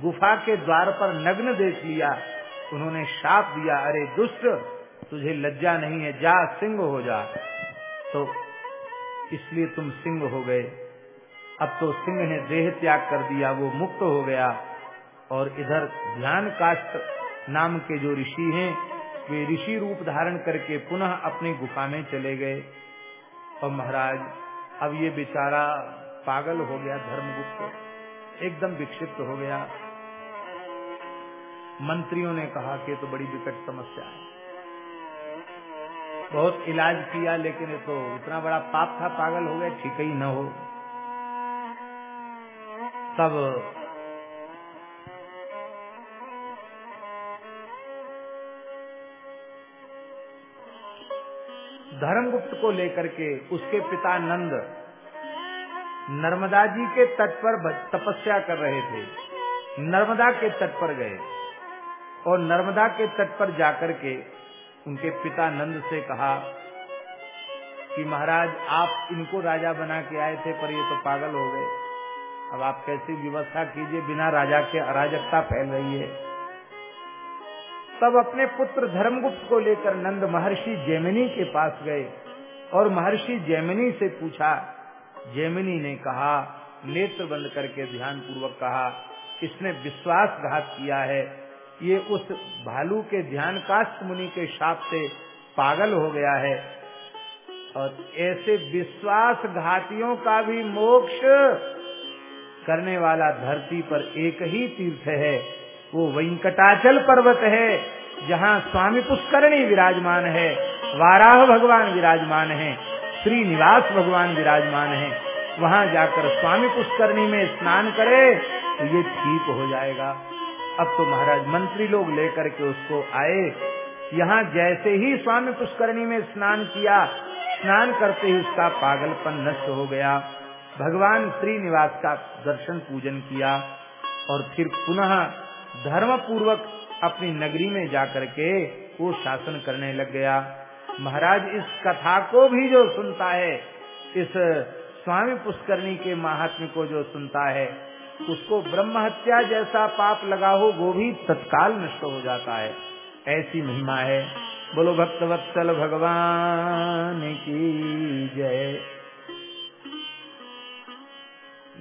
गुफा के द्वार पर नग्न देख लिया। उन्होंने शाप दिया। अरे दुष्ट, तुझे लज्जा नहीं है। जा, सिंह हो जा। तो इसलिए तुम सिंह हो गए। अब तो सिंह ने देह त्याग कर दिया, वो मुक्त हो गया। और इधर ध्यान काष्ट नाम के जो ऋषि हैं, वे ऋषि रूप धारण करके पुनः अपनी गुफा में चले गए। और महाराज, अब ये बेचारा पागल हो गया, धर्मगुप्त, एकदम विक्षिप्त हो गया। मंत्रियों ने कहा कि तो बड़ी विकट समस्या है। बहुत इलाज किया, लेकिन ये तो इतना बड़ा पाप था, पागल हो गया, ठीक ही न हो। तब धर्मगुप्त को लेकर के उसके पिता नंद नर्मदा जी के तट पर तपस्या कर रहे थे। नर्मदा के तट पर गए और नर्मदा के तट पर जाकर के उनके पिता नंद से कहा कि महाराज, आप इनको राजा बना के आए थे पर ये तो पागल हो गए। अब आप कैसी व्यवस्था कीजिए बिना राजा के अराजकता फैल रही है। तब अपने पुत्र धर्मगुप्त को लेकर नंद महर्षि जैमिनी के पास गए और महर्षि जैमिनी से पूछा, जैमिनी ने कहा नेत्र बंद करके ध्यान पूर्वक कहा इसने विश्वासघात किया है? ये उस भालू के ध्यान काष्ट मुनि के शाप से पागल हो गया है। और ऐसे विश्वासघातियों का भी मोक्ष करने वाला धरती पर एक ही तीर्थ है, वो वेंकटाचल पर्वत है, जहाँ स्वामी पुष्करणी विराजमान है, वाराह भगवान विराजमान है, श्रीनिवास भगवान विराजमान है। वहाँ जाकर स्वामी पुष्करणी में स्नान करे तो ये ठीक हो जाएगा। अब तो महाराज मंत्री लोग लेकर के उसको आए। यहाँ जैसे ही स्वामी पुष्करणी में स्नान किया, स्नान करते ही उसका पागलपन नष्ट हो गया। भगवान श्रीनिवास का दर्शन पूजन किया और फिर पुनः धर्म पूर्वक अपनी नगरी में जाकर के वो शासन करने लग गया। महाराज, इस कथा को भी जो सुनता है, इस स्वामी पुष्करणी के महात्म्य को जो सुनता है, उसको ब्रह्म हत्या जैसा पाप लगा हो, वो भी तत्काल नष्ट हो जाता है। ऐसी महिमा है। बोलो भक्तवत्सल भगवान की जय।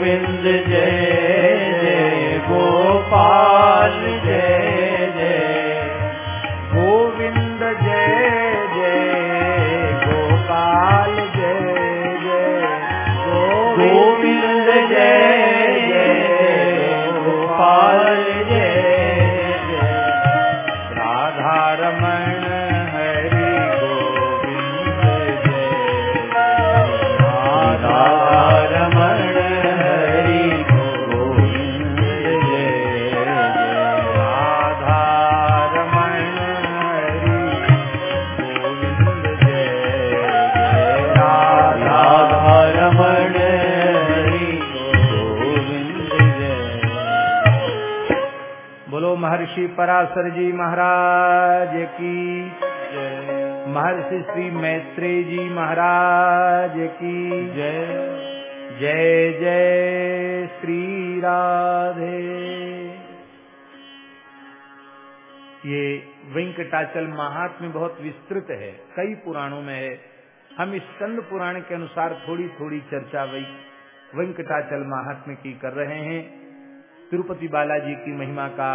गोविंद जय पराशर जी महाराज की महर्षि श्री मैत्रेय जी महाराज की जय। जय जय श्री राधे। ये वेंकटाचल महात्म्य बहुत विस्तृत है, कई पुराणों में है। हम इस स्कंद पुराण के अनुसार थोड़ी थोड़ी चर्चा वही वेंकटाचल महात्म्य की कर रहे हैं। तिरुपति बालाजी की महिमा का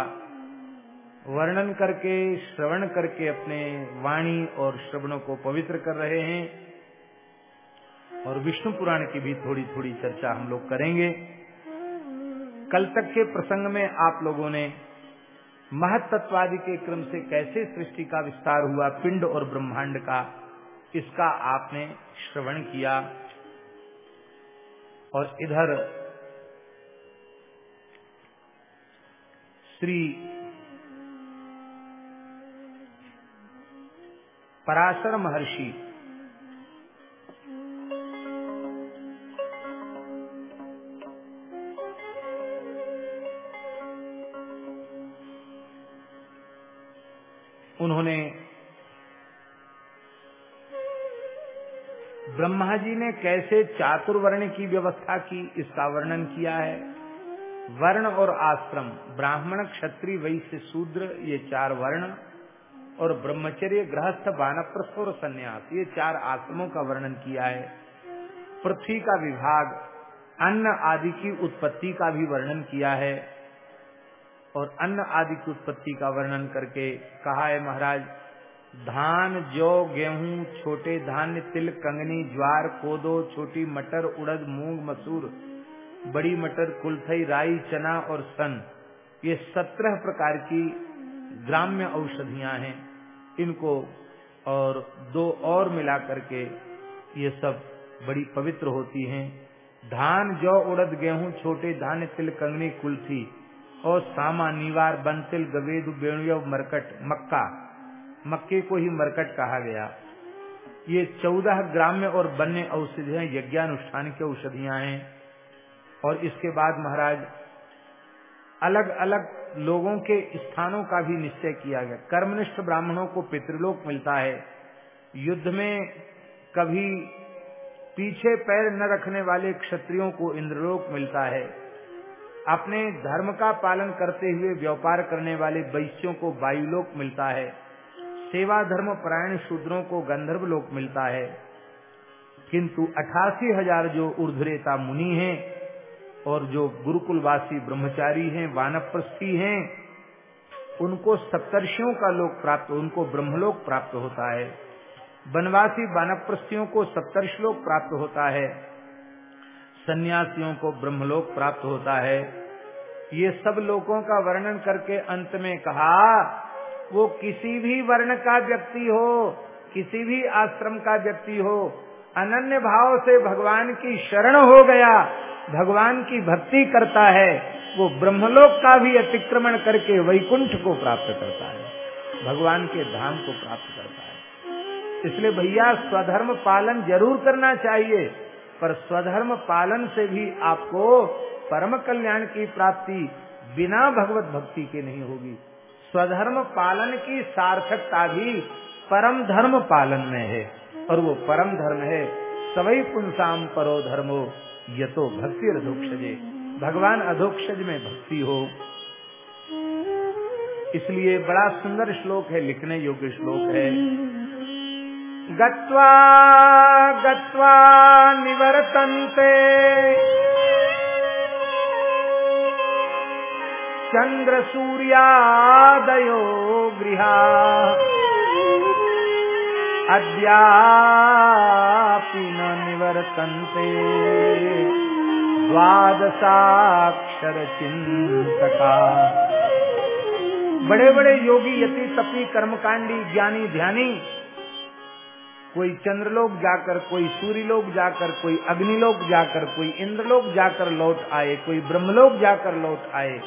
वर्णन करके, श्रवण करके अपने वाणी और श्रवणों को पवित्र कर रहे हैं। और विष्णु पुराण की भी थोड़ी थोड़ी चर्चा हम लोग करेंगे। कल तक के प्रसंग में आप लोगों ने महत्त्वादि के क्रम से कैसे सृष्टि का विस्तार हुआ, पिंड और ब्रह्मांड का, इसका आपने श्रवण किया। और इधर श्री पराशर महर्षि। उन्होंने ब्रह्मा जी ने कैसे चातुर्वर्ण की व्यवस्था की, इसका वर्णन किया है। वर्ण और आश्रम, ब्राह्मण क्षत्रिय वैश्य शूद्र, ये चार वर्ण। और ब्रह्मचर्य गृहस्थ वानप्रस्थ और संन्यास, ये चार आश्रमों का वर्णन किया है। पृथ्वी का विभाग, अन्न आदि की उत्पत्ति का भी वर्णन किया है। और अन्न आदि की उत्पत्ति का वर्णन करके कहा है महाराज, धान, जौ, गेहूँ, छोटे धान्य, तिल, कंगनी, ज्वार, कोदो, छोटी मटर, उड़द, मूंग, मसूर, बड़ी मटर, कुलथई, राई, चना और सन, ये सत्रह प्रकार की ग्राम्य औषधियाँ हैं। इनको और दो और मिला करके ये सब बड़ी पवित्र होती हैं। धान जौ उड़द गेहूँ छोटे धान्य तिल कंगनी कुल्थी और सामा निवार बंतिल गवेदु, बेणुय, मरकट, मक्का। मक्के को ही मरकट कहा गया। ये चौदह ग्राम्य और वन्य औषधियाँ यज्ञानुष्ठान की औषधियाँ हैं। और इसके बाद महाराज अलग अलग लोगों के स्थानों का भी निश्चय किया गया। कर्मनिष्ठ ब्राह्मणों को पितृलोक मिलता है। युद्ध में कभी पीछे पैर न रखने वाले क्षत्रियों को इंद्रलोक मिलता है। अपने धर्म का पालन करते हुए व्यापार करने वाले वैश्यों को वायुलोक मिलता है। सेवा धर्म परायण शूद्रों को गंधर्व लोक मिलता है। किंतु अठासी हज़ार जो ऊर्धरेता मुनि हैं और जो गुरुकुलवासी ब्रह्मचारी हैं, वानप्रस्थी हैं, उनको सप्तर्षियों का लोक प्राप्त, उनको ब्रह्मलोक प्राप्त होता है। वनवासी वानप्रस्थियों को सप्तर्षलोक प्राप्त होता है। सन्यासियों को ब्रह्मलोक प्राप्त होता है। ये सब लोगों का वर्णन करके अंत में कहा, वो किसी भी वर्ण का व्यक्ति हो, किसी भी आश्रम का व्यक्ति हो अनन्य भाव से भगवान की शरण हो गया, भगवान की भक्ति करता है, वो ब्रह्मलोक का भी अतिक्रमण करके वैकुंठ को प्राप्त करता है, भगवान के धाम को प्राप्त करता है। इसलिए भैया, स्वधर्म पालन ज़रूर करना चाहिए, पर स्वधर्म पालन से भी आपको परम कल्याण की प्राप्ति बिना भगवत भक्ति के नहीं होगी। स्वधर्म पालन की सार्थकता भी परम धर्म पालन में है। और वो परम धर्म है। सवई पुंसाम परो धर्मो ये तो भक्ति अधोक्षजे भगवान अधोक्षज में भक्ति हो। इसलिए बड़ा सुंदर श्लोक है, लिखने योग्य श्लोक है। गत्वा गत्वा निवर्तन्ते। चंद्र सूर्यादयो गृहा। अद्यापि न निवर्तन्ते बड़े बड़े योगी यति तपी कर्मकांडी ज्ञानी ध्यानी, कोई चंद्रलोक जाकर, कोई सूर्यलोक जाकर, कोई अग्निलोक जाकर, कोई इंद्रलोक जाकर लौट आए, कोई ब्रह्मलोक जाकर लौट आए,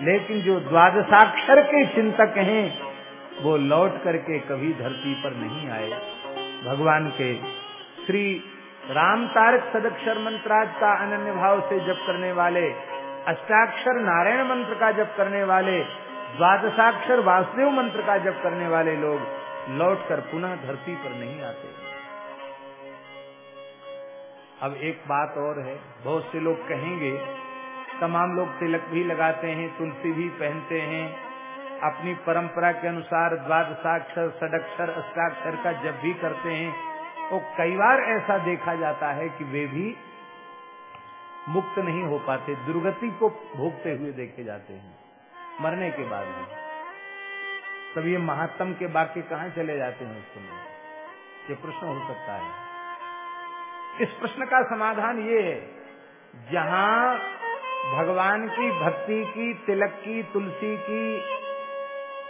लेकिन जो द्वादशाक्षर के चिंतक हैं वो लौट करके कभी धरती पर नहीं आए। भगवान के श्री राम तारक सदक्षर मंत्राज का अनन्य भाव से जप करने वाले, अष्टाक्षर नारायण मंत्र का जप करने वाले, द्वादशाक्षर वासुदेव मंत्र का जप करने वाले लोग लौट कर पुनः धरती पर नहीं आते। अब एक बात और है, बहुत से लोग कहेंगे, तमाम लोग तिलक भी लगाते हैं, तुलसी भी पहनते हैं अपनी परंपरा के अनुसार द्वादशाक्षर सडक्षर अष्टाक्षर का जब भी करते हैं तो कई बार ऐसा देखा जाता है कि वे भी मुक्त नहीं हो पाते, दुर्गति को भोगते हुए देखे जाते हैं, मरने के बाद भी। तब ये महात्म के वाक्य कहाँ चले जाते हैं उस समय ये प्रश्न हो सकता है। इस प्रश्न का समाधान ये है, जहाँ भगवान की भक्ति की, तिलक की, तुलसी की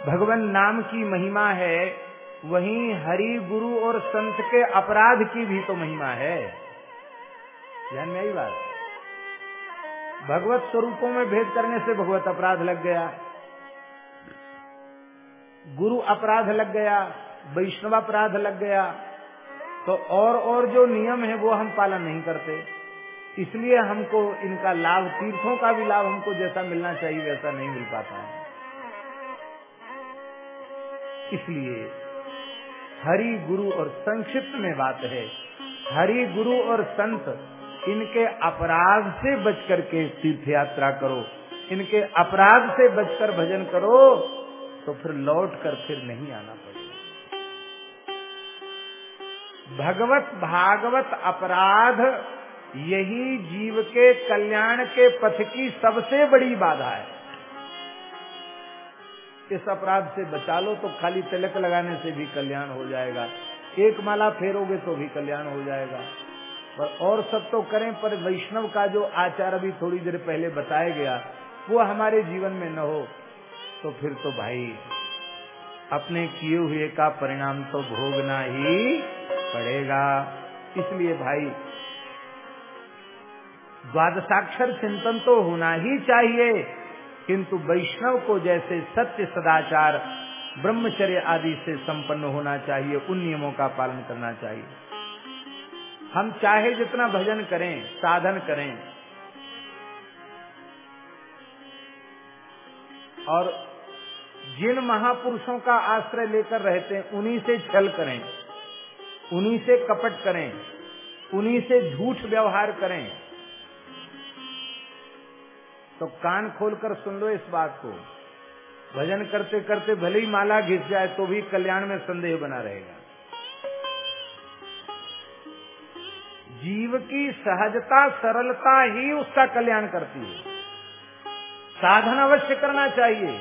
भगवान नाम की महिमा है, वहीं हरि, गुरु और संत के अपराध की भी तो महिमा है। ध्यान में आई बात? भगवत स्वरूपों में भेद करने से भगवत अपराध लग गया। गुरु अपराध लग गया, वैष्णव अपराध लग गया तो और और जो नियम है वो हम पालन नहीं करते। इसलिए हमको इनका लाभ, तीर्थों का भी लाभ हमको जैसा मिलना चाहिए वैसा नहीं मिल पाता है। इसलिए हरि गुरु और संक्षिप्त में बात है। हरि गुरु और संत, इनके अपराध से बच करके तीर्थ यात्रा करो। इनके अपराध से बचकर भजन करो तो फिर लौट कर फिर नहीं आना पड़ेगा। भगवत भागवत अपराध, यही जीव के कल्याण के पथ की सबसे बड़ी बाधा है। इस अपराध से बचा लो तो खाली तिलक लगाने से भी कल्याण हो जाएगा। एक माला फेरोगे तो भी कल्याण हो जाएगा। पर और सब तो करें, पर वैष्णव का जो आचार अभी थोड़ी देर पहले बताया गया, वो हमारे जीवन में न हो तो फिर तो भाई, अपने किए हुए का परिणाम तो भोगना ही पड़ेगा। इसलिए भाई, द्वादशाक्षर चिंतन तो होना ही चाहिए। किंतु वैष्णव को जैसे सत्य सदाचार, ब्रह्मचर्य आदि से संपन्न होना चाहिए, उन नियमों का पालन करना चाहिए। हम चाहे जितना भजन करें, साधन करें, और जिन महापुरुषों का आश्रय लेकर रहते हैं, उन्हीं से छल करें, उन्हीं से कपट करें, उन्हीं से झूठ व्यवहार करें। तो कान खोलकर सुन लो इस बात को। भजन करते करते भले ही माला घिस जाए तो भी कल्याण में संदेह बना रहेगा। जीव की सहजता, सरलता ही उसका कल्याण करती है। साधन अवश्य करना चाहिए,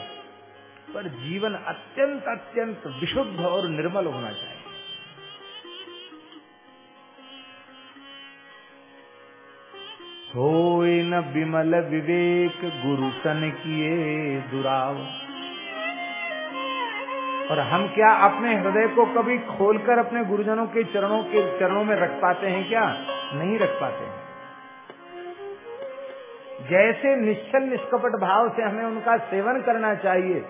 पर जीवन अत्यंत अत्यंत विशुद्ध और निर्मल होना चाहिए। हो न विमल विवेक गुरु सन किए दुराव। और हम क्या अपने हृदय को कभी खोलकर अपने गुरुजनों के चरणों के चरणों में रख पाते हैं क्या? नहीं रख पाते हैं। जैसे निश्चल निष्कपट भाव से हमें उनका सेवन करना चाहिए,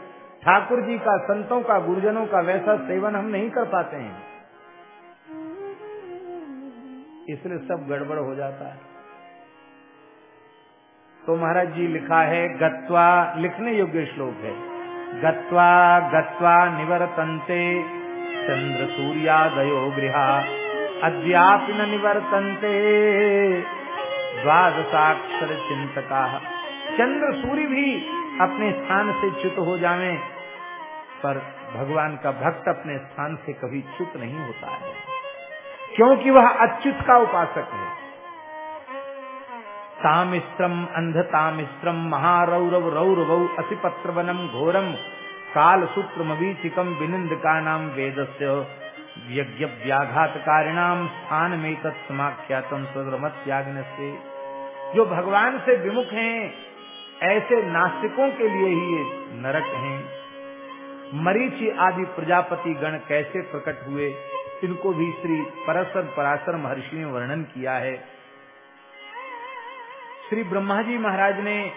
ठाकुर जी का, संतों का, गुरुजनों का, वैसा सेवन हम नहीं कर पाते हैं। इसलिए सब गड़बड़ हो जाता है। तो महाराज जी लिखा है, गत्वा, लिखने योग्य श्लोक है। गत्वा गत्वा निवर्तन्ते, चंद्र सूर्यादयो गृहा। अद्यापि न निवर्तन्ते, द्वादशाक्षर चिंतका। चंद्र सूर्य भी अपने स्थान से च्युत हो जावे, पर भगवान का भक्त अपने स्थान से कभी च्युत नहीं होता है। क्योंकि वह अच्युत का उपासक है। तामिश्रम अंधतामिश्रम महारौरव रौरवौ असिपत्र वनम घोरम काल सूत्र मवीचिकम विनिंद का नाम वेद यज्ञ व्याघात कारिणाम स्थान में तत्समाख्यातम स्वरमत त्यागन से जो भगवान से विमुख हैं, ऐसे नास्तिकों के लिए ही ये नरक हैं। मरीचि आदि प्रजापति गण कैसे प्रकट हुए, इनको भी श्री परसर पराशर महर्षि ने वर्णन किया है। श्री ब्रह्मा जी महाराज ने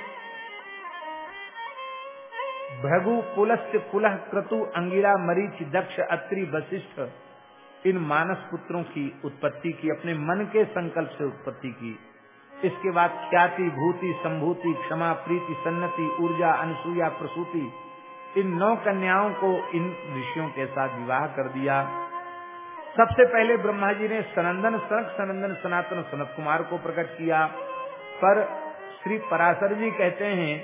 भृगु पुलस्य पुलह क्रतु अंगिरा मरीच दक्ष अत्रि वशिष्ठ इन मानस पुत्रों की उत्पत्ति की, अपने मन के संकल्प से उत्पत्ति की। इसके बाद ख्याति, भूति, संभूति, क्षमा, प्रीति, सन्नति, ऊर्जा, अनुसूया, प्रसूति, इन नौ कन्याओं को इन ऋषियों के साथ विवाह कर दिया। सबसे पहले ब्रह्मा जी ने सनंदन, सनक सनंदन, सनातन सनत कुमार को प्रकट किया। पर श्री पराशर जी कहते हैं,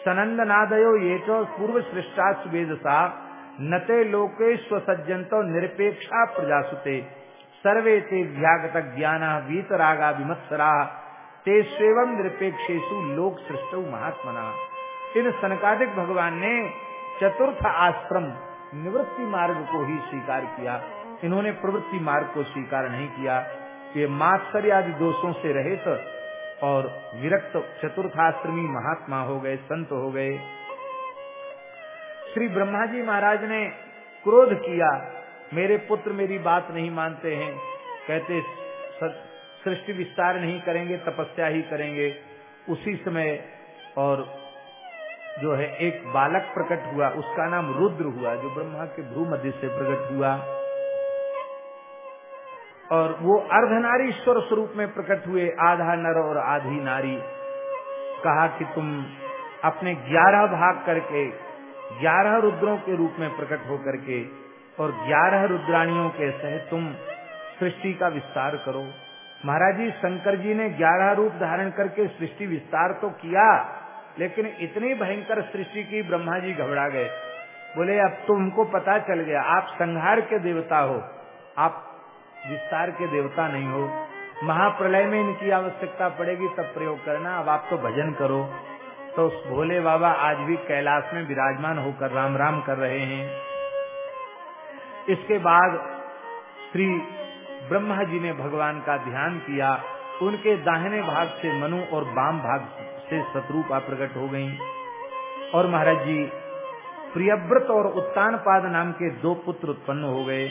सनंदनादयो ये तो पूर्व सृष्टा सुवेदसा, नते लोके स्वसज्जंतो निरपेक्षा प्रजासुते। सर्वे ते व्यागत ज्ञान वीतरागा विमत्सरा ते स्वेवम निरपेक्षेशु लोक सृष्ट महात्मना। इन सनकादिक भगवान ने चतुर्थ आश्रम निवृत्ति मार्ग को ही स्वीकार किया। इन्होंने प्रवृत्ति मार्ग को स्वीकार नहीं किया। ये मात्सर्य आदि दोषों से रहित और विरक्त चतुर्थाश्रमी महात्मा हो गए, संत हो गए। श्री ब्रह्मा जी महाराज ने क्रोध किया, मेरे पुत्र मेरी बात नहीं मानते हैं। कहते सृष्टि विस्तार नहीं करेंगे, तपस्या ही करेंगे। उसी समय और जो है, एक बालक प्रकट हुआ, उसका नाम रुद्र हुआ, जो ब्रह्मा के भ्रू मध्य से प्रकट हुआ। और वो अर्धनारीश्वर स्वरूप में प्रकट हुए आधा नर और आधी नारी। कहा कि तुम अपने ग्यारह भाग करके, ग्यारह रुद्रों के रूप में प्रकट होकर के और ग्यारह रुद्राणियों के सहित तुम सृष्टि का विस्तार करो। महाराज जी, शंकर जी ने ग्यारह रूप धारण करके सृष्टि विस्तार तो किया, लेकिन इतनी भयंकर सृष्टि की ब्रह्मा जी घबरा गए। बोले, अब तुमको पता चल गया, आप संहार के देवता हो। आप विस्तार के देवता नहीं हो। महाप्रलय में इनकी आवश्यकता पड़ेगी, तब प्रयोग करना। अब आप तो भजन करो। तो भोले बाबा आज भी कैलाश में विराजमान होकर राम राम कर रहे हैं। इसके बाद श्री ब्रह्मा जी ने भगवान का ध्यान किया। उनके दाहिने भाग से मनु और बाम भाग से शत्रुपा प्रकट हो गई। और महाराज जी, प्रियव्रत और उत्तान पाद नाम के दो पुत्र उत्पन्न हो गए।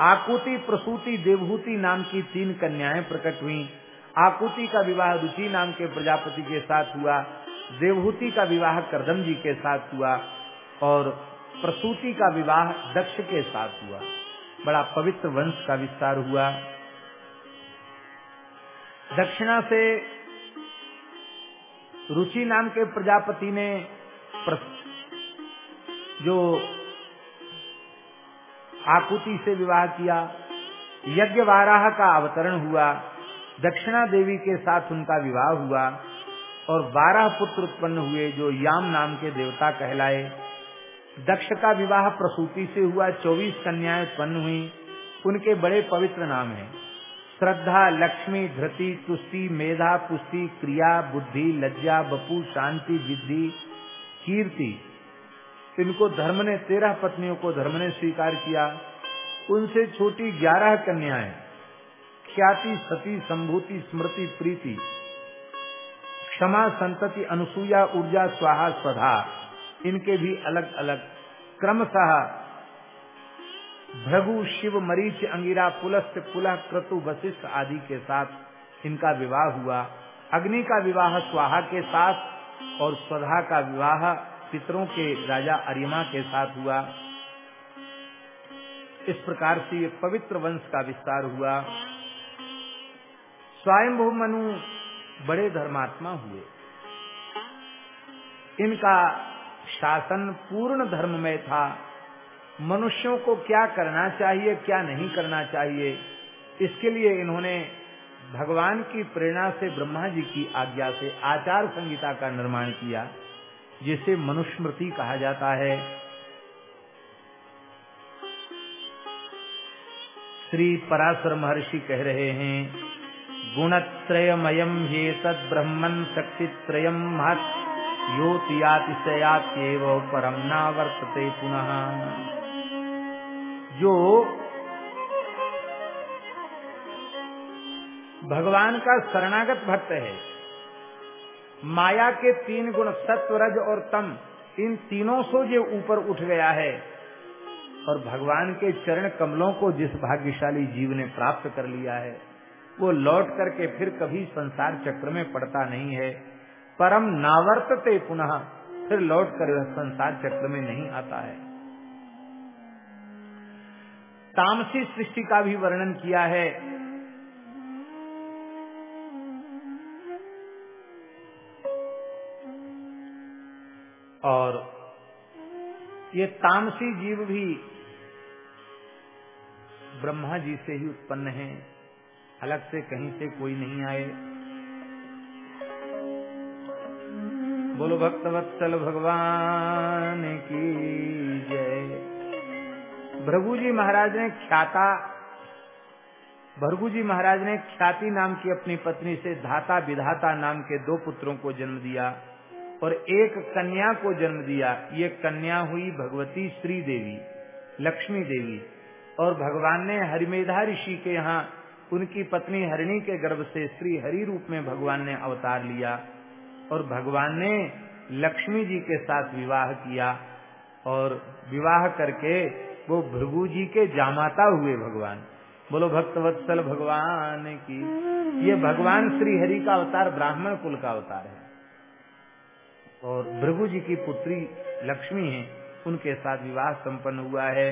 आकुति प्रसूति देवहूति नाम की तीन कन्याएँ प्रकट हुई। आकुति का विवाह रुचि नाम के प्रजापति के साथ हुआ, देवहूति का विवाह करदम जी के साथ हुआ, और प्रसूति का विवाह दक्ष के साथ हुआ। बड़ा पवित्र वंश का विस्तार हुआ। दक्षिणा से रुचि नाम के प्रजापति ने जो आकुति से विवाह किया। यज्ञ वाराह का अवतरण हुआ। दक्षिणा देवी के साथ उनका विवाह हुआ और बारह पुत्र उत्पन्न हुए जो याम नाम के देवता कहलाए। दक्ष का विवाह प्रसूति से हुआ। चौबीस कन्याएँ उत्पन्न हुई। उनके बड़े पवित्र नाम हैं। श्रद्धा, लक्ष्मी, धृति, तुष्टि, मेधा, पुष्टि, क्रिया, बुद्धि, लज्जा, बपू, शांति विद्धि कीर्ति इनको धर्म ने, तेरह पत्नियों को धर्म ने स्वीकार किया। उनसे छोटी ग्यारह कन्याएँ, ख्याति, सती, संभूति, स्मृति, प्रीति, क्षमा, संतति, अनुसूया, ऊर्जा, स्वाहा, स्वधा, इनके भी अलग अलग क्रमशः भृगु, शिव, मरीच, अंगिरा, पुलस्त पुलह क्रतु वशिष्ठ आदि के साथ इनका विवाह हुआ। अग्नि का विवाह, स्वाहा के साथ और स्वधा का विवाह पितरों के राजा अरिमा के साथ हुआ। इस प्रकार से ये पवित्र वंश का विस्तार हुआ। स्वयंभू मनु बड़े धर्मात्मा हुए। इनका शासन पूर्ण धर्म में था। मनुष्यों को क्या करना चाहिए, क्या नहीं करना चाहिए, इसके लिए इन्होंने भगवान की प्रेरणा से ब्रह्मा जी की आज्ञा से आचार संहिता का निर्माण किया। जिसे मनुस्मृति कहा जाता है। श्री पराशर महर्षि कह रहे हैं गुणत्रयमयम ये तद ब्रह्मन शक्तित्रयम महत योतियातिशयात्येव परम न वर्तते पुनः। जो भगवान का शरणागत भक्त है माया के तीन गुण सत्व रज और तम, इन तीनों से जो ऊपर उठ गया है। और भगवान के चरण कमलों को जिस भाग्यशाली जीव ने प्राप्त कर लिया है, वो लौट करके फिर कभी संसार चक्र में पड़ता नहीं है। परम नावर्तते पुनः फिर लौट कर संसार चक्र में नहीं आता है। तामसी सृष्टि का भी वर्णन किया है। और ये तामसी जीव भी ब्रह्मा जी से ही उत्पन्न है। अलग से कहीं से कोई नहीं आए। बोलो भक्तवत्सल भगवान की जय। भृगु जी महाराज ने ख्याता, भृगु जी महाराज ने ख्याति नाम की अपनी पत्नी से धाता विधाता नाम के दो पुत्रों को जन्म दिया। और एक कन्या को जन्म दिया। ये कन्या हुई भगवती श्री देवी लक्ष्मी देवी। और भगवान ने हरिमेधा ऋषि के यहाँ उनकी पत्नी हरिणी के गर्भ से श्री हरि रूप में भगवान ने अवतार लिया और भगवान ने लक्ष्मी जी के साथ विवाह किया और विवाह करके वो भृगु जी के जामाता हुए भगवान। बोलो भक्तवत्सल भगवान की। ये भगवान श्री हरि का अवतार ब्राह्मण कुल का अवतार है। और भृगु जी की पुत्री लक्ष्मी है, उनके साथ विवाह संपन्न हुआ है।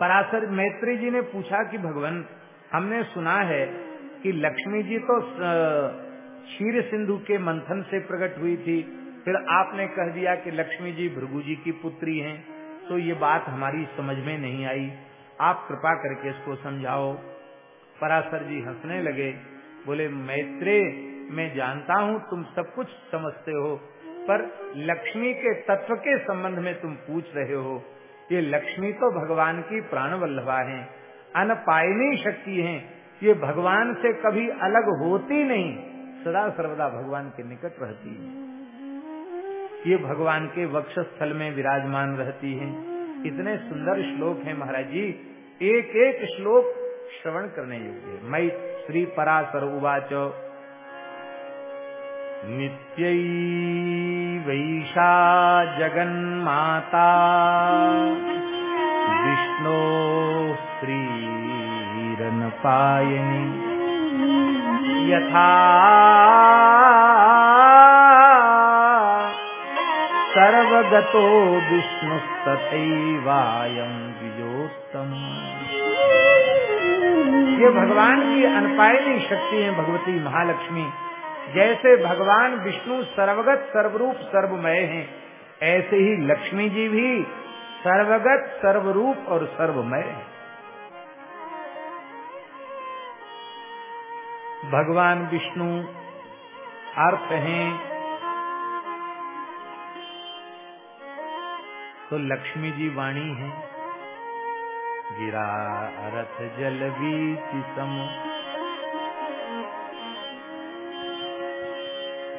पराशर मैत्री जी ने पूछा कि भगवान, हमने सुना है कि लक्ष्मी जी तो क्षीर सिंधु के मंथन से प्रकट हुई थी। फिर आपने कह दिया कि लक्ष्मी जी भृगु जी की पुत्री हैं तो ये बात हमारी समझ में नहीं आई। आप कृपा करके इसको समझाओ। पराशर जी हंसने लगे, बोले मैत्रे मैं जानता हूँ, तुम सब कुछ समझते हो, पर लक्ष्मी के तत्व के संबंध में तुम पूछ रहे हो। ये लक्ष्मी तो भगवान की प्राण वल्लभा है अनपायनी शक्ति है, ये भगवान से कभी अलग होती नहीं, सदा सर्वदा भगवान के निकट रहती है। ये भगवान के वक्षस्थल में विराजमान रहती है। इतने सुंदर श्लोक हैं महाराज जी एक एक श्लोक श्रवण करने योग्य मई श्री पराशर उवाच। नित्य वैशा जगन्माता विष्णो श्रीरनपायनी। यथा सर्वगतो विष्णुस्तथैवायं द्विजोत्तम ये भगवान की अनपायनी शक्ति है, भगवती महालक्ष्मी। जैसे भगवान विष्णु सर्वगत, सर्वरूप, सर्वमय हैं, ऐसे ही लक्ष्मी जी भी सर्वगत, सर्वरूप और सर्वमय है। भगवान विष्णु अर्थ हैं तो लक्ष्मी जी वाणी है। गिरा रथ जल बीच सम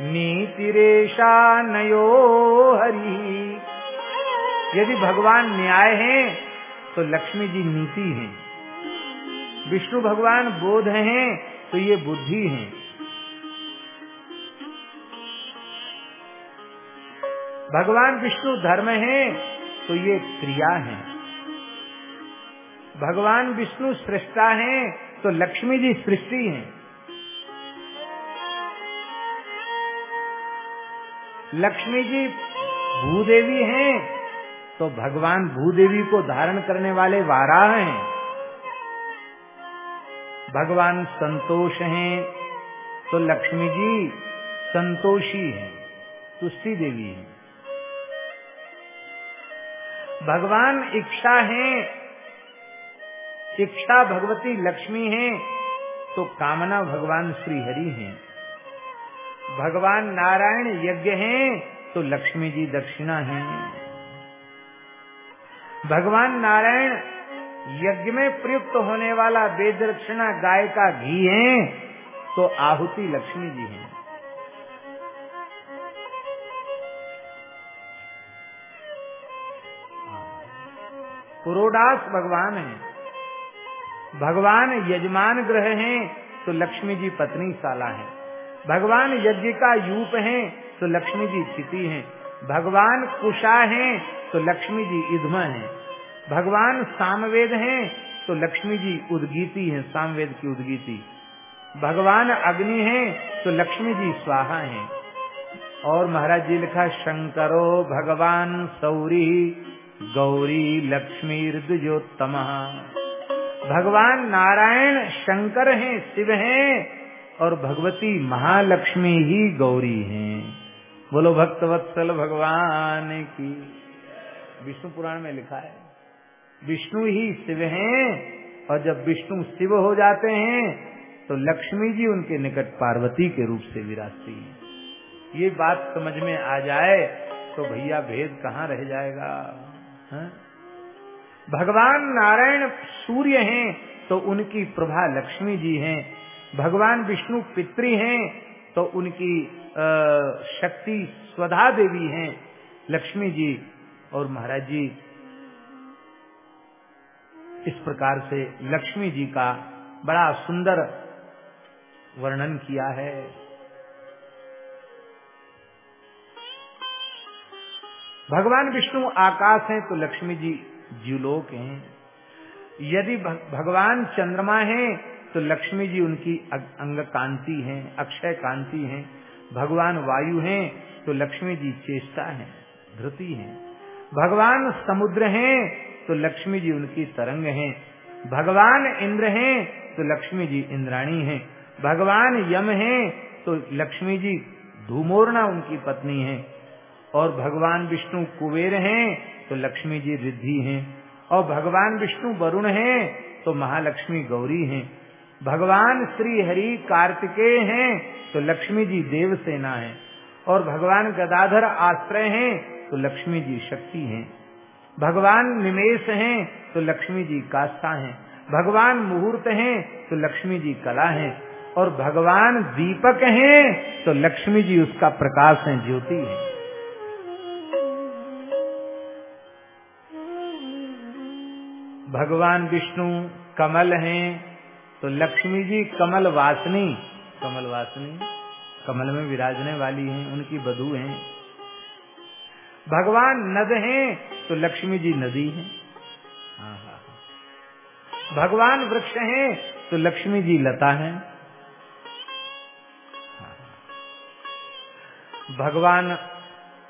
नीतिरेशा नयो हरि। यदि भगवान न्याय हैं तो लक्ष्मी जी नीति हैं। विष्णु भगवान बोध हैं तो ये बुद्धि हैं। भगवान विष्णु धर्म हैं तो ये क्रिया है। भगवान विष्णु सृष्टा हैं तो लक्ष्मी जी सृष्टि हैं। लक्ष्मी जी, भूदेवी हैं तो भगवान भूदेवी को धारण करने वाले वाराह हैं। भगवान संतोष हैं तो लक्ष्मी जी संतोषी हैं, तुष्टि देवी हैं। भगवान इच्छा हैं, इच्छा भगवती लक्ष्मी हैं तो कामना भगवान श्री हरि हैं। भगवान नारायण यज्ञ हैं तो लक्ष्मी जी दक्षिणा हैं। भगवान नारायण यज्ञ में प्रयुक्त होने वाला वेद दक्षिणा गाय का घी है तो आहुति लक्ष्मी जी हैं। पुरोडास भगवान है। भगवान यजमान ग्रह हैं तो लक्ष्मी जी पत्नी साला है। भगवान यज्ञ का यूप हैं तो लक्ष्मी जी चिति हैं। भगवान कुशा हैं तो लक्ष्मी जी इधम हैं। भगवान सामवेद हैं तो लक्ष्मी जी उदगीति हैं, सामवेद की उदगीति। भगवान अग्नि हैं तो लक्ष्मी जी स्वाहा हैं। और महाराज जी लिखा, शंकरो भगवान सौरी, गौरी लक्ष्मी द्विजोत्तम भगवान नारायण शंकर हैं, शिव हैं और भगवती महालक्ष्मी ही गौरी हैं। बोलो भक्त वत्सल भगवान की। विष्णु पुराण में लिखा है, विष्णु ही शिव हैं, और जब विष्णु शिव हो जाते हैं तो लक्ष्मी जी उनके निकट पार्वती के रूप से विराजती हैं। ये बात समझ में आ जाए तो भैया भेद कहाँ रह जाएगा? हा? भगवान नारायण सूर्य हैं तो उनकी प्रभा लक्ष्मी जी हैं भगवान विष्णु पितृ हैं तो उनकी शक्ति स्वधा देवी हैं। लक्ष्मी जी और महाराज जी, इस प्रकार से लक्ष्मी जी का बड़ा सुंदर वर्णन किया है। भगवान विष्णु आकाश हैं तो लक्ष्मी जी जीवलोक हैं। यदि भगवान चंद्रमा हैं तो लक्ष्मी जी उनकी अंग कांति हैं अक्षय कांति हैं, भगवान वायु हैं तो लक्ष्मी जी चेष्टा हैं, धृति हैं। भगवान समुद्र हैं तो लक्ष्मी जी उनकी तरंग हैं। भगवान इंद्र हैं तो लक्ष्मी जी इंद्राणी हैं। भगवान यम हैं तो लक्ष्मी जी धूमोरना उनकी पत्नी हैं। और भगवान विष्णु कुबेर हैं तो लक्ष्मी जी रिद्धि हैं। और भगवान विष्णु वरुण हैं तो महालक्ष्मी गौरी हैं। भगवान श्री हरि कार्तिकेय हैं तो लक्ष्मी जी देवसेना है। और भगवान गदाधर आश्रय हैं तो लक्ष्मी जी शक्ति हैं। भगवान निमेश हैं तो लक्ष्मी जी कास्ता हैं। भगवान मुहूर्त हैं तो लक्ष्मी जी कला हैं। और भगवान दीपक हैं तो लक्ष्मी जी उसका प्रकाश है, ज्योति है। भगवान विष्णु कमल हैं तो लक्ष्मी जी कमल वासनी कमल वासनी, कमल में विराजने वाली हैं, उनकी बधु हैं। भगवान नद हैं तो लक्ष्मी जी नदी हैं। हाँ हाँ भगवान वृक्ष हैं तो लक्ष्मी जी लता हैं। भगवान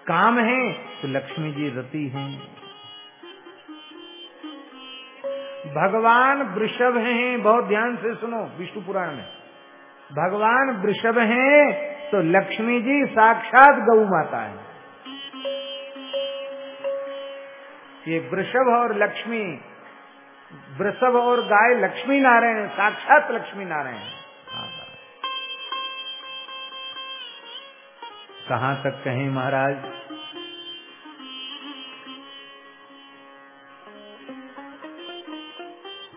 काम हैं तो लक्ष्मी जी रति हैं। भगवान वृषभ हैं, बहुत ध्यान से सुनो, विष्णु पुराण में भगवान वृषभ हैं तो लक्ष्मी जी साक्षात गौ माता है। ये वृषभ और लक्ष्मी, वृषभ और गाय लक्ष्मी नारायण, साक्षात लक्ष्मी नारायण कहाँ तक कहें महाराज?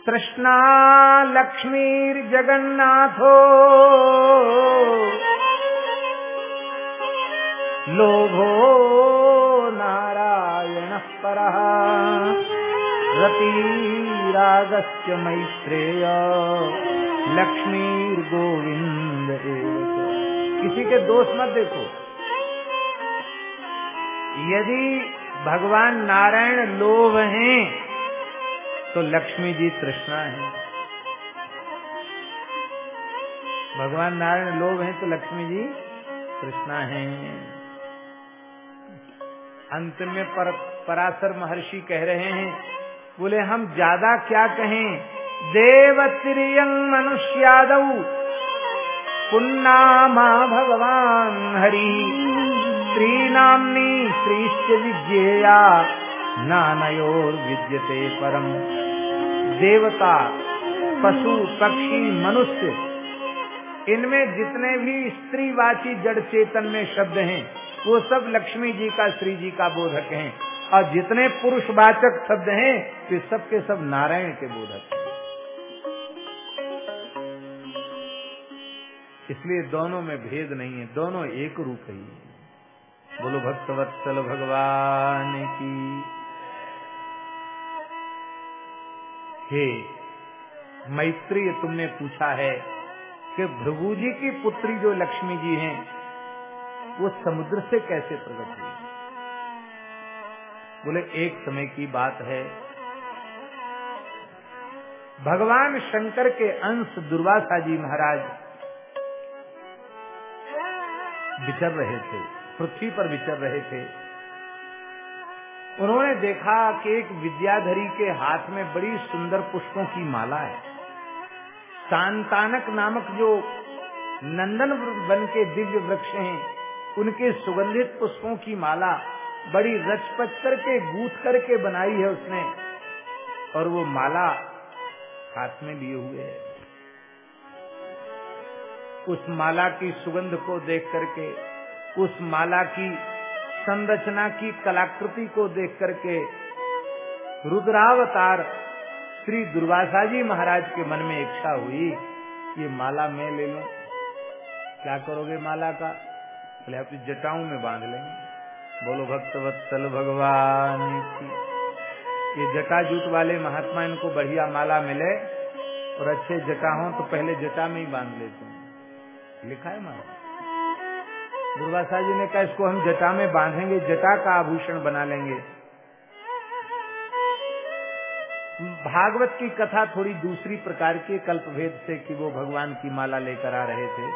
तृष्णा लक्ष्मीर्जगन्नाथो। लोभो नारायणः परः। रतिरागस्य मैत्रेय। लक्ष्मीर्गोविंद किसी के दोष मत देखो। यदि भगवान नारायण लोभ हैं तो लक्ष्मी जी तृष्णा है। भगवान नारायण लोभ है तो लक्ष्मी जी तृष्णा है। अंत में पर, पराशर महर्षि कह रहे हैं बोले हम ज़्यादा क्या कहें? देव त्रियंग मनुष्याद पुन्नामा भगवान हरि। स्त्री नामनी श्रीश्च विज्ञेया नानयोर विद्यते परम। देवता, पशु, पक्षी, मनुष्य, इनमें जितने भी स्त्रीवाची जड़ चेतन में शब्द हैं, वो सब लक्ष्मी जी का, श्री जी का बोधक हैं। और जितने पुरुषवाचक शब्द हैं, वे सब के सब नारायण के बोधक हैं। इसलिए दोनों में भेद नहीं है, दोनों एक रूप ही है। बोलो भक्तवत्सल भगवान की। हे मैत्री तुमने पूछा है कि भृगु जी की पुत्री जो लक्ष्मी जी हैं, वो समुद्र से कैसे प्रकट हुई? बोले, एक समय की बात है। भगवान शंकर के अंश दुर्वासा जी महाराज विचर रहे थे, पृथ्वी पर विचर रहे थे। उन्होंने देखा कि एक विद्याधरी के हाथ में बड़ी सुंदर पुष्पों की माला है। सांतानक नामक जो नंदन वन के दिव्य वृक्ष हैं, उनके सुगंधित पुष्पों की माला बड़ी रच पच करके गूथ करके बनाई है उसने, और वो माला हाथ में लिए हुए है। उस माला की सुगंध को देख करके, उस माला की संरचना की कलाकृति को देख करके रुद्रावतार श्री दुर्वासा जी महाराज के मन में इच्छा हुई ये माला मैं ले लूँ। क्या करोगे माला का? बोले आप जटाओं में बाँध लेंगे। बोलो भक्त वत्सल भगवान की। ये जटा जूट वाले महात्मा, इनको बढ़िया माला मिले और अच्छे जटा हो तो पहले जटा में ही बाँध लेते हैं। लिखा है माला दुर्वासा जी ने कहा, इसको हम जटा में बांधेंगे, जटा का आभूषण बना लेंगे। भागवत की कथा थोड़ी दूसरी प्रकार की कल्पभेद से कि वो भगवान की माला लेकर आ रहे थे,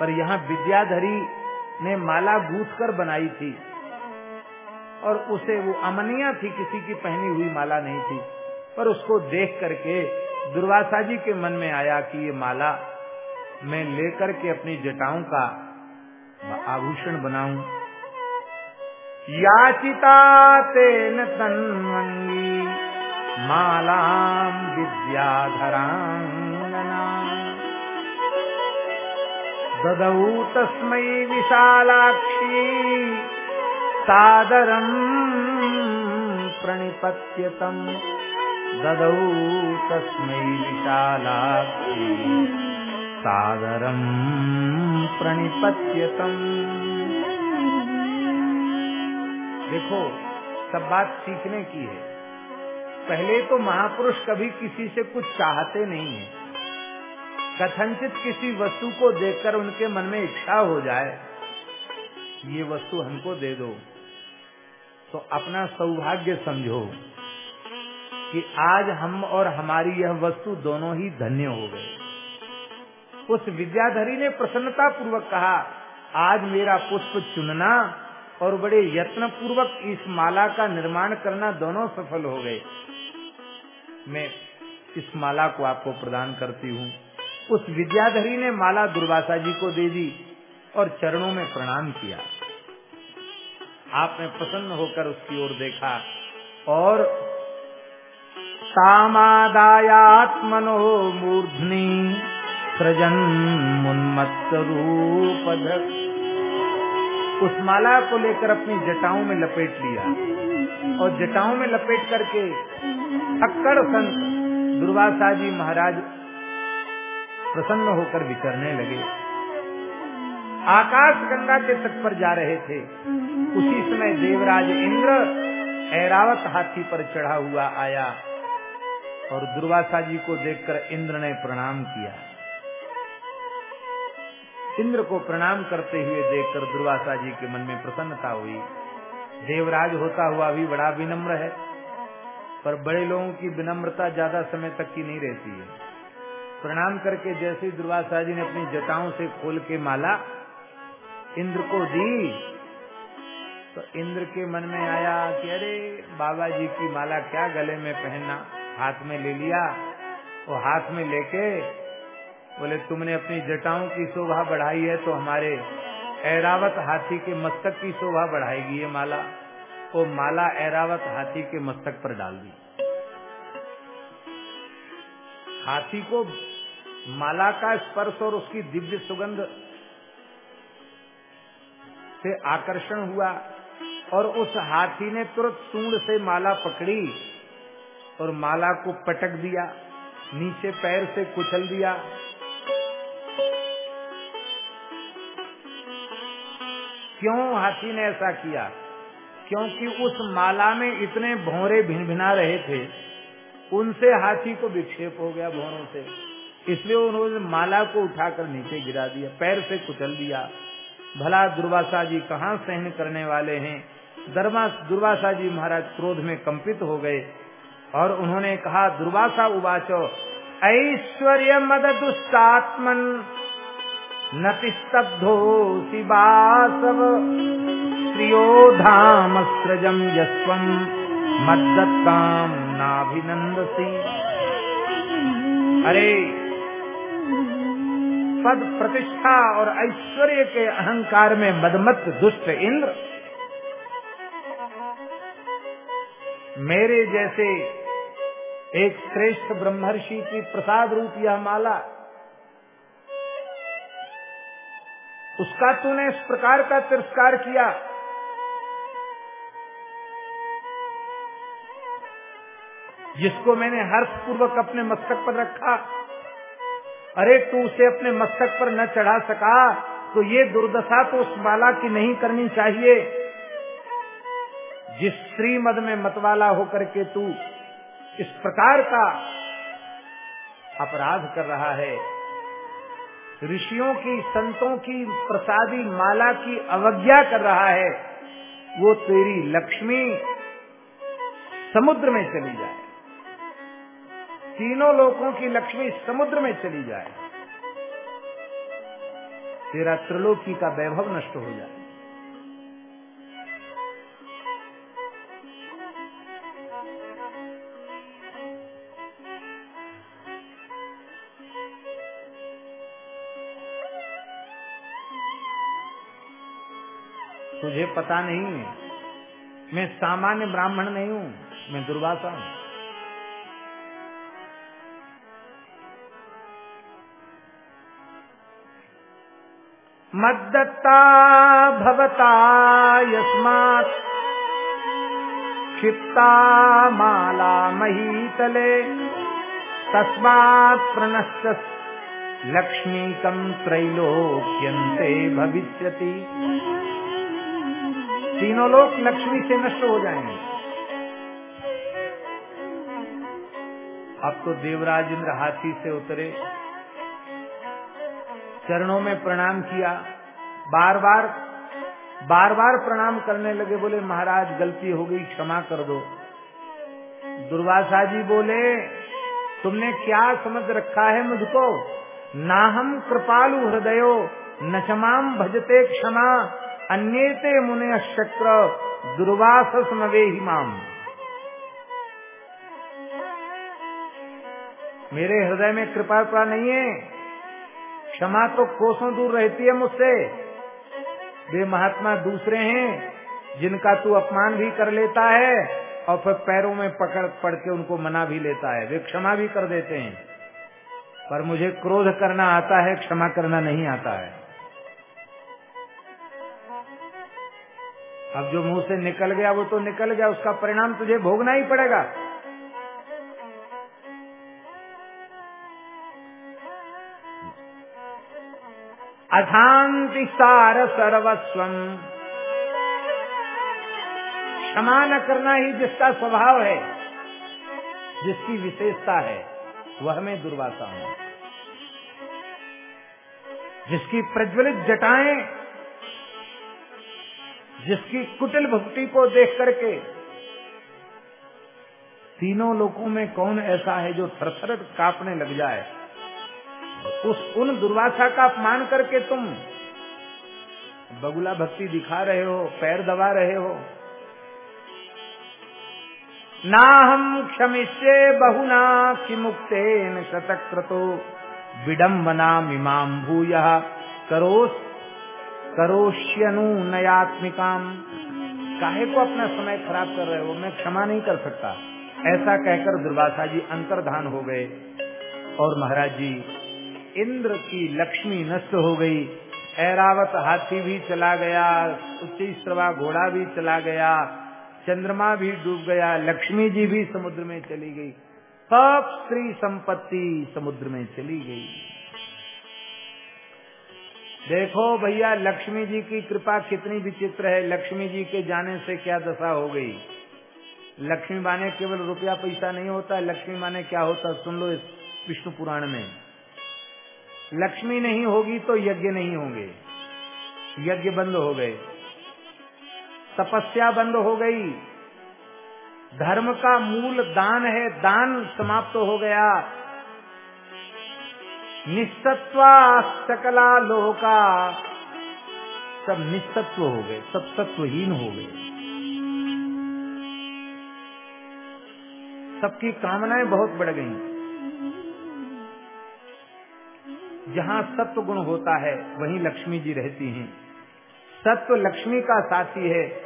पर यहाँ विद्याधरी ने माला गूथ कर बनाई थी, और उसे वो अमनिया थी, किसी की पहनी हुई माला नहीं थी, पर उसको देख करके दुर्वासा जी के मन में आया कि ये माला मैं लेकर के अपनी जटाओं का आभूषण बनाऊँ। याचिता तेन तन्वंगी मालां विद्याधराङ्गना। ददौ तस्मै विशालाक्षी सादरम् प्रणिपत्यतम्। ददौ तस्मै विशालाक्षी। सादरम् प्रणिपत्यतम् देखो, सब बात सीखने की है। पहले तो महापुरुष कभी किसी से कुछ चाहते नहीं है। कथनचित किसी वस्तु को देखकर उनके मन में इच्छा हो जाए, ये वस्तु हमको दे दो। तो अपना सौभाग्य समझो कि आज हम और हमारी यह वस्तु दोनों ही धन्य हो गए। उस विद्याधरी ने प्रसन्नता पूर्वक कहा, आज मेरा पुष्प चुनना और बड़े यत्न पूर्वक इस माला का निर्माण करना दोनों सफल हो गए। मैं इस माला को आपको प्रदान करती हूँ। उस विद्याधरी ने माला दुर्वासा जी को दे दी और चरणों में प्रणाम किया। आपने प्रसन्न होकर उसकी ओर देखा और सामादायात्मनो मूर्धनी सृजन मुन्मत्त रूप उस माला को लेकर अपनी जटाओं में लपेट लिया और जटाओं में लपेट करके अक्कड़ संत दुर्वासा जी महाराज प्रसन्न होकर विचरने लगे। आकाश गंगा के तट पर जा रहे थे। उसी समय देवराज इंद्र ऐरावत हाथी पर चढ़ा हुआ आया और दुर्वासा जी को देखकर इंद्र ने प्रणाम किया। इंद्र को प्रणाम करते हुए देखकर दुर्वासा जी के मन में प्रसन्नता हुई। देवराज होता हुआ भी बड़ा विनम्र है, पर बड़े लोगों की विनम्रता ज़्यादा समय तक की नहीं रहती है। प्रणाम करके जैसे दुर्वासा जी ने अपनी जटाओं से खोल के माला, इंद्र को दी तो इंद्र के मन में आया कि अरे, बाबा जी की माला क्या गले में पहनना, हाथ में ले लिया, और हाथ में लेके बोले, तुमने अपनी जटाओं की शोभा बढ़ाई है तो हमारे ऐरावत हाथी के मस्तक की शोभा बढ़ाएगी ये माला। वो माला ऐरावत हाथी के मस्तक पर डाल दी। हाथी को माला का स्पर्श और उसकी दिव्य सुगंध से आकर्षण हुआ और उस हाथी ने तुरंत सूंड से माला पकड़ी और माला को पटक दिया, नीचे पैर से कुचल दिया क्यों हाथी ने ऐसा किया? क्योंकि उस माला में इतने भौरे भिन भिना रहे थे, उनसे हाथी को विक्षेप हो गया भौरों से। इसलिए उन्होंने माला को उठाकर नीचे गिरा दिया, पैर से कुचल दिया। भला दुर्वासा जी कहाँ सहन करने वाले हैं? दरमा, दुर्वासा जी महाराज क्रोध में कंपित हो गए और उन्होंने कहा, दुर्वासा उबाचो ऐश्वर्य मद दुष्टात्मन। नतिस्तब्धो शिवासव श्रियो धाम सृजम यस्वम मद्दत्ताम नाभिनंदसी अरे, पद प्रतिष्ठा और ऐश्वर्य के अहंकार में मदमत दुष्ट इंद्र। मेरे जैसे एक श्रेष्ठ ब्रह्मर्षि की प्रसाद रूप यह माला उसका तूने इस प्रकार का तिरस्कार किया। जिसको मैंने हर्ष पूर्वक अपने मस्तक पर रखा। अरे, तू उसे अपने मस्तक पर न चढ़ा सका तो ये दुर्दशा तो उस माला की नहीं करनी चाहिए। जिस श्रीमद में मतवाला होकर के तू इस प्रकार का अपराध कर रहा है ऋषियों की, संतों की, प्रसादी माला की अवज्ञा कर रहा है, वो तेरी लक्ष्मी समुद्र में चली जाए। तीनों लोगों की लक्ष्मी समुद्र में चली जाए। तेरा त्रिलोकी का वैभव नष्ट हो जाए। पता नहीं है। मैं सामान्य ब्राह्मण नहीं हूँ, मैं दुर्वासा हूँ। मद्दत्ता भवता यस्मात् क्षिप्ता माला महीतले, तस्मात् प्रणश्च लक्ष्मीकं त्रैलोक्यन्ते भविष्यति। तीनों लोग लक्ष्मी से नष्ट हो जाएँगे। अब तो देवराज इंद्र हाथी से उतरे। चरणों में प्रणाम किया। बार बार बार बार प्रणाम करने लगे, बोले, महाराज, गलती हो गई, क्षमा कर दो। दुर्वासा जी बोले, तुमने क्या समझ रखा है मुझको? ना हम कृपालु हृदयो, न क्षमाम भजते क्षमा। अन्यते मुने शक्र दुर्वास ही माम। मेरे हृदय में कृपा नहीं है। क्षमा तो कोसों दूर रहती है मुझसे। वे महात्मा दूसरे हैं, जिनका तू अपमान भी कर लेता है और फिर पैरों में पकड़ पड़ के उनको मना भी लेता है। वे क्षमा भी कर देते हैं। पर मुझे क्रोध करना आता है, क्षमा करना नहीं आता है। अब जो मुँह से निकल गया, वो तो निकल गया, उसका परिणाम तुझे भोगना ही पड़ेगा। अशांति सार सर्वस्व क्षमा न करना ही जिसका स्वभाव है, जिसकी विशेषता है, वह मैं दुर्वासा हूँ। जिसकी प्रज्वलित जटाएँ जिसकी कुटिल भक्ति को देख करके तीनों लोगों में कौन ऐसा है जो थरथर कांपने लग जाए? उस उन दुर्वासा का अपमान करके तुम बगुला भक्ति दिखा रहे हो, पैर दबा रहे हो। ना हम क्षमिष्ये बहुना किमुक्तेन शतक्रतो विडम्बना मिमाम भूय करोस करोष्यनु नयात्मिकाम काहे को अपना समय खराब कर रहे हो? मैं क्षमा नहीं कर सकता। ऐसा कहकर दुर्वासा जी अंतर्धान हो गए। और महाराज जी, इंद्र की लक्ष्मी नष्ट हो गई। ऐरावत हाथी भी चला गया उच्चवा घोड़ा भी चला गया, चंद्रमा भी डूब गया, लक्ष्मी जी भी समुद्र में चली गई। सब स्त्री संपत्ति समुद्र में चली गई। देखो भैया, लक्ष्मी जी की कृपा कितनी विचित्र है। लक्ष्मी जी के जाने से क्या दशा हो गई? लक्ष्मी माने केवल रुपया पैसा नहीं होता, लक्ष्मी माने क्या होता? सुन लो इस विष्णु पुराण में। लक्ष्मी नहीं होगी तो यज्ञ नहीं होंगे। यज्ञ बंद हो गए। तपस्या बंद हो गई। धर्म का मूल दान है, दान समाप्त तो हो गया। निस्तत्वा सकला लोका सब निस्तत्व हो गए, सब सत्वहीन हो गए। सबकी कामनाएँ बहुत बढ़ गई। जहाँ सत्व गुण होता है, वहीं लक्ष्मी जी रहती हैं। सत्व लक्ष्मी का साथी है,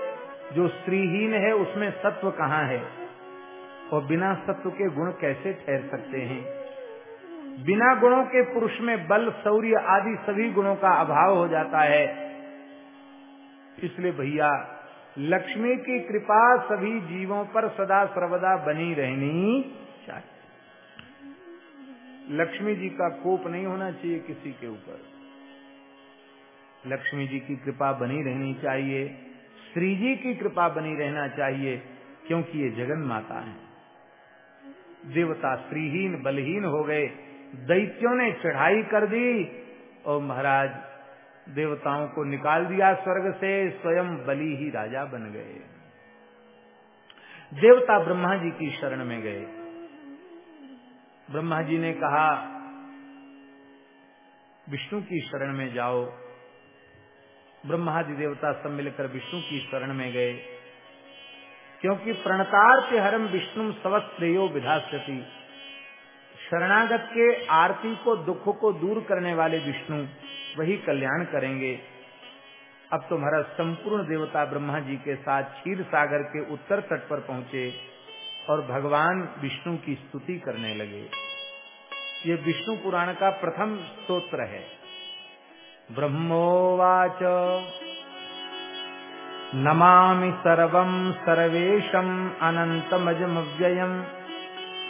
जो स्त्रीहीन है, उसमें सत्व कहाँ है? और बिना सत्व के गुण कैसे ठहर सकते हैं? बिना गुणों के पुरुष में बल, शौर्य आदि सभी गुणों का अभाव हो जाता है। इसलिए भैया, लक्ष्मी की कृपा सभी जीवों पर सदा सर्वदा बनी रहनी चाहिए। लक्ष्मी जी का कोप नहीं होना चाहिए किसी के ऊपर। लक्ष्मी जी की कृपा बनी रहनी चाहिए। श्री जी की कृपा बनी रहना चाहिए, क्योंकि ये जगन माता है। देवता श्रीहीन, बलहीन हो गए। दैत्यों ने चढ़ाई कर दी और महाराज देवताओं को निकाल दिया स्वर्ग से, स्वयं बलि ही राजा बन गए। देवता ब्रह्मा जी की शरण में गए। ब्रह्मा जी ने कहा, विष्णु की शरण में जाओ। ब्रह्मादि देवता सब मिलकर विष्णु की शरण में गए। क्योंकि प्रणतार्थ हरम विष्णु सवस्त्रेयो विधास्यति। शरणागत के आरती को, दुख को दूर करने वाले विष्णु वही कल्याण करेंगे। अब तो महाराज संपूर्ण देवता ब्रह्मा जी के साथ क्षीर सागर के उत्तर तट पर पहुँचे और भगवान विष्णु की स्तुति करने लगे। ये विष्णु पुराण का प्रथम स्तोत्र है। ब्रह्मोवाच नमामि सर्वं सर्वेशम् अनन्तमजमव्ययम्।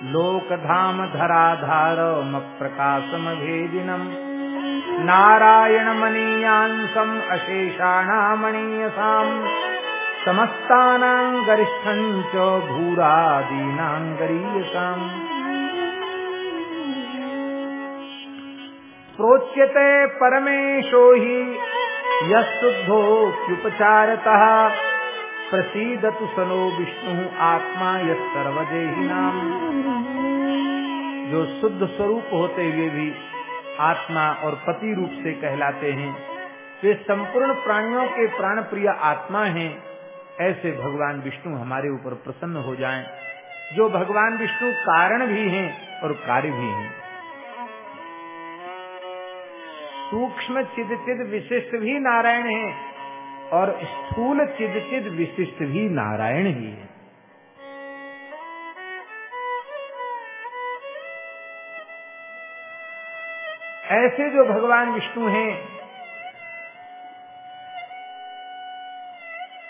लोकधाम धराधारमप्रकाशमभेदिनम् नारायणमनीयांसम् अशेषाणामणीयसाम्। समस्तानाम् गरिष्ठम् च भूरादीनाम् गरीयसाम्। प्रोच्यते परमेशो हि यशुद्धोप्युपचारतः प्रसीदतु सनो विष्णु आत्मा यर्वदेही नाम जो शुद्ध स्वरूप होते हुए भी आत्मा और पति रूप से कहलाते हैं, वे संपूर्ण प्राणियों के प्राण प्रिय आत्मा हैं। ऐसे भगवान विष्णु हमारे ऊपर प्रसन्न हो जाएँ, जो भगवान विष्णु कारण भी हैं और कार्य भी हैं। सूक्ष्म चिद चिद विशिष्ट भी नारायण है और स्थूल चिद चिद विशिष्ट भी नारायण ही है। ऐसे जो भगवान विष्णु हैं,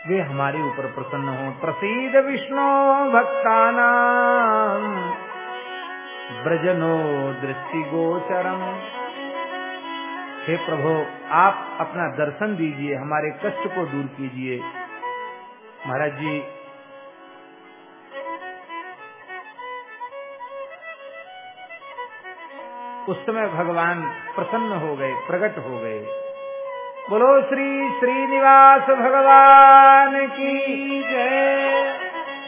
वे हमारे ऊपर प्रसन्न हो। प्रसीद विष्णु भक्ता नाम ब्रजनो दृष्टि गोचरम हे प्रभु, आप अपना दर्शन दीजिए, हमारे कष्ट को दूर कीजिए। महाराज जी, उस समय भगवान प्रसन्न हो गए, प्रकट हो गए। बोलो, श्री श्रीनिवास भगवान की जय।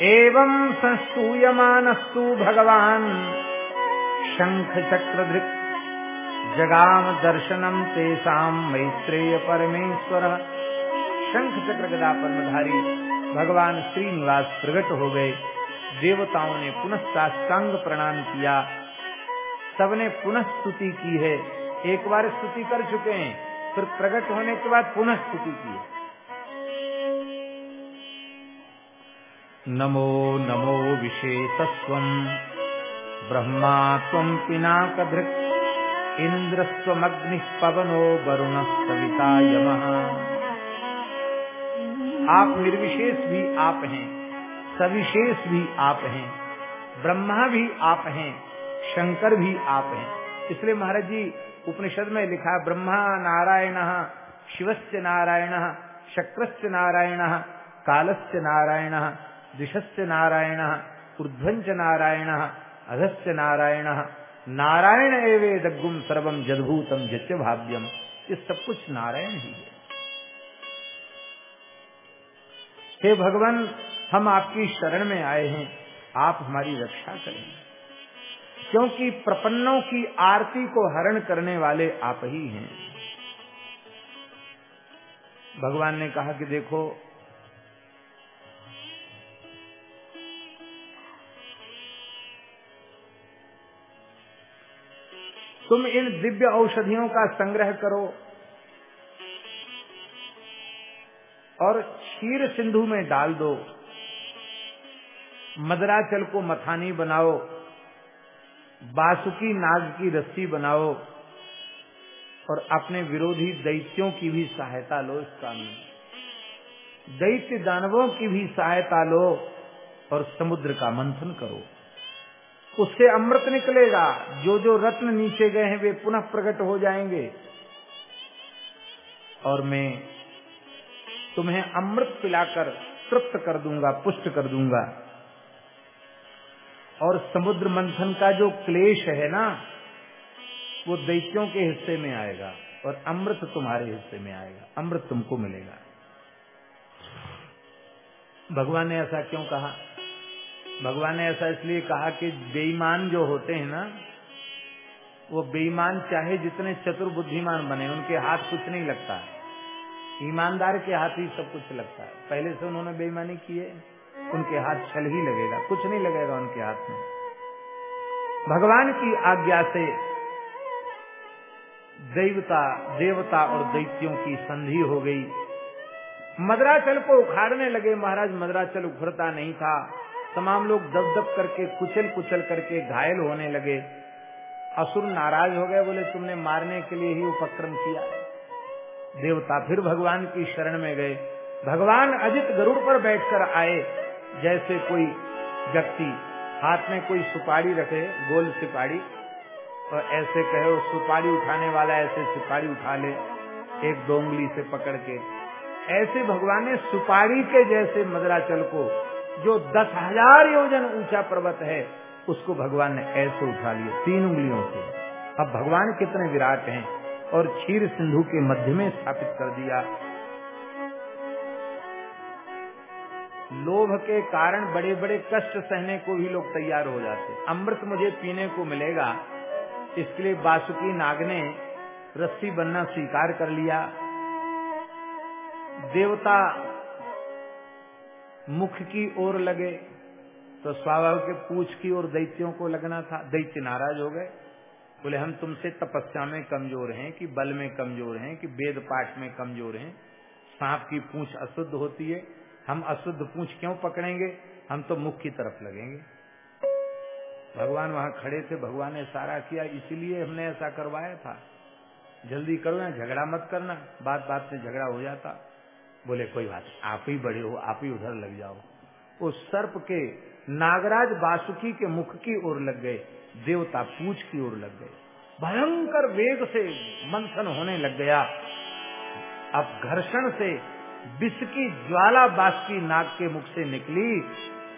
एवं संस्तूयमानस्तु भगवान। शंख चक्र धृक जगाम दर्शनम तेसाम मैत्रेय परमेश्वर। शंख चक्र गदा परमधारी भगवान श्रीनिवास प्रकट हो गए। देवताओं ने पुनः साष्टांग प्रणाम किया। सबने पुनः स्तुति की है। एक बार स्तुति कर चुके हैं, फिर प्रकट होने के बाद पुनः स्तुति की है। नमो नमो विशेषस्व ब्रह्मा तम पिनाकधृक् इंद्रस्वमग्नि पवनो वरुण सविता यम आप निर्विशेष भी आप हैं, सविशेष भी आप हैं, ब्रह्मा भी आप हैं, शंकर भी आप हैं। इसलिए महाराज जी, उपनिषद में लिखा ब्रह्मा नारायण, शिवस्य नारायण, शक्रस्य नारायण, कालस्य नारायण, दिशस्य नारायण ऊर्ध्वंच नारायण, अधस्य नारायण नारायण एवे दग्गुम सर्वम जदभूतम जत्य भाव्यम। ये सब कुछ नारायण ही है। हे भगवान, हम आपकी शरण में आए हैं। आप हमारी रक्षा करें। क्योंकि प्रपन्नों की आरती को हरण करने वाले आप ही हैं। भगवान ने कहा कि देखो तुम इन दिव्य औषधियों का संग्रह करो। और क्षीर सिंधु में डाल दो। मदराचल को मथानी बनाओ। बासुकी नाग की रस्सी बनाओ। और अपने विरोधी दैत्यों की भी सहायता लो इस काम में। दैत्य दानवों की भी सहायता लो और समुद्र का मंथन करो। उससे अमृत निकलेगा। जो जो रत्न नीचे गए हैं, वे पुनः प्रकट हो जाएँगे। और मैं तुम्हें अमृत पिलाकर तृप्त कर दूँगा, पुष्ट कर दूँगा। और समुद्र मंथन का जो क्लेश है ना, वो दैत्यों के हिस्से में आएगा और अमृत तुम्हारे हिस्से में आएगा। अमृत तुमको मिलेगा। भगवान ने ऐसा क्यों कहा? भगवान ने ऐसा इसलिए कहा कि बेईमान जो होते हैं ना, वो बेईमान चाहे जितने चतुर बुद्धिमान बने, उनके हाथ कुछ नहीं लगता। है ईमानदार के हाथ ही सब कुछ लगता है। पहले से उन्होंने बेईमानी की है, उनके हाथ छल ही लगेगा, कुछ नहीं लगेगा उनके हाथ में। भगवान की आज्ञा से देवता देवता और दैत्यों की संधि हो गई। मदराचल को उखाड़ने लगे महाराज, मदराचल उखड़ता नहीं था। तमाम लोग दब दब करके कुचल कुचल करके घायल होने लगे। असुर नाराज़ हो गए, बोले, तुमने मारने के लिए ही उपक्रम किया देवता फिर भगवान की शरण में गए। भगवान अजित गरुड़ पर बैठकर आए। जैसे कोई व्यक्ति हाथ में कोई सुपारी रखे, गोल सुपारी और ऐसे कहे, सुपारी उठाने वाला ऐसे सुपारी उठा ले, एक दो उंगली से पकड़ के। ऐसे भगवान ने सुपारी के जैसे मदराचल को जो दस हज़ार योजन ऊँचा पर्वत है, उसको भगवान ने ऐसे उठा लिया तीन उंगलियों से। अब भगवान कितने विराट हैं और क्षीर सिंधु के मध्य में स्थापित कर दिया। लोभ के कारण बड़े बड़े कष्ट सहने को भी लोग तैयार हो जाते। अमृत मुझे पीने को मिलेगा, इसके लिए बासुकी नाग ने रस्सी बनना स्वीकार कर लिया। देवता मुख की ओर लगे तो स्वाभाविक पूछ की ओर दैत्यों को लगना था। दैत्य नाराज़ हो गए। बोले, हम तुमसे तपस्या में कमज़ोर हैं कि बल में कमज़ोर हैं कि वेद पाठ में कमज़ोर हैं। सांप की पूछ अशुद्ध होती है। हम अशुद्ध पूछ क्यों पकड़ेंगे? हम तो मुख की तरफ़ लगेंगे। भगवान वहाँ खड़े थे। भगवान ने सारा किया। इसीलिए हमने ऐसा करवाया था। जल्दी करो ना झगड़ा मत करना। बात बात से झगड़ा हो जाता। बोले, कोई बात आप ही बड़े हो, आप ही उधर लग जाओ। उस सर्प के नागराज बासुकी के मुख की ओर लग गए, देवता पूछ की ओर लग गए। भयंकर वेग से मंथन होने लग गया। अब घर्षण से विष की ज्वाला बासुकी नाग के मुख से निकली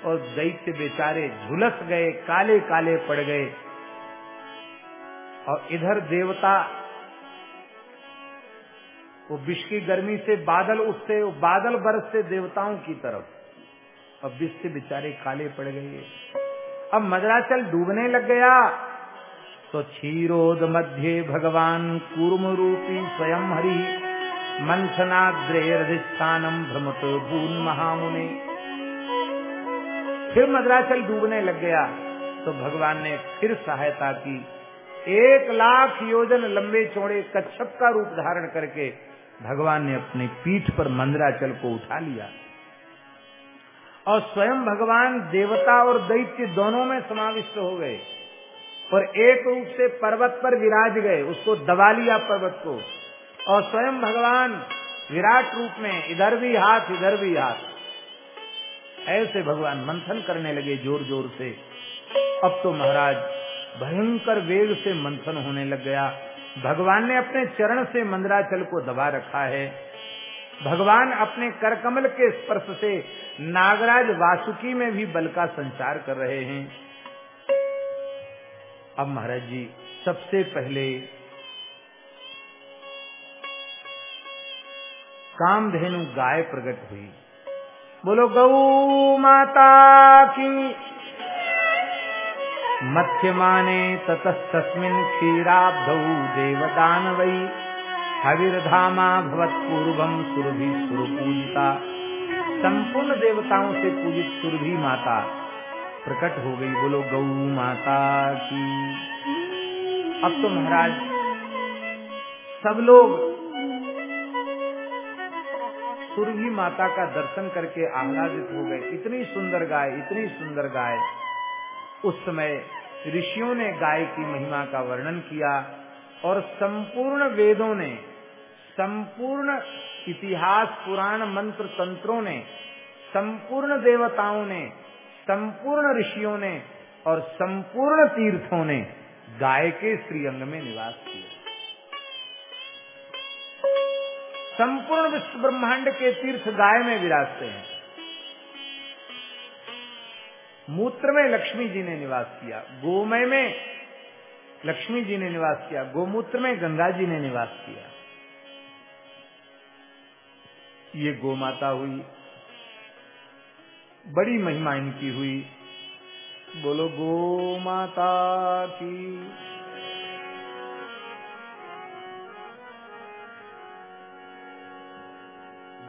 और दैत्य बेचारे झुलस गए काले काले पड़ गए। और इधर देवता वो विष की गर्मी से बादल उठते बादल बरसते देवताओं की तरफ़। अब विष से बेचारे काले पड़ गए। अब मदराचल डूबने लग गया। तो क्षीरोद मध्य भगवान कूर्म रूपी स्वयं हरि मंथनाद्रेधिष्ठानम भ्रमत भून महामुने। फिर मदराचल डूबने लग गया। तो भगवान ने फिर सहायता की। एक लाख योजन लंबे चौड़े कच्छप का रूप धारण करके भगवान ने अपनी पीठ पर मंदराचल को उठा लिया और स्वयं भगवान देवता और दैत्य दोनों में समाविष्ट हो गए और एक रूप से पर्वत पर विराज गए, उसको दबा लिया पर्वत को। और स्वयं भगवान विराट रूप में, इधर भी हाथ, इधर भी हाथ। ऐसे भगवान मंथन करने लगे ज़ोर ज़ोर से। अब तो महाराज भयंकर वेग से मंथन होने लग गया। भगवान ने अपने चरण से मंदराचल को दबा रखा है। भगवान अपने करकमल के स्पर्श से नागराज वासुकी में भी बल का संचार कर रहे हैं। अब महाराज जी, सबसे पहले कामधेनु गाय प्रकट हुई। बोलो, गौ माता की मध्यमाने ततस्तस्मिन् क्षीराब्धौ हविर्धामा भवत्पूर्वम सुरभि सुर पूजिता संपूर्ण देवताओं से पूजित सुरभि माता प्रकट हो गई। बोलो, गौ माता की। अब तो महाराज, सब लोग सुरभि माता का दर्शन करके आह्लादित हो गए। इतनी सुंदर गाय, इतनी सुंदर गाय। उस समय ऋषियों ने गाय की महिमा का वर्णन किया और संपूर्ण वेदों ने, संपूर्ण इतिहास पुराण मंत्र तंत्रों ने, संपूर्ण देवताओं ने, संपूर्ण ऋषियों ने और संपूर्ण तीर्थों ने गाय के श्रीअंग में निवास किया। संपूर्ण विश्व ब्रह्मांड के तीर्थ गाय में विराजते हैं। मूत्र में लक्ष्मी जी ने निवास किया, गोमय में लक्ष्मी जी ने निवास किया, गोमूत्र में गंगा जी ने निवास किया। ये गोमाता हुई, बड़ी महिमा इनकी हुई। बोलो गो माता की।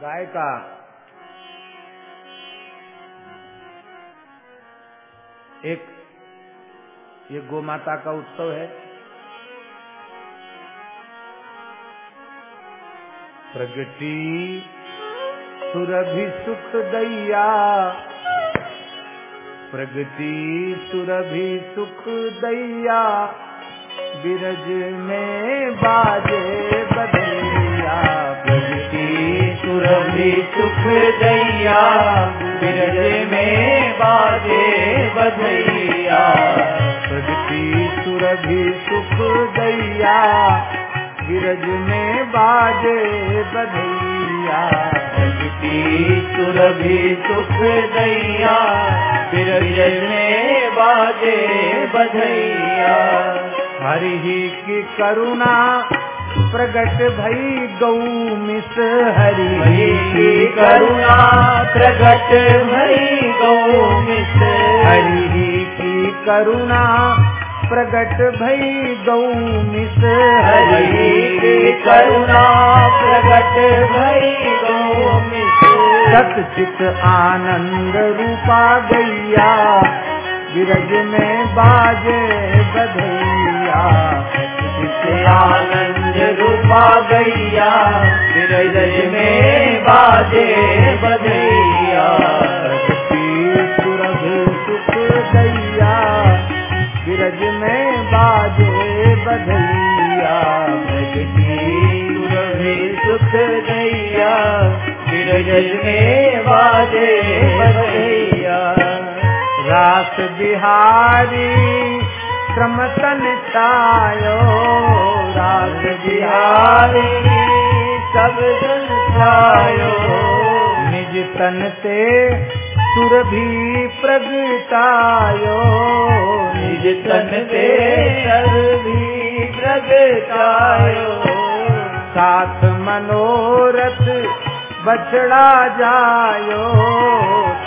गाय का एक, ये गो माता का उत्सव है। प्रगति, सुरभि सुख दैया। प्रगति, सुरभि सुख दैया। बिरज में बाजे बदैया प्रगति, सुरभि सुख दैया। बिरज में बाजे बधैया प्रगति सुरभि सुख दैया। बिरज में बाजे बधैया प्रगति सुरभि सुख दैया। बिरज में बाजे बधैया हरि की करुणा प्रगट भई गौ मिस हरि की करुणा प्रगट भई गौ मिस हरि की करुणा प्रगट भई गौ मिस हरि की करुणा प्रगट भई गौ मिस सतचित आनंद रूपा गैया विरज में बाजे बधैया। चित आनंद रूपा गैया बिरज में बाजे सुख दैया में बाजे सुख दैया बिरज में बाजे बधैया रास बिहारी श्रमतन तायो रास बिहारी, सब संसायो निज तन ते सुरभि प्रगटायो। निज तन ते सर्वी प्रगटायो। साथ मनोरथ बछड़ा जायो।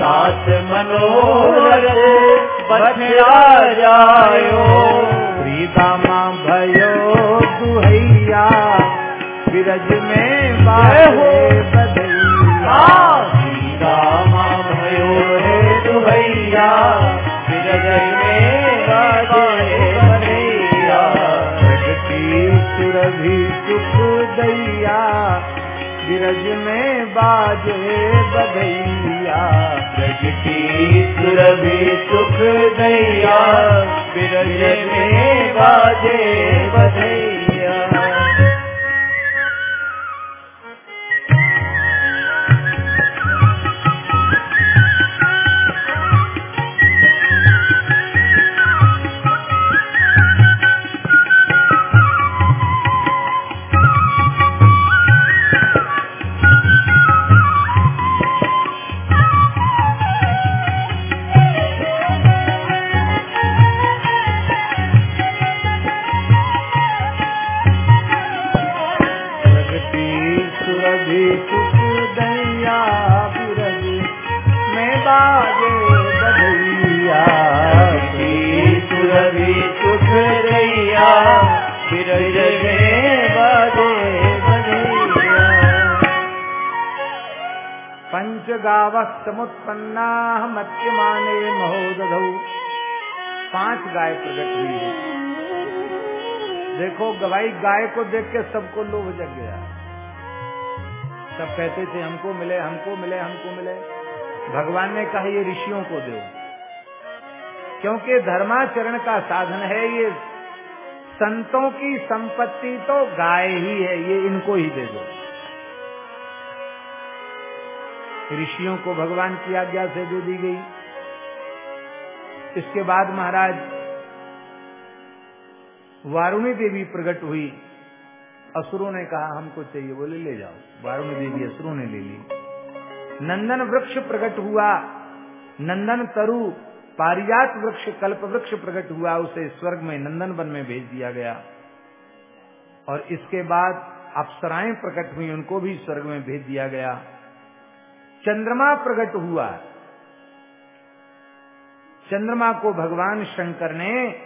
साथ मनोरथ बछड़ा जायो। श्रीदामा भयो दुहैया विरज में बधैया। रामा भयो हे दुहैया विरज में बाजे बधैया। प्रगति सुरभि सुख दैया। बिरज में बाजे बधैया। समुत्पन्ना मत्यमाने पाँच गाय प्रकट हुई है। देखो, गवाई गाय को देख के सबको लोभ जग गया। सब कहते थे, हमको मिले हमको मिले हमको मिले। भगवान ने कहा, ये ऋषियों को दो। क्योंकि धर्माचरण का साधन है ये। संतों की संपत्ति तो गाय ही है, ये इनको ही दे दो। ऋषियों को भगवान की आज्ञा से दे दी गई। इसके बाद महाराज, वारुणी देवी प्रकट हुई। असुरों ने कहा, हमको चाहिए बोले ले जाओ। वारुणी देवी असुरों ने ले ली। नंदन वृक्ष प्रकट हुआ। नंदन तरु, पारिजात वृक्ष, कल्प वृक्ष प्रकट हुआ। उसे स्वर्ग में, नंदन वन में भेज दिया गया। और इसके बाद अप्सराएँ प्रकट हुई, उनको भी स्वर्ग में भेज दिया गया। चंद्रमा प्रकट हुआ। चंद्रमा को भगवान शंकर ने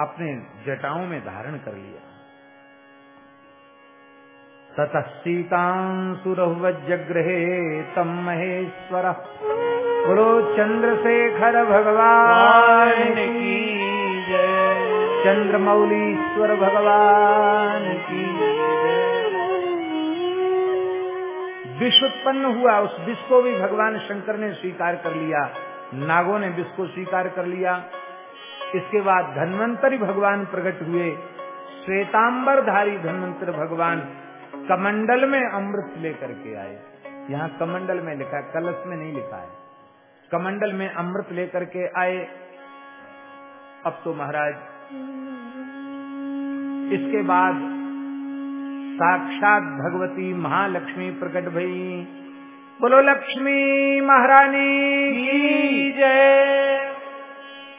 अपने जटाओं में धारण कर लिया। ततः सीतांसुरवज्रहे तम महेश्वर। बोलो, चंद्रशेखर भगवान की जय। चंद्रमौलीश्वर भगवान की विश्व उत्पन्न हुआ, उस विश्व को भी भगवान शंकर ने स्वीकार कर लिया, नागों ने विश्व को स्वीकार कर लिया। इसके बाद धन्वंतरी भगवान प्रकट हुए, श्वेतांबरधारी धन्वंतर भगवान कमंडल में अमृत लेकर के आए। यहाँ कमंडल में लिखा है, कलश में नहीं लिखा है। कमंडल में अमृत लेकर के आए। अब तो महाराज, इसके बाद साक्षात भगवती महालक्ष्मी प्रकट भई। बोलो, लक्ष्मी महारानी जय।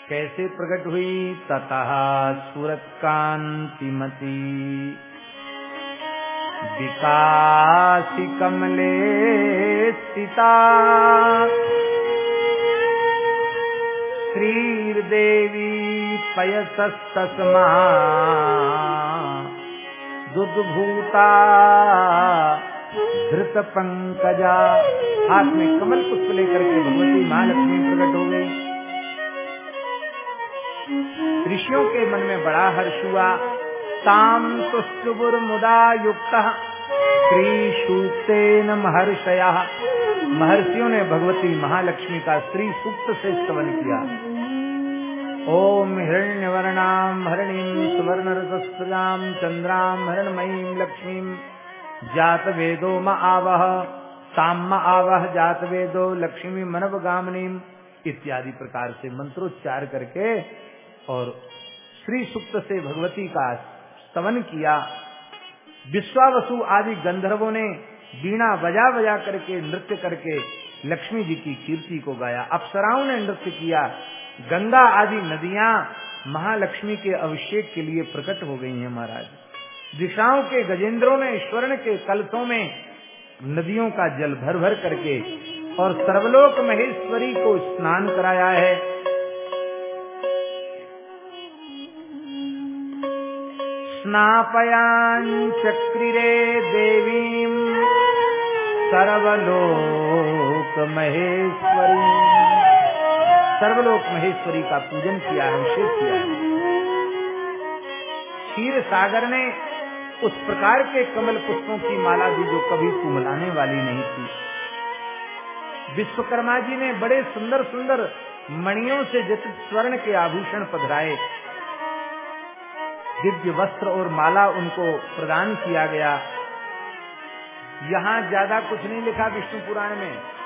कैसे प्रकट हुई? ततः सूरत कांतिमती विकासी कमले स्थिता श्रीर्देवी पयसस्तस्मा। दुद्भूता धृत पंकजा। हाथ में कमल पुष्प लेकर के भगवती महालक्ष्मी प्रकट हो गई। ऋषियों के मन में बड़ा हर्ष हुआ। ताम तुष्टुबुर मुदा युक्त। श्री सूक्तेन महर्षया। महर्षियों ने भगवती महालक्ष्मी का श्री सूक्त से स्तवन किया। ओम हिरण्य वर्णाम हरणीम सुवर्ण रसस्त्रजाम चंद्राम हरणमयीम लक्ष्मीम जात वेदो म आवह ताम आवह जात वेदो लक्ष्मी मनव गामनीम इत्यादि प्रकार से मंत्रोच्चार करके और श्री सुक्त से भगवती का स्तवन किया। विश्वावसु आदि गंधर्वों ने बीणा बजा बजा करके नृत्य करके लक्ष्मी जी की कीर्ति को गाया। अप्सराओं ने नृत्य किया। गंगा आदि नदियाँ महालक्ष्मी के अभिषेक के लिए प्रकट हो गई हैं महाराज। दिशाओं के गजेंद्रों ने स्वर्ण के कलशों में नदियों का जल भर भर करके और सर्वलोक महेश्वरी को स्नान कराया है। स्नापयाञ्चक्रिरे देवीम् सर्वलोक महेश्वरी। सर्वलोक महेश्वरी का पूजन किया है अभिषेक किया। है क्षीर सागर ने उस प्रकार के कमल पुष्पों की माला दी जो कभी कुमलाने वाली नहीं थी। विश्वकर्मा जी ने बड़े सुंदर सुंदर मणियों से जित स्वर्ण के आभूषण पधराए। दिव्य वस्त्र और माला उनको प्रदान किया गया। यहाँ ज़्यादा कुछ नहीं लिखा विष्णु पुराण में।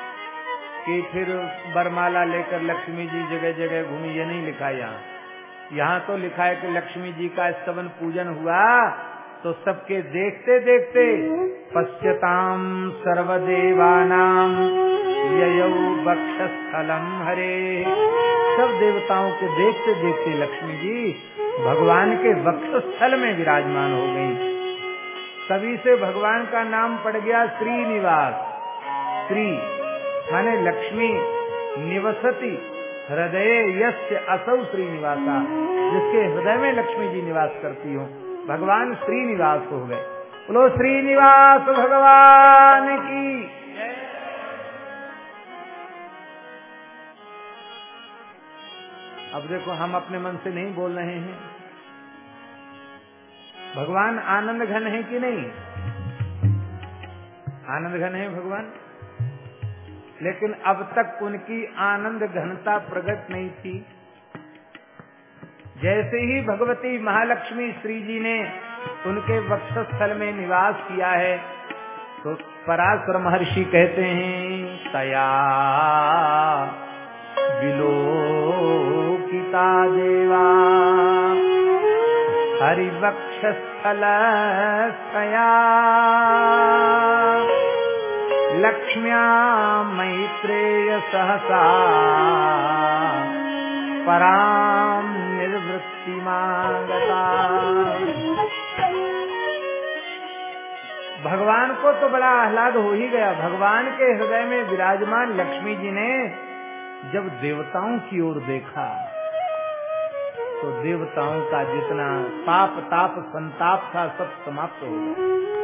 कि फिर बरमाला लेकर लक्ष्मी जी जगह जगह घूमी, ये नहीं लिखा यहाँ। यहाँ तो लिखा है कि लक्ष्मी जी का स्तवन पूजन हुआ तो सबके देखते देखते पश्यताम सर्वदेवानाम ययौ बक्षस्थलम हरे। सब देवताओं के देखते देखते लक्ष्मी जी भगवान के वक्षस्थल में विराजमान हो गई। सभी से भगवान का नाम पड़ गया श्रीनिवास। श्री माने लक्ष्मी निवसती, हृदय यस्य असौ श्रीनिवासा, जिसके हृदय में लक्ष्मी जी निवास करती हो। भगवान श्रीनिवास हो गए। बोलो, श्रीनिवास भगवान की अब देखो, हम अपने मन से नहीं बोल रहे हैं। भगवान आनंद घन है कि नहीं? आनंद घन है भगवान? लेकिन अब तक उनकी आनंद घनता प्रकट नहीं थी। जैसे ही भगवती महालक्ष्मी श्री जी ने उनके वक्षस्थल में निवास किया है तो पराशर महर्षि कहते हैं, तया विलोकिता देवा, हरिवक्षस्थल तया लक्ष्म्या मैत्रेय सहसा पराम निर्वृत्ति माँगता भगवान को तो बड़ा आह्लाद हो ही गया। भगवान के हृदय में विराजमान लक्ष्मी जी ने जब देवताओं की ओर देखा तो देवताओं का जितना पाप, ताप, संताप था, सब समाप्त हो गया।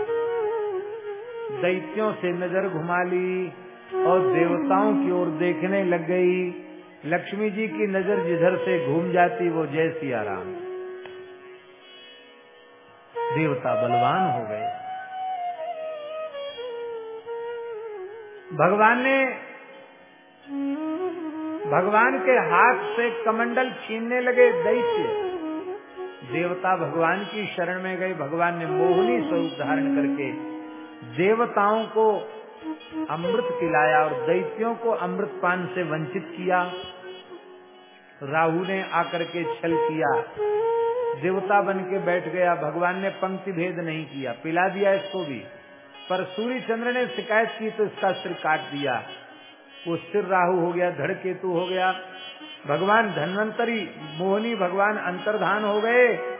दैत्यों से नज़र घुमा ली और देवताओं की ओर देखने लग गई। लक्ष्मी जी की नज़र जिधर से घूम जाती, वो जय सिया राम देवता बलवान हो गए। भगवान ने भगवान के हाथ से कमंडल छीनने लगे दैत्य। देवता भगवान की शरण में गए। भगवान ने मोहनी स्वरूप धारण करके देवताओं को अमृत पिलाया और दैत्यों को अमृत पान से वंचित किया। राहु ने आकर के छल किया। देवता बन के बैठ गया। भगवान ने पंक्ति भेद नहीं किया। पिला दिया इसको भी। पर सूर्य चंद्र ने शिकायत की तो इसका सिर काट दिया। वो सिर राहु हो गया धड़ केतु हो गया। भगवान धन्वंतरी, मोहनी, भगवान अंतर्धान हो गए।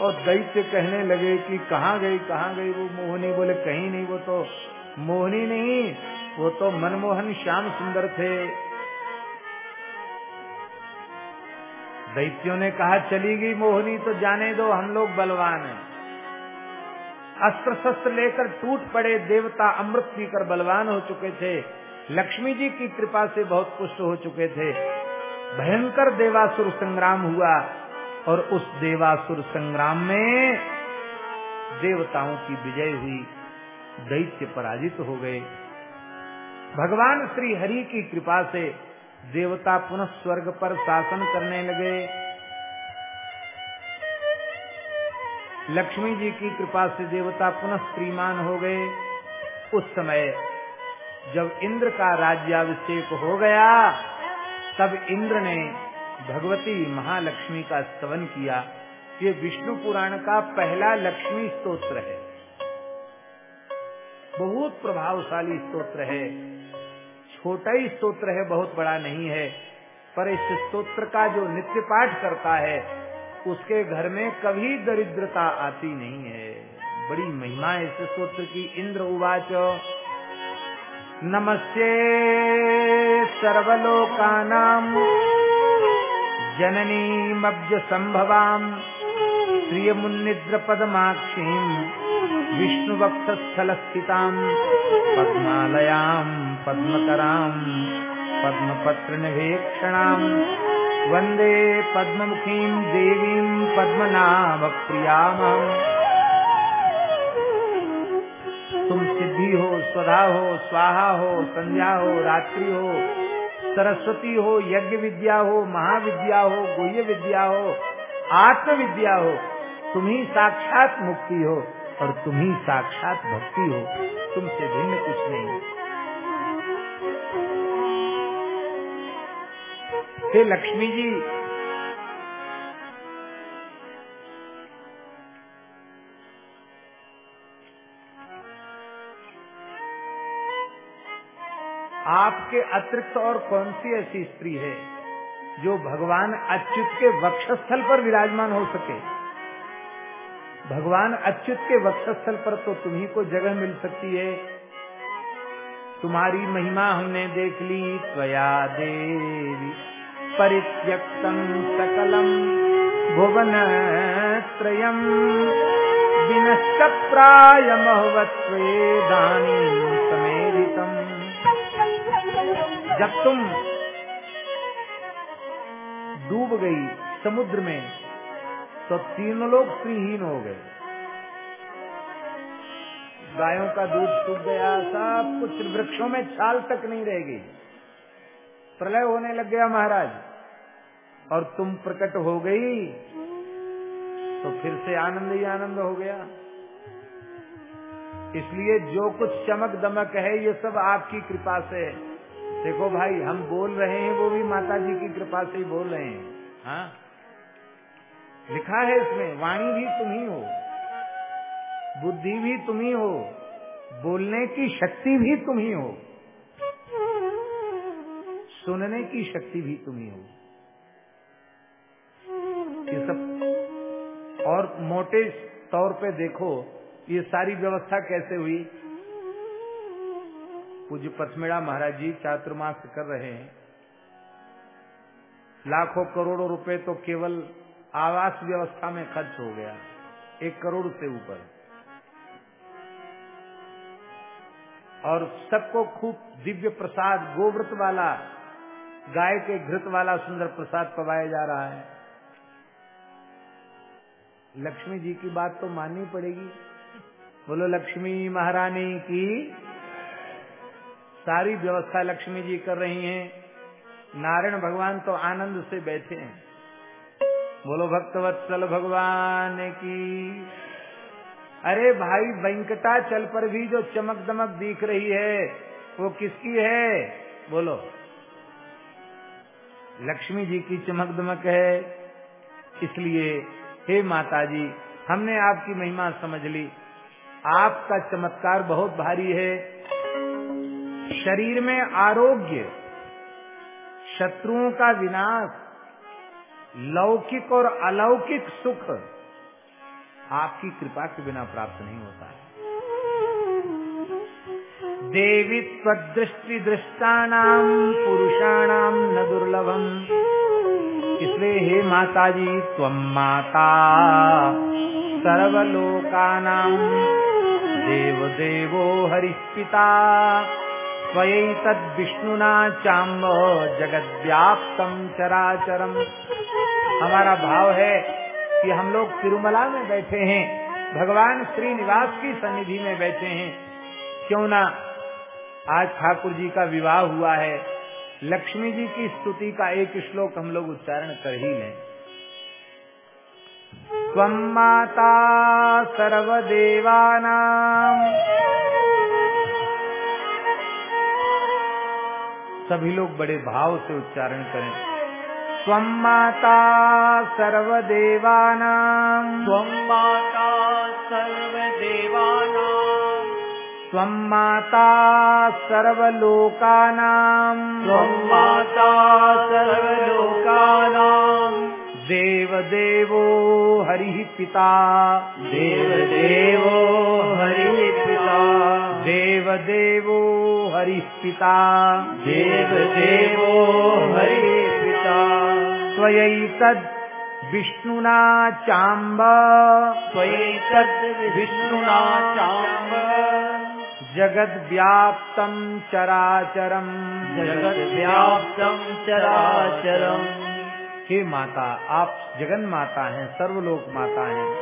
और दैत्य कहने लगे कि कहाँ गई कहाँ गई वो मोहनी? बोले, कहीं नहीं, वो तो मोहनी नहीं, वो तो मनमोहन श्याम सुंदर थे। दैत्यों ने कहा, चली गई मोहनी तो जाने दो, हम लोग बलवान हैं। अस्त्र शस्त्र लेकर टूट पड़े देवता अमृत पीकर बलवान हो चुके थे। लक्ष्मी जी की कृपा से बहुत पुष्ट हो चुके थे। भयंकर देवासुर संग्राम हुआ। और उस देवासुर संग्राम में देवताओं की विजय हुई, दैत्य पराजित हो गए। भगवान श्री हरि की कृपा से देवता पुनः स्वर्ग पर शासन करने लगे। लक्ष्मी जी की कृपा से देवता पुनः श्रीमान हो गए। उस समय जब इंद्र का राज्याभिषेक हो गया, तब इंद्र ने भगवती महालक्ष्मी का स्तवन किया, ये विष्णु पुराण का पहला लक्ष्मी स्तोत्र है। बहुत प्रभावशाली स्तोत्र है। छोटा ही स्तोत्र है, बहुत बड़ा नहीं है, पर इस स्तोत्र का जो नित्य पाठ करता है, उसके घर में कभी दरिद्रता आती नहीं है। बड़ी महिमा इस स्तोत्र की, इंद्र उवाच, नमस्ते सर्वलोकानाम जननीमब्ज संभवाम श्रिय मुन्निद्र पदमाक्षीम विष्णु वक्षस्थल स्थिताम पद्मालयाम पद्मकराम वंदे पद्ममुखीं देवीं पद्मनाभ प्रियाम तुम सिद्धि हो, स्वधा हो, स्वाहा हो, संध्या हो, रात्रि हो सरस्वती हो, यज्ञ विद्या हो, महाविद्या हो, गुह्य विद्या हो आत्म विद्या हो, तुम्ही साक्षात मुक्ति हो और तुम्ही साक्षात भक्ति हो। तुमसे भिन्न कुछ नहीं। हे लक्ष्मी जी आपके अतिरिक्त और कौन सी ऐसी स्त्री है जो भगवान अच्युत के वक्षस्थल पर विराजमान हो सके? भगवान अच्युत के वक्षस्थल पर तो तुम्ही को जगह मिल सकती है। तुम्हारी महिमा हमने देख ली, त्वया देवी परित्यक्तम सकलम भुवन त्रयम विनष्ट प्राय महवत्वेदानी समेरितम जब तुम डूब गई समुद्र में तो तीनों लोग श्रीहीन हो गए। गायों का दूध सूख गया, सब कुछ वृक्षों में छाल तक नहीं रह गई। प्रलय होने लग गया महाराज, और तुम प्रकट हो गई तो फिर से आनंद ही आनंद हो गया। इसलिए जो कुछ चमक दमक है, ये सब आपकी कृपा से है। देखो भाई, हम बोल रहे हैं, वो भी माता जी की कृपा से ही बोल रहे हैं। हाँ? लिखा है इसमें, वाणी भी तुम ही हो, बुद्धि भी तुम ही हो, बोलने की शक्ति भी तुम ही हो, सुनने की शक्ति भी तुम ही हो। ये सब और मोटे तौर पे देखो, ये सारी व्यवस्था कैसे हुई? पूज्य पथमेड़ा महाराज जी चातुर्मास कर रहे हैं। लाखों करोड़ों रुपए तो केवल आवास व्यवस्था में खर्च हो गया, एक करोड़ से ऊपर। और सबको खूब दिव्य प्रसाद, गोव्रत वाला, गाय के घृत वाला सुंदर प्रसाद पवाया जा रहा है। लक्ष्मी जी की बात तो माननी पड़ेगी। बोलो, लक्ष्मी महारानी की सारी व्यवस्था लक्ष्मी जी कर रही हैं। नारायण भगवान तो आनंद से बैठे हैं। बोलो, भक्तवत्सल भगवान की। अरे भाई, वेंकटाचल पर भी जो चमक दमक दिख रही है, वो किसकी है? बोलो। लक्ष्मी जी की चमक दमक है। इसलिए, हे माता जी हमने आपकी महिमा समझ ली। आपका चमत्कार बहुत भारी है। शरीर में आरोग्य, शत्रुओं का विनाश, लौकिक और अलौकिक सुख, आपकी कृपा के बिना प्राप्त नहीं होता है। देवी तदृष्टि दृष्टानाम पुरुषाणाम न दुर्लभम इसलिए हे माता जी त्वम माता सर्वलोकानाम देव देवो हरिपिता विष्णुना चाम्ब व्याप्तम चराचरम। हमारा भाव है कि हम लोग तिरुमला में बैठे हैं, भगवान श्रीनिवास की सन्निधि में बैठे हैं। क्यों ना आज ठाकुर जी का विवाह हुआ है, लक्ष्मी जी की स्तुति का एक श्लोक हम लोग उच्चारण कर ही लें। माता सर्वदेवानां सभी लोग बड़े भाव से उच्चारण करें। त्वं माता सर्वदेवानां। त्वं माता सर्वदेवानां। त्वं माता सर्वलोकानां। त्वं माता सर्वलोकानां। देवदेवो हरिः पिता। देवदेवो हरिः पिता। देवदेवो हरिः पिता देवदेवो हरिः पिता स्वय त्वयैतद् विष्णुना चाम्ब। त्वयैतद् विष्णुना चाम्ब। जगद्व्याप्तम् चराचरम्। जगद्व्याप्तं चराचरम्। हे माता आप जगन माता हैं सर्वलोक माता हैं।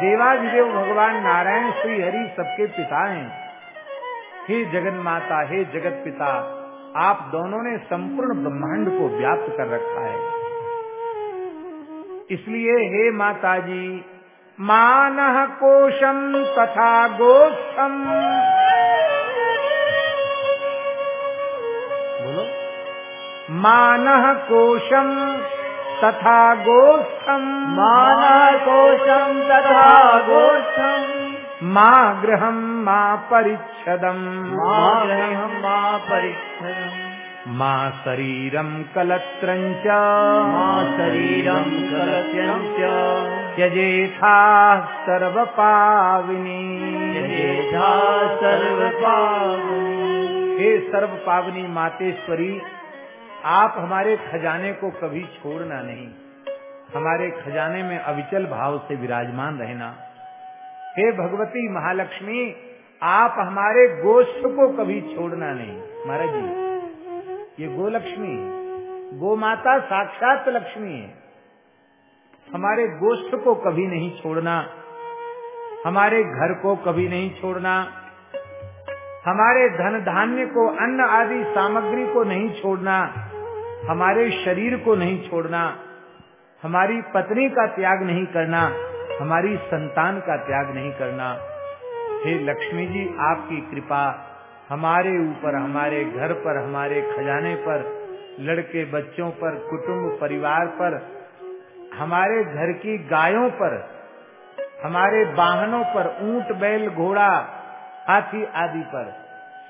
देवाधिदेव भगवान नारायण श्री हरि सबके पिता हैं। हे जगन माता, हे जगत पिता, आप दोनों ने संपूर्ण ब्रह्मांड को व्याप्त कर रखा है। इसलिए हे माता जी मान कोशम तथा गोष्ठम बोलो। मान कोशम तथा गोष्ठम मान कोशम तथा गोष्ठम् माँ गृहम माँ परिच्छदम। मा गृहं मा परिच्छदम्। माँ शरीरम कलत्रञ्च मा शरीरं कलत्यं च। त्यजेथा सर्वपाविनी। हे सर्व मातेश्वरी आप हमारे खजाने को कभी छोड़ना नहीं। हमारे खजाने में अविचल भाव से विराजमान रहना। हे भगवती महालक्ष्मी, आप हमारे गोष्ठ को कभी छोड़ना नहीं, महाराज जी। ये गोलक्ष्मी है गो माता साक्षात लक्ष्मी है। हमारे गोष्ठ को कभी नहीं छोड़ना, हमारे घर को कभी नहीं छोड़ना, हमारे धन धान्य को, अन्न आदि सामग्री को नहीं छोड़ना, हमारे शरीर को नहीं छोड़ना, हमारी पत्नी का त्याग नहीं करना हमारी संतान का त्याग नहीं करना। हे लक्ष्मी जी, आपकी कृपा हमारे ऊपर, हमारे घर पर, हमारे खजाने पर, लड़के, बच्चों पर, कुटुंब, परिवार पर, हमारे घर की गायों पर, हमारे वाहनों पर, ऊँट, बैल, घोड़ा, हाथी आदि पर,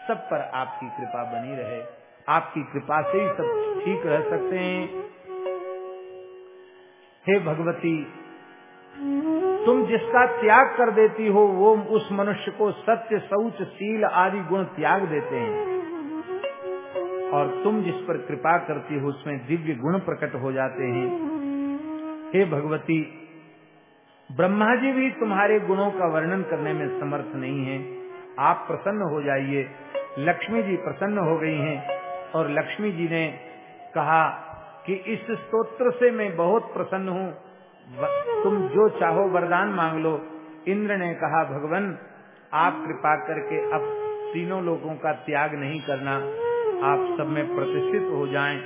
सब पर आपकी कृपा बनी रहे। आपकी कृपा से ही सब ठीक रह सकते हैं। हे भगवती तुम जिसका त्याग कर देती हो, वो उस मनुष्य को सत्य शौच शील आदि गुण त्याग देते हैं। और तुम जिस पर कृपा करती हो, उसमें दिव्य गुण प्रकट हो जाते हैं। हे भगवती, ब्रह्मा जी भी तुम्हारे गुणों का वर्णन करने में समर्थ नहीं है। आप प्रसन्न हो जाइए। लक्ष्मी जी प्रसन्न हो गई हैं। और लक्ष्मी जी ने कहा कि इस स्तोत्र से मैं बहुत प्रसन्न हूँ। तुम जो चाहो वरदान मांग लो। इंद्र ने कहा, भगवान, आप कृपा करके अब तीनों लोगों का त्याग नहीं करना। आप सब में प्रतिष्ठित हो जाएँ।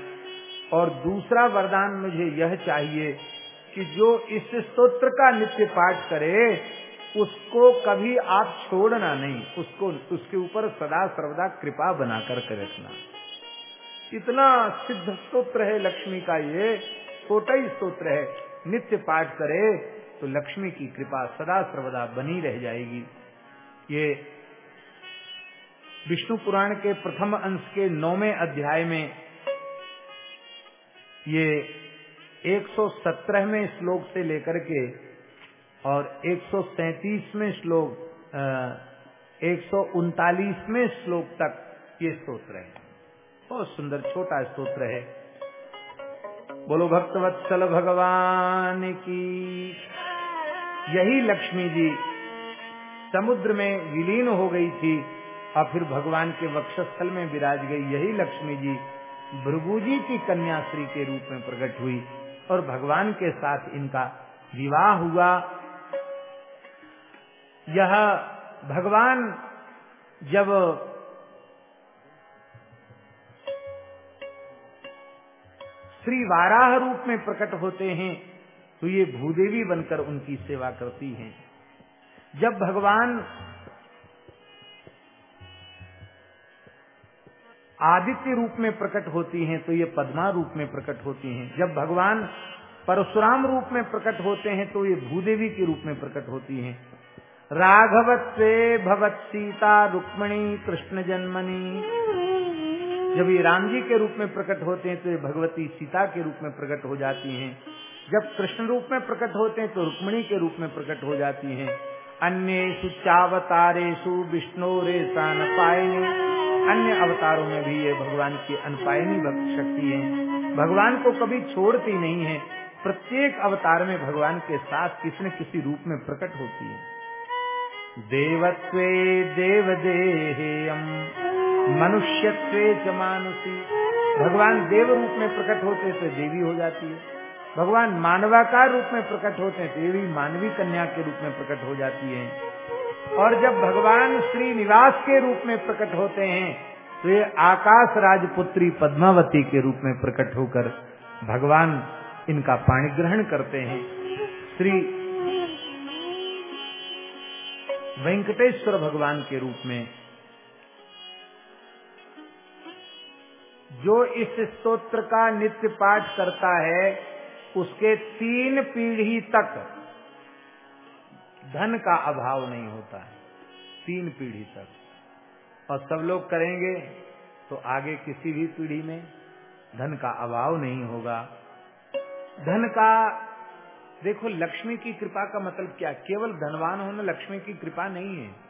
और दूसरा वरदान मुझे यह चाहिए कि जो इस स्तोत्र का नित्य पाठ करे, उसको कभी आप छोड़ना नहीं। उसको, उसके ऊपर सदा सर्वदा कृपा बनाकर कर रखना। इतना सिद्ध स्तोत्र है, लक्ष्मी का ये छोटा ही स्तोत्र है। नित्य पाठ करे तो लक्ष्मी की कृपा सदा सर्वदा बनी रह जाएगी। ये विष्णु पुराण के प्रथम अंश के नौवे अध्याय में ये 117वें श्लोक से लेकर के और 137वें श्लोक एक में श्लोक तक ये स्तोत्र है। बहुत सुंदर, छोटा स्तोत्र है। बोलो, भक्तवत्सल भगवान की। यही लक्ष्मी जी समुद्र में विलीन हो गई थी, और फिर भगवान के वक्षस्थल में विराज गई। यही लक्ष्मी जी भृगु जी की कन्या श्री के रूप में प्रकट हुई, और भगवान के साथ इनका विवाह हुआ। यह भगवान जब श्री वाराह रूप में प्रकट होते हैं तो ये भूदेवी बनकर उनकी सेवा करती हैं। जब भगवान आदित्य रूप में प्रकट होती हैं तो ये पद्मा रूप में प्रकट होती हैं। जब भगवान परशुराम रूप में प्रकट होते हैं तो ये भूदेवी के रूप में प्रकट होती हैं। राघवत्वे भवत सीता रुक्मणी कृष्ण जन्मनी। जब ये राम जी के रूप में प्रकट होते हैं तो ये भगवती सीता के रूप में प्रकट हो जाती हैं। जब कृष्ण रूप में प्रकट होते हैं तो रुक्मणी के रूप में प्रकट हो जाती हैं। अन्य सुचावतारेशु विष्णु रे पायनी। अन्य अवतारों में भी ये भगवान की अनपायनी शक्ति है। भगवान को कभी छोड़ती नहीं है। प्रत्येक अवतार में भगवान के साथ किसी न किसी रूप में प्रकट होती है। देवत्वे देव देहेयम मनुष्यत्व च मानुषी भगवान देव रूप में प्रकट होते तो देवी हो जाती है। भगवान मानवाकार रूप में प्रकट होते हैं देवी मानवी कन्या के रूप में प्रकट हो जाती है। और जब भगवान श्री निवास के रूप में प्रकट होते हैं तो ये आकाश राजपुत्री पद्मावती के रूप में प्रकट होकर भगवान इनका पाणी ग्रहण करते हैं। श्री वेंकटेश्वर भगवान के रूप में जो इस स्तोत्र का नित्य पाठ करता है, उसके तीन पीढ़ी तक धन का अभाव नहीं होता है। तीन पीढ़ी तक। और सब लोग करेंगे तो आगे किसी भी पीढ़ी में धन का अभाव नहीं होगा। धन का, देखो, लक्ष्मी की कृपा का मतलब क्या? केवल धनवान होना लक्ष्मी की कृपा नहीं है।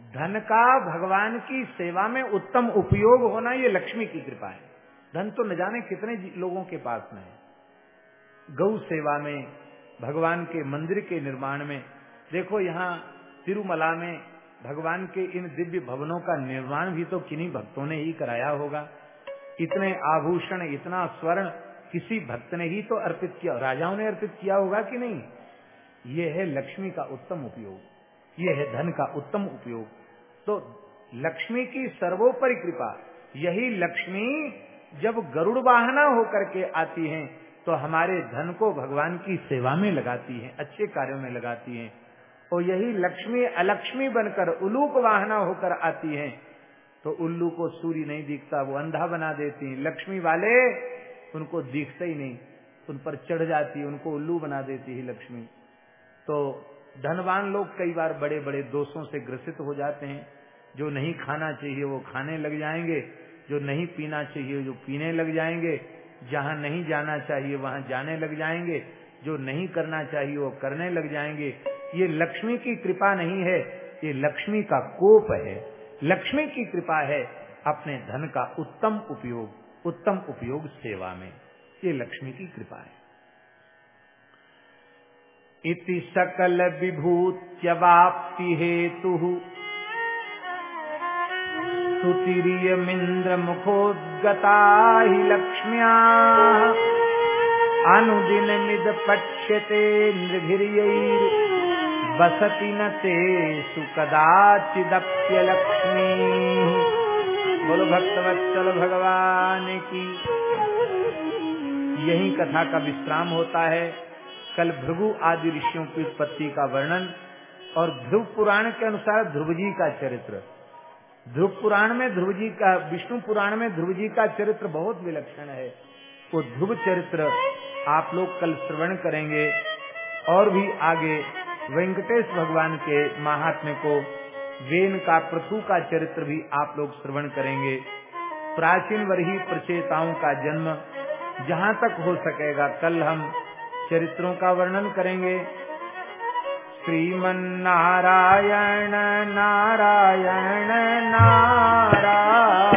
धन का भगवान की सेवा में उत्तम उपयोग होना ये लक्ष्मी की कृपा है। धन तो न जाने कितने लोगों के पास में है। गौ सेवा में, भगवान के मंदिर के निर्माण में, देखो यहाँ तिरुमला में भगवान के इन दिव्य भवनों का निर्माण भी तो किन्हीं भक्तों ने ही कराया होगा। इतने आभूषण, इतना स्वर्ण किसी भक्त ने ही तो अर्पित किया, राजाओं ने अर्पित किया होगा कि नहीं? ये है लक्ष्मी का उत्तम उपयोग। ये है धन का उत्तम उपयोग। तो लक्ष्मी की सर्वोपरि कृपा, यही लक्ष्मी जब गरुड़ वाहना होकर के आती हैं तो हमारे धन को भगवान की सेवा में लगाती हैं, अच्छे कार्यों में लगाती हैं। और यही लक्ष्मी अलक्ष्मी बनकर उल्लूक वाहना होकर आती हैं तो उल्लू को सूर्य नहीं दिखता, वो अंधा बना देती हैं। लक्ष्मी वाले उनको दिखते ही नहीं, उन पर चढ़ जाती उनको उल्लू बना देती है लक्ष्मी। तो धनवान लोग कई बार बड़े बड़े दोषों से ग्रसित हो जाते हैं। जो नहीं खाना चाहिए वो खाने लग जाएँगे, जो नहीं पीना चाहिए जो पीने लग जाएँगे। जहाँ नहीं जाना चाहिए वहाँ जाने लग जाएँगे। जो नहीं करना चाहिए वो करने लग जाएँगे। ये लक्ष्मी की कृपा नहीं है, ये लक्ष्मी का कोप है। लक्ष्मी की कृपा है अपने धन का उत्तम उपयोग उत्तम उपयोग सेवा में। ये लक्ष्मी की कृपा है। इति सकल विभूत्यवाप्ति हेतु स्तुतिरियमिन्द्र मुखोद्गता हि लक्ष्म्या। अनुदिन निद पक्ष्यतेन्द्रभिर्यैर् बसति न तेषु कदाचिदप्य लक्ष्मी बोलो भक्तवत्सल भगवान की। यही कथा का विश्राम होता है। कल भृगु आदि ऋषियों की उत्पत्ति का वर्णन और ध्रुव पुराण के अनुसार ध्रुव जी का चरित्र। ध्रुव पुराण में ध्रुव जी का, विष्णु पुराण में ध्रुव जी का चरित्र बहुत विलक्षण है। वो ध्रुव चरित्र आप लोग कल श्रवण करेंगे और भी आगे वेंकटेश भगवान के महात्म्य को वेन का, पृथु का चरित्र भी आप लोग श्रवण करेंगे। प्राचीन वर्ही प्रचेताओं का जन्म जहाँ तक हो सकेगा, कल हम चरित्रों का वर्णन करेंगे। श्रीमन्नारायण नारायण नारायण।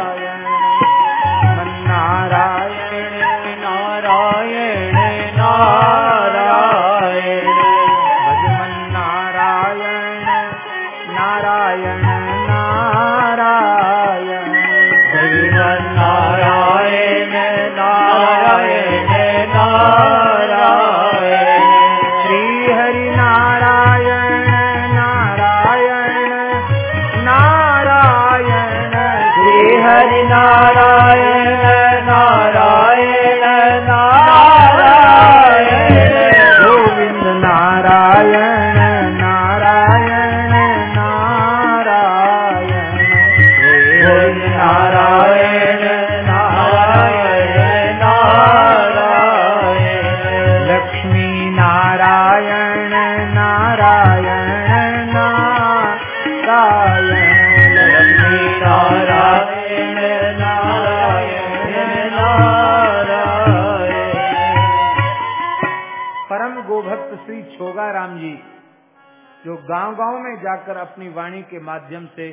जो गाँव गाँव में जाकर अपनी वाणी के माध्यम से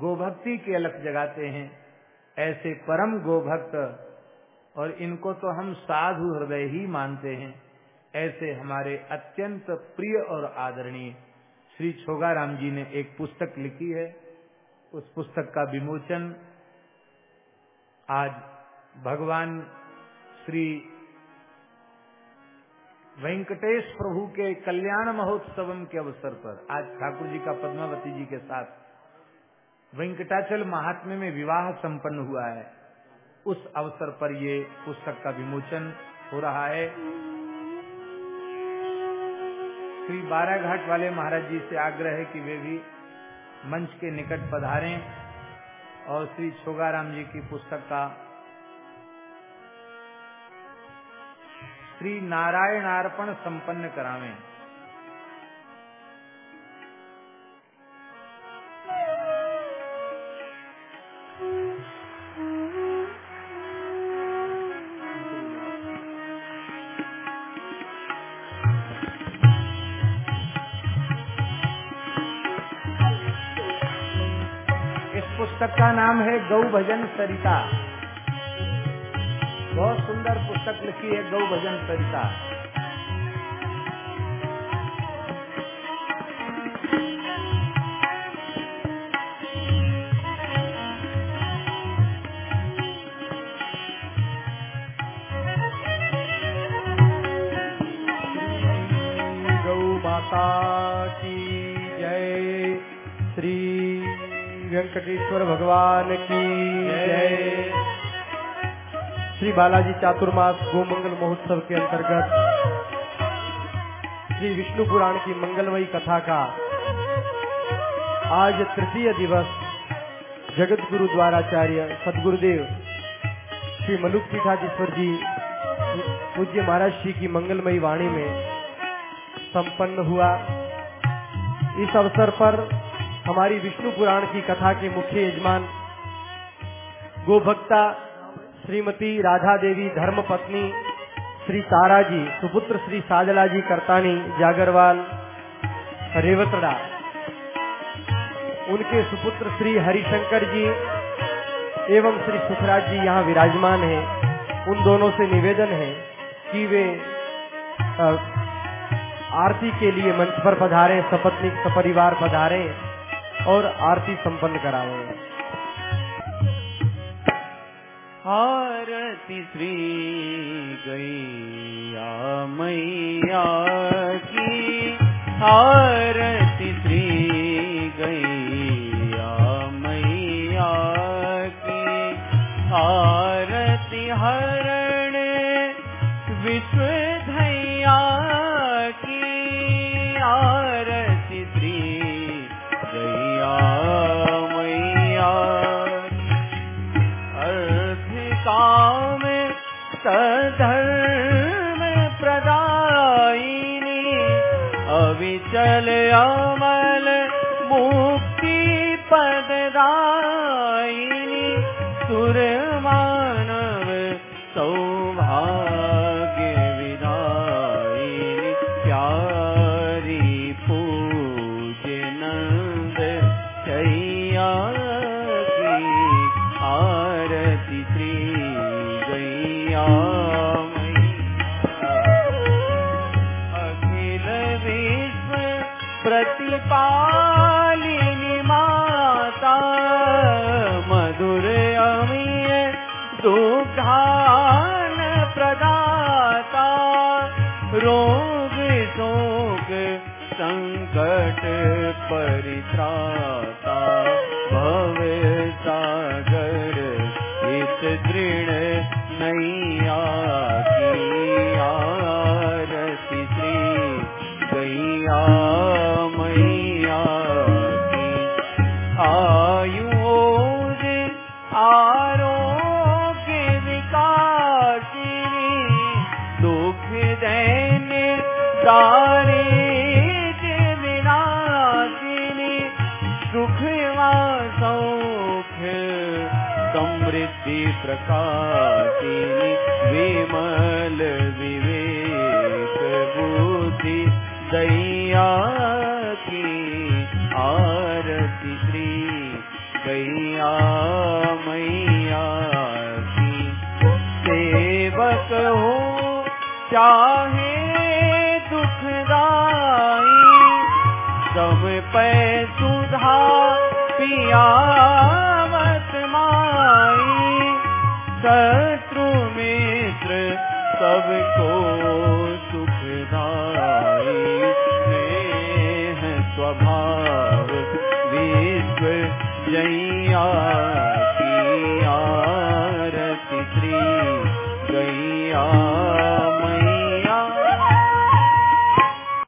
गोभक्ति की अलख जगाते हैं, ऐसे परम गोभक्त और इनको तो हम साधु हृदय ही मानते हैं, ऐसे हमारे अत्यंत प्रिय और आदरणीय श्री छोगा राम जी ने एक पुस्तक लिखी है। उस पुस्तक का विमोचन आज भगवान श्री वेंकटेश प्रभु के कल्याण महोत्सवम के अवसर पर, आज ठाकुर जी का पद्मावती जी के साथ वेंकटाचल महात्म्य में विवाह संपन्न हुआ है। उस अवसर पर ये पुस्तक का विमोचन हो रहा है। श्री बाराघाट वाले महाराज जी से आग्रह है कि वे भी मंच के निकट पधारें और श्री छोगाराम जी की पुस्तक का श्री नारायणार्पण संपन्न करावें। पुस्तक का नाम है गौ भजन सरिता। बहुत सुंदर पुस्तक लिखी है गौ भजन सरिता की जय श्री वेंकटेश्वर भगवान की श्री बालाजी चातुर्मास गोमंगल महोत्सव के अंतर्गत श्री विष्णु पुराण की मंगलमयी कथा का आज तृतीय दिवस जगत गुरु द्वाराचार्य सदगुरुदेव श्री मलुक पीठाधीश्वर जी पूज्य महाराज श्री की मंगलमयी वाणी में संपन्न हुआ। इस अवसर पर हमारी विष्णु पुराण की कथा के मुख्य यजमान गोभक्ता श्रीमती राधा देवी धर्म पत्नी श्री तारा जी सुपुत्र श्री साजला जी करतानी जागरवाल, रेवतड़ा। उनके सुपुत्र श्री हरिशंकर जी एवं श्री सुखराज जी यहाँ विराजमान हैं। उन दोनों से निवेदन है कि वे आरती के लिए मंच पर पधारे, सपत्नी, सपरिवार पधारे और आरती संपन्न करावे। आरती श्री गैया मैया की आरती अविचल या